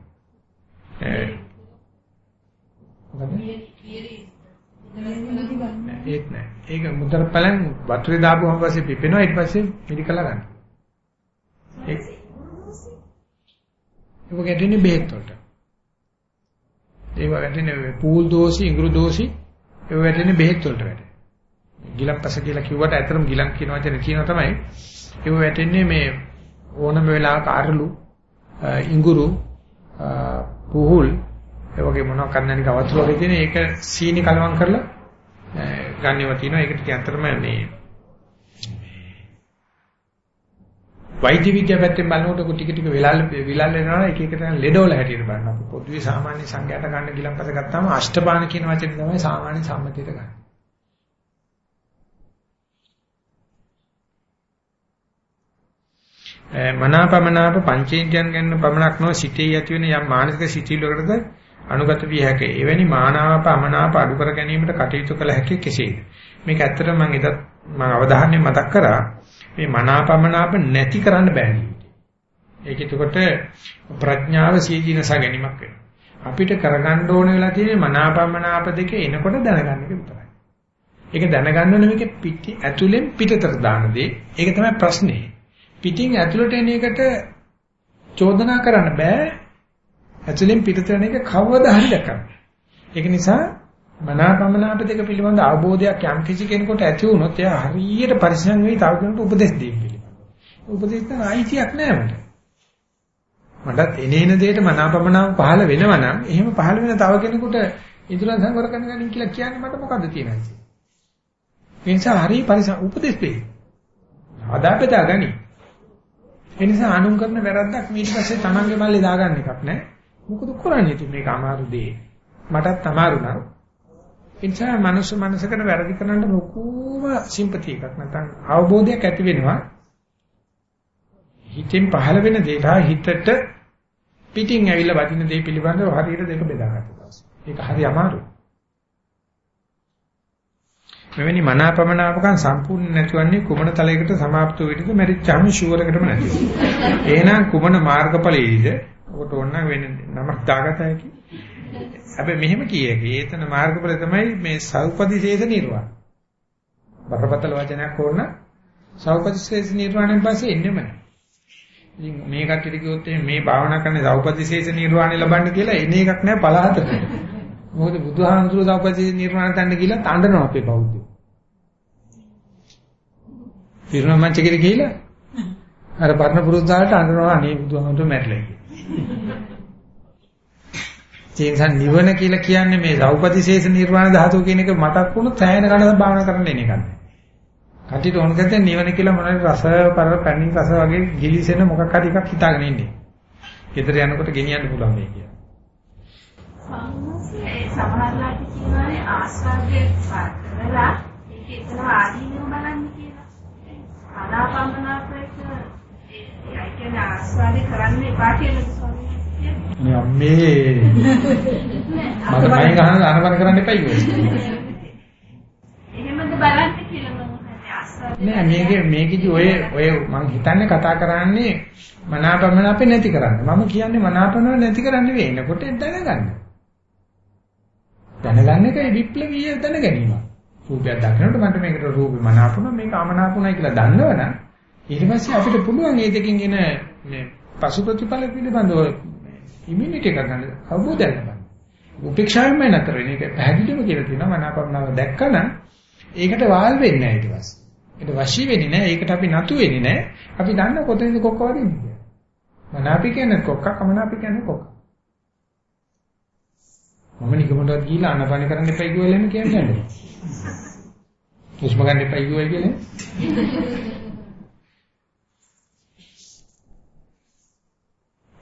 [SPEAKER 1] ඒත් නෑ. ඒක මුදල් පලන් වතුරේ දාපුවම පස්සේ පිපෙනවා ඊට පස්සේ මිරිකලා ගන්න. ඒක ඒක ගැටෙන්නේ බෙහෙත් වලට. ඒක ගැටෙන්නේ පූල් දෝෂි, ඉඟුරු දෝෂි ඒක ගැටෙන්නේ බෙහෙත් වලට වැඩ. ගිලම්පස කියලා කිව්වට ඇත්තටම ගිලම් කියන වචනේ කියනවා තමයි. ඒක වැටෙන්නේ මේ ඕනම වෙලාවක අරලු, ඉඟුරු, පුහුල් ඒ වගේ මොනවක් කරන්න නික වතුර වගේ තියෙන ඒක සීනි කලවම් කරලා ගන්නව තියෙනවා ඒකට කියතරම මේ වෛද්‍ය විද්‍යාව පැත්තෙන් බලනකොට ටික ටික විලල් විලල් වෙනවා එක එක තැන ලෙඩවල හැටියට බලනවා අපි පොදුවේ සාමාන්‍ය සංඛ්‍යාත ගන්න ගිලම්පස ගත්තාම අෂ්ටපාන කියන වචනේ තමයි සාමාන්‍ය සම්මතියට ගන්න. මනාපමනාප පංචේන්ද්‍රයන් ගැන පමණක් නොව සිටේ ඇති වෙන යම් මානසික සිටිලකටද අනුගත විය හැකියි. එවැනි මානාප අමනාප අඩු කර ගැනීමට කටයුතු කළ හැකි කෙසේද? මේක ඇත්තටම මම එදත් මම අවධානයෙන් මතක් කරා මේ මනාපමනාප නැති කරන්න බෑ ඒක එතකොට ප්‍රඥාව සීජිනස ගැනීමක් වෙනවා. අපිට කරගන්න ඕන වෙලා තියෙන්නේ මනාපමනාප දෙක එනකොට දැනගන්න එක විතරයි. ඒක දැනගන්න නෙමෙයි පිටි ඇතුලෙන් පිටතට දාන දේ. ඒක තමයි ප්‍රශ්නේ. පිටින් ඇතුලට එන එකට චෝදනා කරන්න බෑ. ඇතුලෙන් පිටතට එන එක කවදා හරි දැක්කම. ඒක නිසා මනාපමනාප දෙක පිළිබඳ අවබෝධයක් යම් කිසි කෙනෙකුට ඇති වුණොත් එයා හරියට පරිස්සම් වෙයි තව කෙනෙකුට උපදෙස් දෙන්න පිළිබඳ. උපදෙස් ගන්න අයිතියක් නෑ මට. මටත් එනේන දෙයට මනාපමනාප පහළ වෙනවා නම් එහෙම පහළ වෙන තව කෙනෙකුට ඉදurang සංවර කරගන්න කියලා කියන්නේ මට මොකද්ද තියෙන්නේ? ඒ නිසා හරි පරිස්සම් උපදෙස් දෙයි. අදාපදා ගනි. ඒ නිසා අනුන් කරන වැරද්දක් ඊට පස්සේ Tamange මල්ලේ දාගන්න එකක් නෑ. මොකද කරන්නේ ඉතින් මේක අමාරු දෙයක්. මටත් අමාරු නෑ. ඒ නිසා මනුස්ස මනසකට වැරදි කරන්න ලොකුම සිම්පති එකක් නැත්නම් අවබෝධයක් ඇති වෙනවා. හිතෙන් පහළ වෙන දේට හිතට පිටින් ඇවිල්ලා වදින දේ පිළිබඳව හරියට දෙක බෙදා ගන්නවා. ඒක හරි අමාරුයි. මෙවැනි මනාපමනාපකම් සම්පූර්ණ නැතුවන්නේ කුමන තලයකට સમાප්ත වෙන්නද මරිච්චාම ෂුවර් එකටම නැතිව. එහෙනම් කුමන මාර්ගඵලයේද? ඔකට ඕන වෙන නමක් දාගත හැකි. හැබැයි මෙහෙම කියේකේ ඒතන මාර්ගඵල තමයි මේ සෞපදිශේෂ නිර්වාණ. බරපතල වචනයක් ඕන සෞපදිශේෂ නිර්වාණයෙන් පස්සේ එන්නෙම නැහැ. ඉතින් මේ කට්ටියට කිව්වොත් මේ භාවනා කරන්නේ සෞපදිශේෂ නිර්වාණය ලබන්න කියලා එන එකක් නෑ පළාතට. මොකද බුදුහාමුදුරුවෝ සෞපදිශේෂ නිර්වාණය ගන්න කියලා තණ්ඩනවා අපේ බෞද්ධ. පිරුණ මංචකෙට ගිහිලා අර පරණ පුරුද්දාට අඬනවා අනේ බුදුහාමුදුරුවෝ මැරිලා කියලා. ඒ නිසා නිවන කියලා කියන්නේ මේ සෞපතිශේෂ නිර්වාණ ධාතුව කියන එක මතක් වුණොත් සෑහෙන කණද භාවනා කරන්න එන එකක්. කටිට ඕන කරද්දී නිවන කියලා මොනවාරි රස පර පැණි රස වගේ ගිලිසෙන මොකක් හරි එකක් හිතාගෙන ඉන්නේ. ගෙදර යනකොට ගෙනියන්න පුළුවන් මේ කියලා.
[SPEAKER 4] සමහරලාට කියනවානේ ආස්වාදයේ කරලා ඒක එතන ආදීනව බලන්න
[SPEAKER 1] මේ අම්මේ මම මයින් ගහන අනවර කරන්න එපා ඉන්නේ.
[SPEAKER 4] එහෙමද බලන්න කියලා මම
[SPEAKER 1] නෑ මේකේ මේකෙදි ඔය ඔය මං හිතන්නේ කතා කරන්නේ මනාපමන අපේ නැති කරන්න. මම කියන්නේ මනාපමන නැති කරන්න නෙවෙයි. එනකොට දැනගන්න. දැනගන්න එකයි විප්ලවීය දැනගැනීම. රූපයක් දකිනකොට මට මේකට රූපේ මනාපුණ මේක අමනාපුණයි කියලා දන්නවනම් ඊට පස්සේ අපිට පුළුවන් මේ දෙකෙන් එන මේ පසු ප්‍රතිඵල පිළිබඳව ඉමුනිටි එක ගන්න අවබෝධයක් ගන්න. උපේක්ෂාවෙන්ම නතර වෙන එක පැහැදිලිවම කියලා තියෙනවා මනාපමනාව දැක්කනම් ඒකට වාල් වෙන්නේ නැහැ ඊට පස්සේ. ඒකට වශී වෙන්නේ නැහැ. ඒකට අපි නතු වෙන්නේ නැහැ. අපි දන්න කොතනද කොක්ක වදින්නේ කියලා. මනාපි කියන්නේ කොක්ක, කමනාපි කියන්නේ කොක්ක. මම නිකමටවත් ගිහිල්ලා අනපන කරන්න එපා කිව්වල එන්නේ කියන්නේ. හුස්ම ගන්න එපා කිව්වයි කියන්නේ.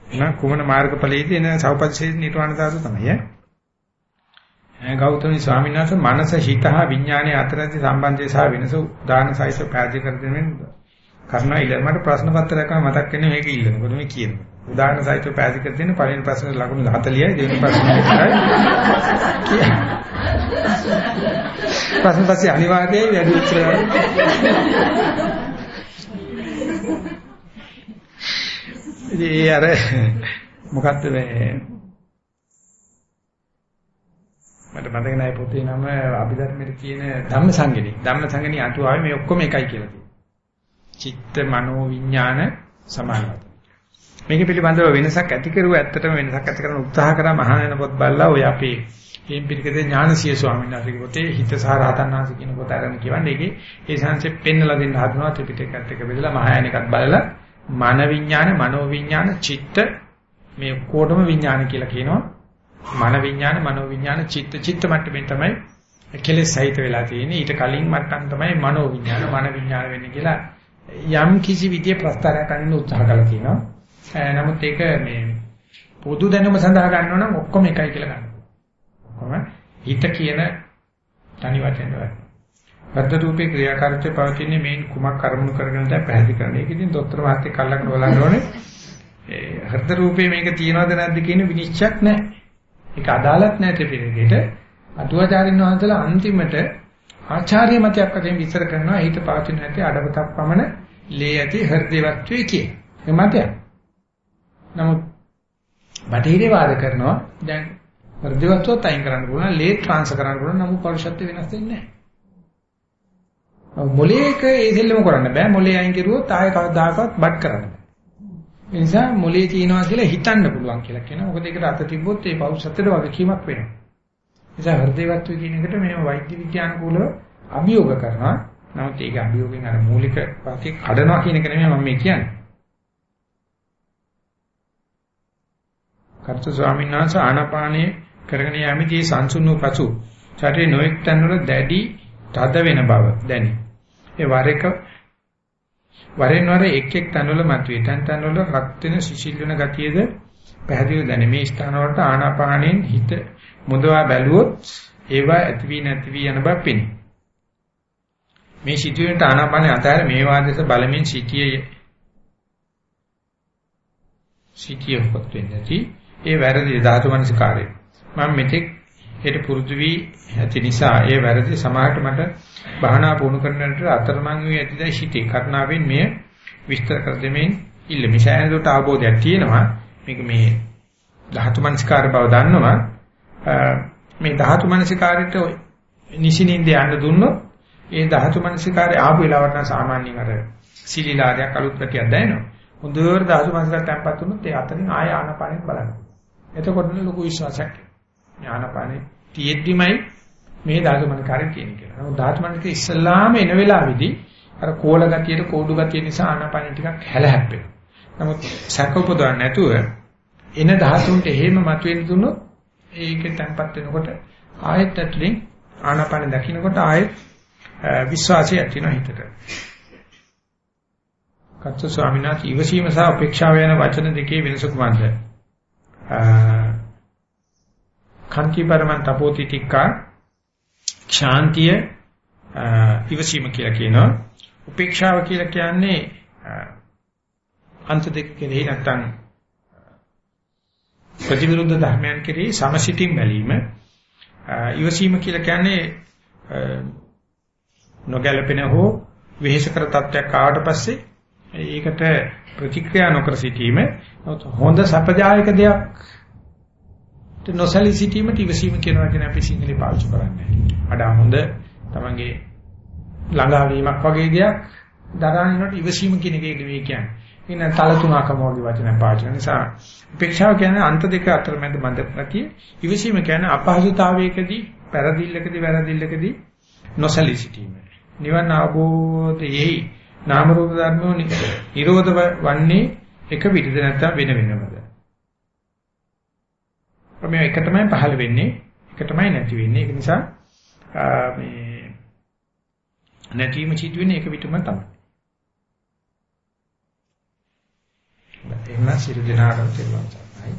[SPEAKER 1] නා කුමන මාර්ගඵලයේදී එන සෞපදිශේ නිර්වාණ ධාතු තමයි ඈ ගෞතමී ස්වාමීන් වහන්සේ මනස හිත හා විඥානයේ අතරදී සම්බන්ධය සහ වෙනස උදාන සහිත පැහැදිලි කර දෙමින් කරනවා ඉල මට ප්‍රශ්න පත්‍රයක් මතක් වෙන්නේ මේක ඉල්ලන. මොකද මේ කියන්නේ. උදාන සහිත පැහැදිලි කර දෙන්න පළවෙනි ප්‍රශ්නේ ලකුණු 40යි දෙවෙනි ප්‍රශ්නේ 1යි. ප්‍රශ්න පස්සේ අනිවාර්යයෙන් වැඩි උත්තර ඉතින් ඒ අර මොකද්ද මේ මට මතක නැහැ පොතේ නම අභිධර්මයේ තියෙන ධම්මසංගණි. ධම්මසංගණි අටුවාවේ මේ ඔක්කොම එකයි කියලා තියෙනවා. චිත්ත මනෝ විඥාන සමානයි. මේක පිළිබඳව වෙනසක් ඇති කරුව ඇත්තටම වෙනසක් ඇති කරන්න උත්සාහ කරා මහානන පොත් බලලා ඔය අපේ මේ පිළිකදේ ඥානසිය ස්වාමීන් වහන්සේගේ පොතේ හිත සහ රහතන් වහන්සේ කියන පොත අරගෙන කියවන්නේ ඒකේ ඒ සංසෙ පෙන්නලා දෙන්න හදනවා ත්‍රිපිටකයත් එක්ක බෙදලා මහායාන එකත් බලලා මන විඥාන, මනෝ විඥාන, චිත්ත මේ කොටම විඥාන කියලා කියනවා. මන විඥාන, මනෝ විඥාන, චිත්ත චිත්ත මට්ටමින් තමයි කෙලෙස් සහිත වෙලා තියෙන්නේ. ඊට කලින් මට්ටම් තමයි මනෝ විඥාන, මන විඥාන වෙන්නේ කියලා යම් කිසි විදිය ප්‍රස්තාරයක් ගන්න උත්සාහ කරලා තියෙනවා. නමුත් ඒක මේ පොදු දැනුම සඳහා ගන්නවා නම් ඔක්කොම එකයි කියලා ගන්න. ඔක්කොම හිත කියන තනි වචන වල. බද්ධ රූපේ ක්‍රියාකාරීත්වය පවතින්නේ මේන් කුමක් කර්මණු කරගෙනද පැහැදිලි කරන්නේ. ඒක ඉතින් දොස්තර මහත්තයෙක් කල්ලකට බලන්න ඕනේ. ඒ හෘද රූපේ මේක තියනවද නැද්ද කියන විනිශ්චයක් නැහැ. ඒක අදාළත් නැති පිළිගෙට අටුවාචාරින් වහන්සේලා අන්තිමට ආචාර්ය මතයක් වශයෙන් විස්තර කරනවා හිත පාතින නැති අඩවතක් පමණ ලේ ඇති හෘදේවත්වයේ කිය. ඒ මතයක්. නමුත් බටහිරේ වාද කරනවා දැන් හෘදේවත්වය තයින් කරන්න පුළුවන් ලේ ට්‍රාන්ස්ෆර් කරන්න පුළුවන් නමුත් පෞරුෂත්වය වෙනස් වෙන්නේ නැහැ. මොලේක ඒ දෙල්ලම කරන්න බෑ. මොලේ අයින් කරුවොත් ආයෙ කවදාකවත් බට් කරන්න බෑ. ඒ නිසා මොලේ තියනවා කියලා හිතන්න පුළුවන් කියලා කියනවා. මොකද ඒකට අත තිබ්බොත් ඒ පෞරුෂත්වයට වගකීමක් වෙනවා. නිසා හෘදේවත්වය කියන එකට මෙහෙම වෛද්‍ය විද්‍යානුකූලව අභියෝග කරනවා. නමුත් ඒක අභියෝගයෙන් අර මූලික වාක්‍ය කඩනවා කියන එක නෙමෙයි මම මේ කියන්නේ. කර්ත ස්වාමීන් වහන්සේ ආනාපානයේ කරගෙන යමිදී සංසුන්ව පසු ඡටේ නොඑක් තැන්වල දැඩි තද වෙන බව දැනේ. ඒ වර එක වරෙන් වර එක් එක් තැන්වල මතුවේ. තැන් තැන්වල රත් වෙන සිසිල් වෙන ගතියද පැහැදිලිව දැනේ. මේ ස්ථාන වලට ආනාපානෙන් හිත මුදවා බැලුවොත් ඒවා ඇති වී නැති වී යන බව පෙනේ. මේ සිටුවෙන්ට ආනාපානෙ අතහැර මේ වාදයට බලමින් සිටියේ සිටියොත් වෙන්නේ ඒ වැරදි ධාතු මනසිකාරය. මම මෙතෙක් ඒට පුරුදු වී ඇති නිසා ඒ වැරදි සමාහට මට භාවනා පුහුණු කරන්නට අතරමං වී ඇතිදයි සිටි. කරුණාවෙන් මෙය විස්තර කර දෙමින් ඉල්ල මිසයනකට ආબોධයක් තියෙනවා. මේක මේ ධාතු මනසිකාර බව දන්නවා. මේ ධාතු මනසිකාරයට නිසිනින්ද යන්න දුන්නොත් ඒ ධාතු මනසිකාරය ආපු වෙලාවට නම් සාමාන්‍යයෙන් අර සිලිලාරයක් අලුත් පැටියක් දැනෙනවා. හොඳට ධාතු මනසිකාර තැම්පත් වුණොත් ඒ අතරින් ආය ආනපානෙත් බලන්න. එතකොට ලොකු විශ්වාසයක් ඥානපානේ තියෙද්දිමයි මේ ධාතු මනසිකාරය කියන්නේ කියලා. නමුත් ධාතු මනසිකාරය ඉස්සල්ලාම එන වෙලාවේදී අර කෝල ගතියට කෝඩු ගතිය නිසා ආනපානෙ ටිකක් හැලහැප්පෙනවා. නමුත් සැක උපදවන්නේ නැතුව එන ධාතුන්ට හේම මතුවෙන්න දුන්නොත් ඒකේ තැම්පත් වෙනකොට ආයෙත් ඇතුලින් ආනපානෙ දකින්නකොට ආයෙත් විශ්වාසය ඇති වෙන හිතට. කච්ච ස්වාමීන් වහන්සේ ඉවසීම සහ උපේක්ෂාව යන වචන දෙකේ වෙනස කුමක්ද? කන්ති පරමන් තපෝති ටික්කා ශාන්තිය ඉවසීම කියලා කියනවා. උපේක්ෂාව කියලා කියන්නේ අන්ත දෙක කෙරෙහි නැත්තම් ප්‍රතිවිරුද්ධ ධර්මයන් කෙරෙහි සමසිතින් බැලීම. ඉවසීම කියලා කියන්නේ නොගැලපෙන හෝ වෙහෙස කර තත්ත්වයක් ආවට පස්සේ ඒකට ප්‍රතික්‍රියා නොකර සිටීම හොඳ සපජායක දෙයක් නොසලී සිටීමට ඉවසීම කියන වචනේ අපි සිංහලේ පාවිච්චි කරන්නේ. අඩා හොඳ තමන්ගේ ළඟාවීමක් වගේ දෙයක් දරානිනට ඉවසීම කියන එකේ නෙවෙයි කියන්නේ. ඉන්න තල තුනකම වගේ වචන පාවිච්චි කරන නිසා උපේක්ෂාව කියන්නේ අන්ත දෙක අතර මැද බඳ ප්‍රතිය. ඉවසීම කියන්නේ අපහසුතාවයකදී, පෙරදිල්ලකදී, වැරදිල්ලකදී නොසලී සිටීම. නිවන අවබෝධයේ නාම රූප ධර්මෝ නිරෝධ වන්නේ එක පිටද නැත්නම් වෙන වෙනමද? මේ එක තමයි පහළ වෙන්නේ, එක තමයි නැති වෙන්නේ. ඒක නිසා මේ නැතිවීම සිදු වෙන්නේ එක පිටම තමයි. එහෙනම් සියලු දෙනාටම තෙරුවන් සරණයි.